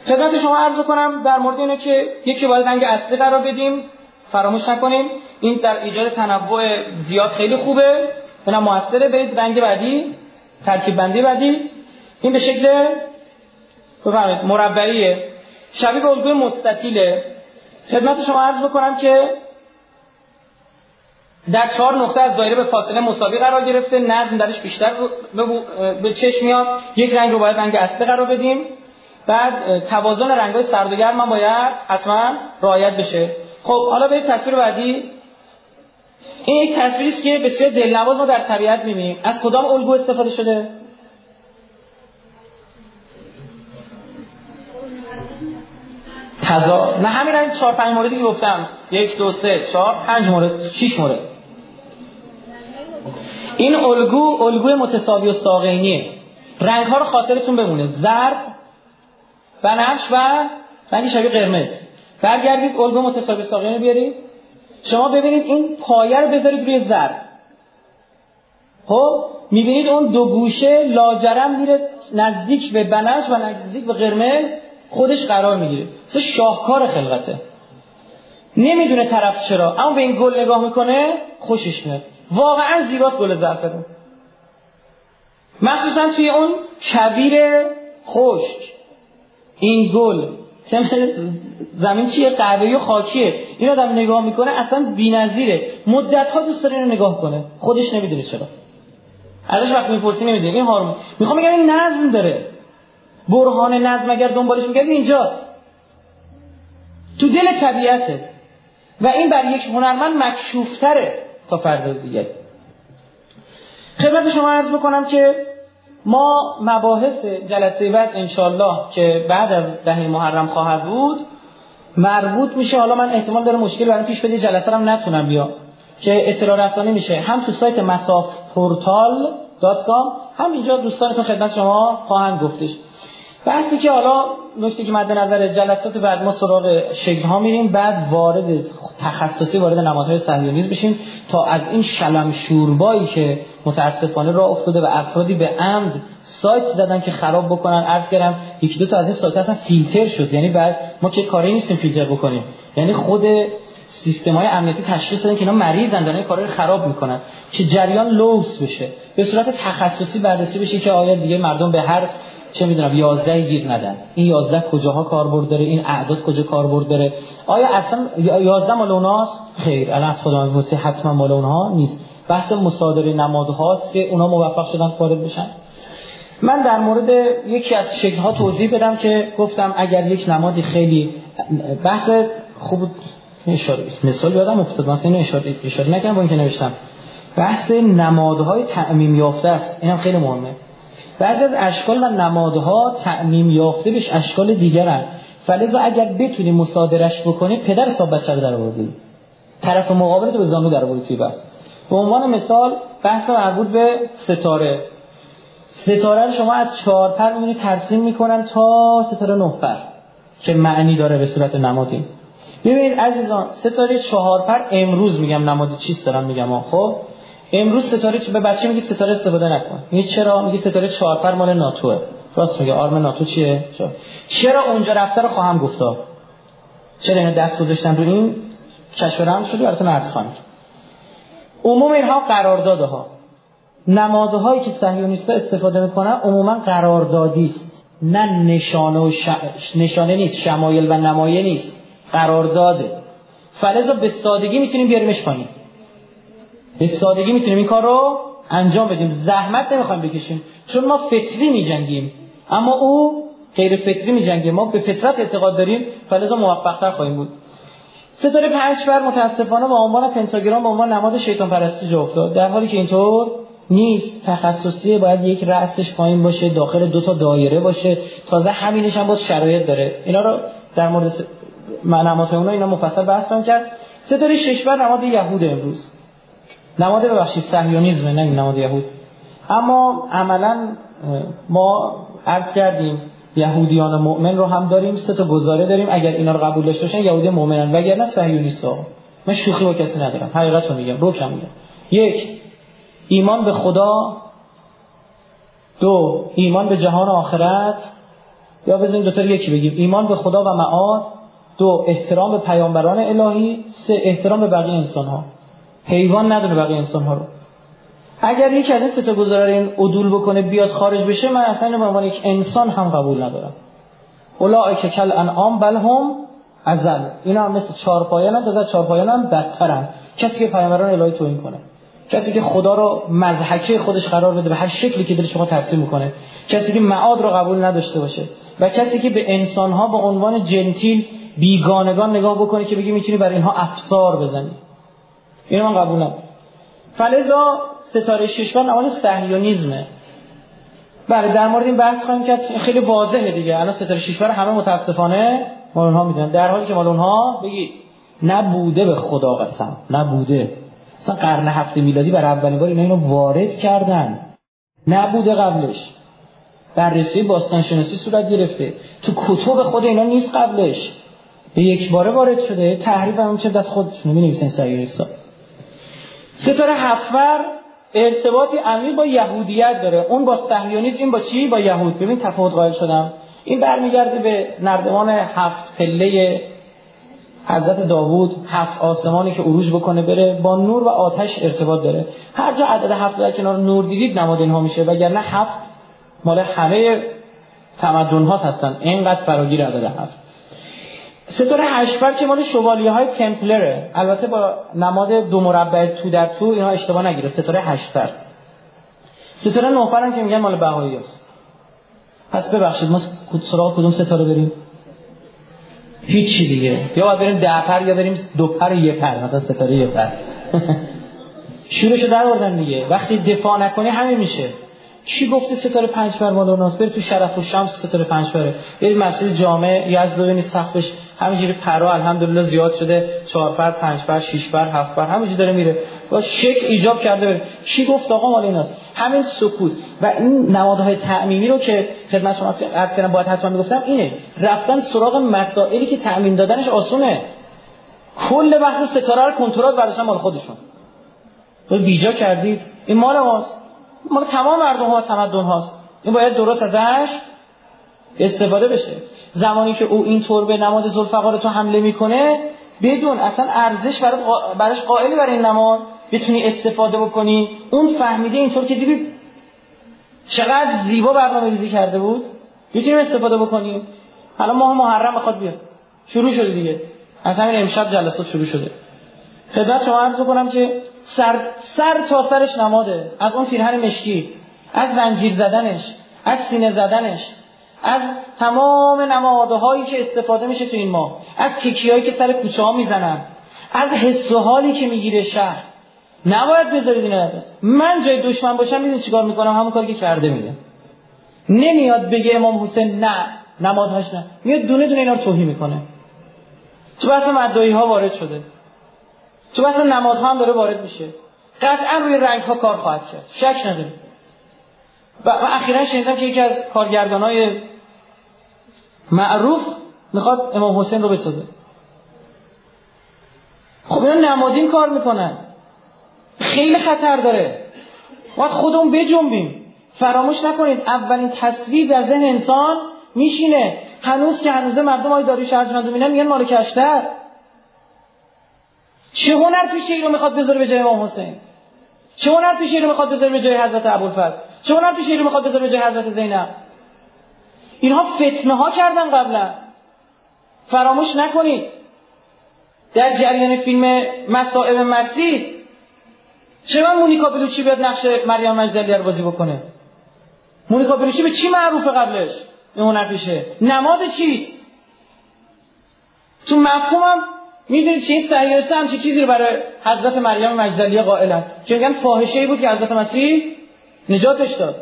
خدمت شما عرض کنم در مورد اینه که یکی باید رنگ اصلی قرار بدیم. فراموش نکنیم. این در ایجاد تنوع زیاد خیلی خوبه. اینا موثره به رنگ بعدی. ترکیب بندی بعدی. این به شکل بفرمایید مربعیه. شبیه به الگوی مستطیله. خدمت شما عرض بکنم که در چهار نقطه از دایره به فاصله مساوی قرار گرفته. نظم درش بیشتر به چشم میاد. یک رنگ رو باید رنگ اصلی قرار بدیم. بعد توازن رنگ‌های سرد و گرم باید حتما رعایت بشه. خب حالا به تصویر بعدی. این یک تصویری است که بسیار دلنواز ما در طبیعت می‌بینیم. از کدام الگو استفاده شده؟ تضاد نه همین این چهار پنج موردی که گفتم. یک دو سه چهار پنج مورد شش مورد. این الگو الگوی متساوی و ساقینیه رنگ ها رو خاطرتون بمونه. زرد بنفش و رنگ شبیه قرمز. برگردید الگو متساوی ساقینی بیارید. شما ببینید این پایه رو بذارید روی زرد خب می‌بینید اون دو گوشه لاجرم میره نزدیک به بنفش و نزدیک به قرمز. خودش قرار می‌گیره. مثل شاهکار خلقته. نمی‌دونه طرف چرا. اما به این گل نگاه می‌کنه خوشش میاد. واقعا زیباست گل زعفرون مخصوصا توی اون کبیر خشک. این گل. زمین چیه؟ قهوه‌ای و خاکیه. این آدم نگاه می‌کنه اصلا بی‌نظیره. مدت ها دوست داره اینو نگاه کنه. خودش نمی‌دونه چرا. ازش وقتی می‌پرسی نمی‌دونه. این هارمون. می‌خوام بگم این نظم داره. برهان نظم اگر دنبالش میگردی اینجاست. تو دل طبیعته. و این بر یک هنرمند مکشوفتره تا فرد دیگه. خدمت شما عرض بکنم که ما مباحث جلسه بعد انشالله که بعد از دهه محرم خواهد بود مربوط میشه. حالا من احتمال داره مشکل برای پیش بده جلسه هم نتونم بیا. که اطلاع رسانی میشه. هم تو سایت مصاف portal dot com هم اینجا دوستانتون خدمت شما خواهند گفتش. بحثی که حالا نکته که مد نظر جلسات بعد ما سراغ شکل ها میریم بعد وارد تخصصی وارد نمادهای صهیونیسم بشیم تا از این شلم شوربایی که متاسفانه راه افتاده و افرادی به عمد سایت زدن که خراب بکنن عرض کردم یکی دو تا از این سایت اصلا فیلتر شد. یعنی بعد ما که کاری نیستیم فیلتر بکنیم. یعنی خود سیستم های امنیتی تشخیص دادن که اینا مریضن دارن کارا رو خراب می‌کنن. که جریان لوس بشه. به صورت تخصصی بررسی بشه که آیا دیگه مردم به هر چه می‌دونم 11 گیر ندن. این 11 کجاها کاربرد داره؟ این اعداد کجا کاربرد داره؟ آیا اصلا 11 مال اوناست؟ خیر الان از خدا میگه حتما مال اونها نیست. بحث مصادره نمادهاست که اونا موفق شدن وارد بشن. من در مورد یکی از شکل ها توضیح بدم که گفتم اگر یک نمادی خیلی بحث خوب اشاره مثال یادم افتاد. مثلا اینو اشاره اشاره نکنم با اینکه نوشتم. بحث نمادهای تعمیم یافته است. اینم خیلی مهمه. بعضی از اشکال و نمادها تعمیم یافته بهش اشکال دیگرن فلذا اگر بتونی مصادرش بکنی پدر حساب بچه رو در آوردی طرف مقابل تو به زانو در آوردی توی بحث. به عنوان مثال بحث مربوط به ستاره. ستاره رو شما از چهار پر می‌بینی ترسیم می‌کنن تا ستاره نه پر که معنی داره به صورت نمادی. ببینید عزیزان ستاره چهار پر امروز میگم نمادی چیست دارم میگم خب؟ امروز ستاره به بچه میگه ستاره استفاده نکن. میگه چرا؟ میگه ستاره چهار پر مال ناتوه. راست میگه. آرم ناتو چیه؟ چرا, چرا اونجا رفته رو خواهم گفتا چرا اینو دست گذاشتن رو این کشف رمز شده؟ براتون عرض خواهم عموم اینها قرارداده ها نمادهایی که صهیونیست‌ها استفاده می‌کنن عموما قراردادی است. نه نشانه و ش... نشانه نیست شمایل و نمایه نیست. قرارداده. فلزا به سادگی می‌تونیم بیاریمش پایین. به سادگی می‌تونیم این کار رو انجام بدیم. زحمت نمی‌خوایم بکشیم. چون ما فطری میجنگیم. اما او غیر فطری میجنگه. ما به فطرت اعتقاد داریم. فلزا موفقتر خواهیم بود. ستاره پنج بر متاسفانه با عنوان پنتاگرام با عنوان نماد شیطان پرستی جا افتاد. در حالی که اینطور نیست. تخصصی باید یک رأسش پایین باشه داخل دو تا دایره باشه. تازه همینش هم باز شرایط داره. اینا رو در مورد نماد اونا اینا مفصل بحث کرد. ستاره شش بر نماد یهود امروز. نماد ببخشید صهیونیسم نه نماد یهود. اما عملا ما عرض کردیم یهودیان مؤمن رو هم داریم سه تا گزاره داریم اگر اینا رو قبول داشته باشن یهودی مؤمنن. وگرنه صهیونیست‌ها. من شوخی با کسی ندارم حقیقت رو میگم روکم میگم. یک ایمان به خدا. دو ایمان به جهان آخرت. یا بزنیم دوتا یکی بگیم ایمان به خدا و معاد. دو احترام به پیامبران الهی. سه احترام به بقیه انسان ها حیوان نداره بقیه انسان ها رو. اگر یکی از این سه تا این عدول بکنه بیاد خارج بشه من اصلا به عنوان یک انسان هم قبول ندارم. که کل انعام بل هم ازل. اینا هم مثل چارپایان هم چارپایان هم بدترن. کسی که پیامبران الهی توهین کنه. کسی که خدا رو مضحکه خودش قرار بده به هر شکلی که دلش شما تفسیر می‌کنه. کسی که معاد رو قبول نداشته باشه. و کسی که به انسان ها به عنوان جنتیل بیگانگان نگاه بکنه که بگی می‌تونی برای اینها افسار بزنی. اینو من قبول ندارم فلزا ستاره ششبان نماد صهیونیسمه بله در مورد این بحث خواهیم کرد خیلی واضحه دیگه. الان ستاره ششبان همه متاسفانه مال اونها می‌دونن. در حالی که مال اونها بگید نبوده به خدا قسم. نبوده. مثلا قرن هفته میلادی برای اولین بار اینا اینو وارد کردن. نبوده قبلش. بررسی باستانشناسی صورت گرفته. تو کتب خود اینا نیست قبلش. به یک باره وارد شده. تحریف هم چه دست خودشون می نویسن ستاره هفتور ارتباطی عمیق با یهودیت داره. اون با صهیونیسم این با چی؟ با یهود. ببین تفاوت قائل شدم. این برمیگرده به نردمان هفت پله حضرت داوود هفت آسمانی که عروج بکنه بره با نور و آتش ارتباط داره. هر جا عدد هفت در کنار نور دیدید نماد اینها میشه. وگرنه هفت مال همه تمدن ها هستن. اینقدر فراگیر عدد هفت. ستاره هشتبر که مال شوالیه های تمپلره. البته با نماد دو مربع تو در تو اینا اشتباه نگیره. ستاره هشتبر ستاره نوفر هم که میگن مال بهایی هست. پس ببخشید ما سراغ کدوم ستاره بریم؟ هیچی دیگه. یا باید بریم ده پر یا بریم دو پر یه پر. مثلا ستاره یه پر. شورشو در بردن دیگه. وقتی دفاع نکنی همین میشه. کی گفته ستاره پنج پر مال اوناست؟ بری تو شرف و شمس ستاره پنج پره. برید مسجد جامع یزد ببینید سقفش همینجوری پرا الحمدلله زیاد شده. چهار پر پنج پر شش پر هفت پر همینجوری داره میره. با شک ایجاب کرده بره کی گفت آقا مال ایناست؟ همین سکوت و این نمادهای تعمیمی رو که خدمت شما عرض کردم باید حتما می‌گفتم اینه. رفتن سراغ مسائلی که تعمین دادنش آسونه. کل بحث ستاره رو کنترل برداشتن مال خودشون. تو بیجا کردید. این مال ماست. مال تمام مردم ها تمدن هاست. این باید درست ازش استفاده بشه. زمانی که او اینطور به نماز ذوالفقار تو حمله می‌کنه بدون اصلا ارزش براش قائلی برای این نماد بتونی استفاده بکنی. اون فهمیده اینطور که دیدی چقدر زیبا برنامه ریزی کرده بود. می‌تونیم استفاده بکنیم. حالا ماه محرم بخواد بیاد. شروع شده دیگه. از همین امشب جلسات شروع شده. خدمت شما عرض کنم که سر, سر تا سرش نماده. از اون پیرهن مشکی از زنجیر زدنش از سینه زدنش از تمام نمادهایی که استفاده میشه تو این ماه از هایی که سر کوچه ها می‌زنن از حس و حالی که می‌گیره شهر. نباید بذارید اینا من جای دشمن باشم می‌دونی چیکار می‌کنم؟ همون کاری که کرده میگه. نمیاد بگه امام حسین نه نمادهاش نه. میاد دونه دونه اینا رو توهی می‌کنه. تو بحث مدعی ها وارد شده. تو بحث نمادها هم داره وارد میشه. قطعا روی رنگ ها کار خواهد کرد. شک نداریم. و اخیرا شنیدم که یکی از کارگردان های معروف می‌خواد امام حسین رو بسازه. خب اینا نمادین کار می‌کنن. خیلی خطر داره. باید خودمون بجنبیم. فراموش نکنید اولین تصویر در ذهن انسان میشینه. هنوز که هنوزه مردم های داری شرجنان می‌بینن میگن مال کشتر چه هنر پیشه رو می‌خواد بذاره به جای امام حسین؟ چه هنر پیشه رو می‌خواد بذاره به جای حضرت ابوالفضل؟ چه هنر پیشه رو می‌خواد بذاره به جای حضرت زینب؟ اینها فتنه ها کردن قبلا. فراموش نکنید. در جریان فیلم مسائل مسیح چرا مونیکا بلوچی بیاد نقش مریم مجدلی رو بازی بکنه؟ مونیکا بلوچی به چی معروفه قبلش؟ این هنر پیشه. نماد چیست؟ تو مفهومم می‌دونید این سیاسه هم چه چیزی رو برای حضرت مریم مجدلیه قائلن. چون میگن فاحشه ای بود که حضرت مسیح نجاتش داد.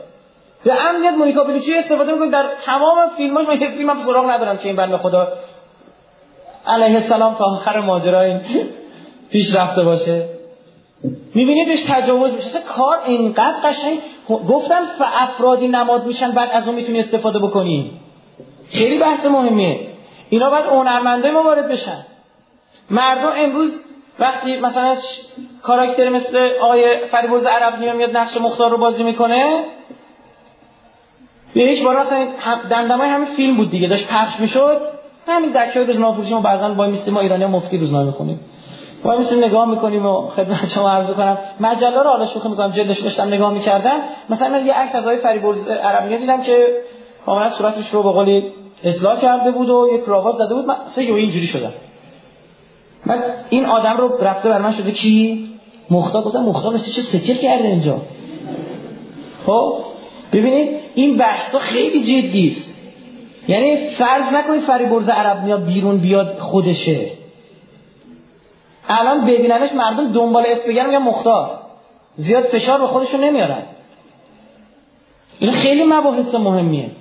به امنیت مونیکا بلوچی استفاده می‌کنه. در تمام فیلماش من یه فیلم هم سراغ ندارم که این بنده خدا علیه السلام تا آخر ماجرا این پیش رفته باشه. می‌بینید بهش تجاوز میشه. کار اینقدر قشنگ. گفتم افرادی نماد میشن بعد از اون می‌تونی استفاده بکنی. خیلی بحث مهمیه. اینا باید هنرمنده ما وارد بشن. مردم امروز وقتی مثلا کاراکتر مثل آقای فریبرز عرب میاد نقش مختار رو بازی می‌کنه یه بار مثلا دندمای همین فیلم بود دیگه داشت پخش می‌شد. همین دکه روزنامه فروشی ما بعضا با میستیم ما ایرانی مفتی روزنامه می‌خونیم. ما میستیم نگاه می‌کنیم و خدمت شما عرض کنم. مجله رو حالا شوخی می‌کنم جلدش داشتم نگاه می‌کردم. مثلا یه عکس از آقای فریبرز عربی دیدم که کاملا صورتش رو به قولی اصلاح کرده بود و یک کراوات زده بود. من سه اینجوری شدم. من این آدم رو رفته بر من شده کی؟ مختار گفتم مختار مثل چه سکر کرده اینجا. خب؟ ببینید این بحثا خیلی جدی است. یعنی فرض نکنید فریبرز عرب میاد بیرون بیاد خودشه. الان ببیننش مردم دنبال اسم بگن میگن مختار زیاد فشار به خودشون نمیارن. این خیلی مباحث مهمیه.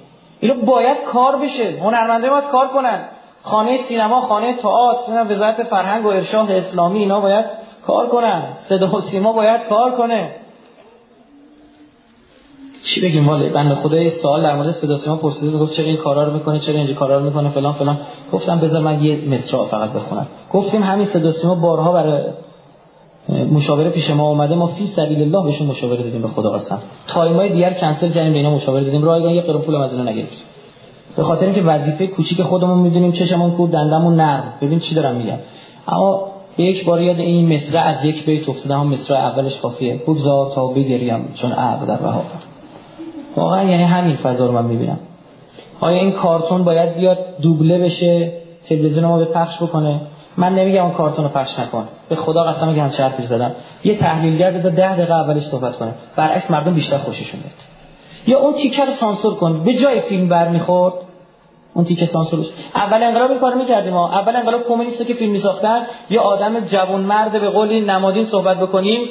اینو باید کار بشه. هنرمنده باید کار کنن. خانه سینما خانه تئاتر وزارت فرهنگ و ارشاد اسلامی اینا باید کار کنن. صدا و سیما باید کار کنه. چی بگیم والا؟ بنده خدا یه سوال در مورد صدا سیما پرسید گفت چرا این کارا رو می‌کنه چرا اینجا کارا رو می‌کنه فلان فلان. گفتم بذار من یه مصرع فقط بخونم. گفتیم همین صدا سیما بارها برای مشاوره پیش ما اومده. ما فی سبیل الله بهشون مشاوره دادیم به خدا قسم. تایمای دیگر کنسل کردیم به اینا مشاوره دادیم. رایگان یه قرون پول از اینا نگرفتیم. به خاطر اینکه وظیفه کوچیک خودمون می‌دونیم چشمون کور دندمون نرم. ببین چی دارم میگم. اما یک بار یاد این مصرع از یک بیت افتادم. هم مصرع اولش کافیه. بگذار تا بگریم چون ابر در بهاران واقعا یعنی همین فضا رو من می‌بینم. آیا این کارتون باید بیاد دوبله بشه؟ تلویزیون ما به پخش بکنه؟ من نمیگم اون کارتون رو پخش نکن. به خدا قسم میگم حرفی زدم. یه تحلیلگر بذار ده دقیقه اولش صحبت کنه. برعکس مردم بیشتر خوششون میاد. یا اون تیکه رو سانسور کن. به جای فیلم برمیخورد اون تیکه سانسورش. اول انقلاب این کارو می‌کردیم ما اول انقلاب کمونیستا که فیلم میساختن یه آدم جوان مرد به قولی نمادین صحبت بکنیم.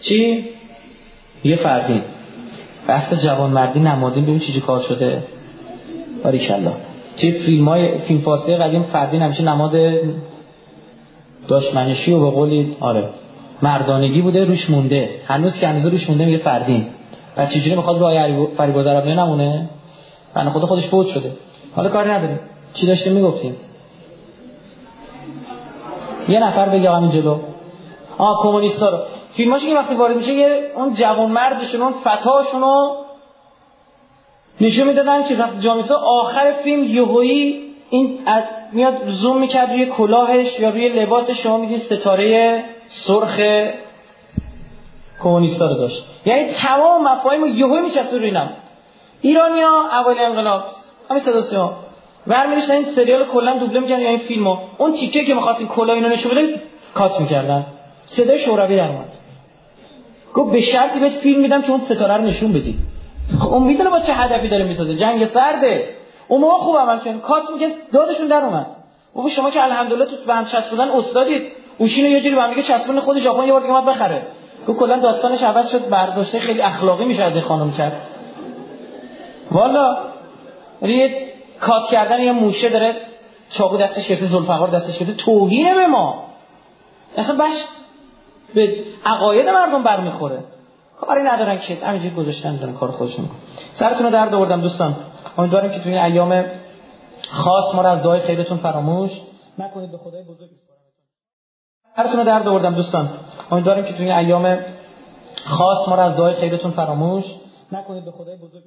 چی؟ یه فردین بحث جوان مردی نمادین ببین چیزی کار شده. باریکلا. توی فیلم های فیلم فاصله قدیم فردین همیشه نماد داشمنشی و به قولی آره. مردانگی بوده روش مونده. هنوز که هنوز روش مونده میگه فردین و چجوری می‌خواد راه فریبا عربی نمونه؟ بنا خود خودش فوت شده. حالا کاری نداریم. چی داشتیم می‌گفتیم؟ یه نفر بگه همین جلو. آه کمونیستا رو. فیلماش که وقتی وارد میشه یه اون جوان مردشون اون فتاشون رو نشون می‌دادن که وقتی جامعه آخر فیلم یهویی این میاد زوم می‌کرد روی کلاهش یا روی لباس شما می‌دید ستاره سرخ کمونیستا رو داشت. یعنی تمام مفاهیم یهو میچسبه روی نم. ایرانیا اوایل انقلاب همین صدا سیما. برمی‌داشتن این سریال کلا دوبله می‌کردن یا این فیلمو. اون تیکه که می‌خواستین کلا اینو نشون بدن کات می‌کردن. صدای شوروی در اومد. گفت به شرطی بهت فیلم میدم که اون ستاره رو نشون بدی. خب اون می‌دونه با چه هدفی داره می‌سازه. جنگ سرده. اون موقع خوب عمل کردن کات میگه دادشون در اومد. و شما که الحمدلله تو به هم چسبوندن استادید. اوشینو یه جوری به هم دیگه چسبون خود ژاپن یه بار دیگه ما بخره. گفت کلا داستانش عوض شد برداشته خیلی اخلاقی میشه از این خانم کرد. والا یه کات کردن یه موشه داره چاقو دستش گرفته زلفقار دستش گرفته توهینه به ما. اصلا بش به عقاید مردم برمیخوره. کاری ندارن که همینجوری گذاشتن دارن کار خودشون سرتون رو درد آوردم دوستان. امیدوارم که توی این ایام خاص ما رو از دعای خیرتون فراموش نکنید. به خدای بزرگ. سرتون رو درد آوردم دوستان. امیدوارم که توی این ایام خاص ما رو از دعای خیرتون فراموش نکنید. به خدای بزرگ.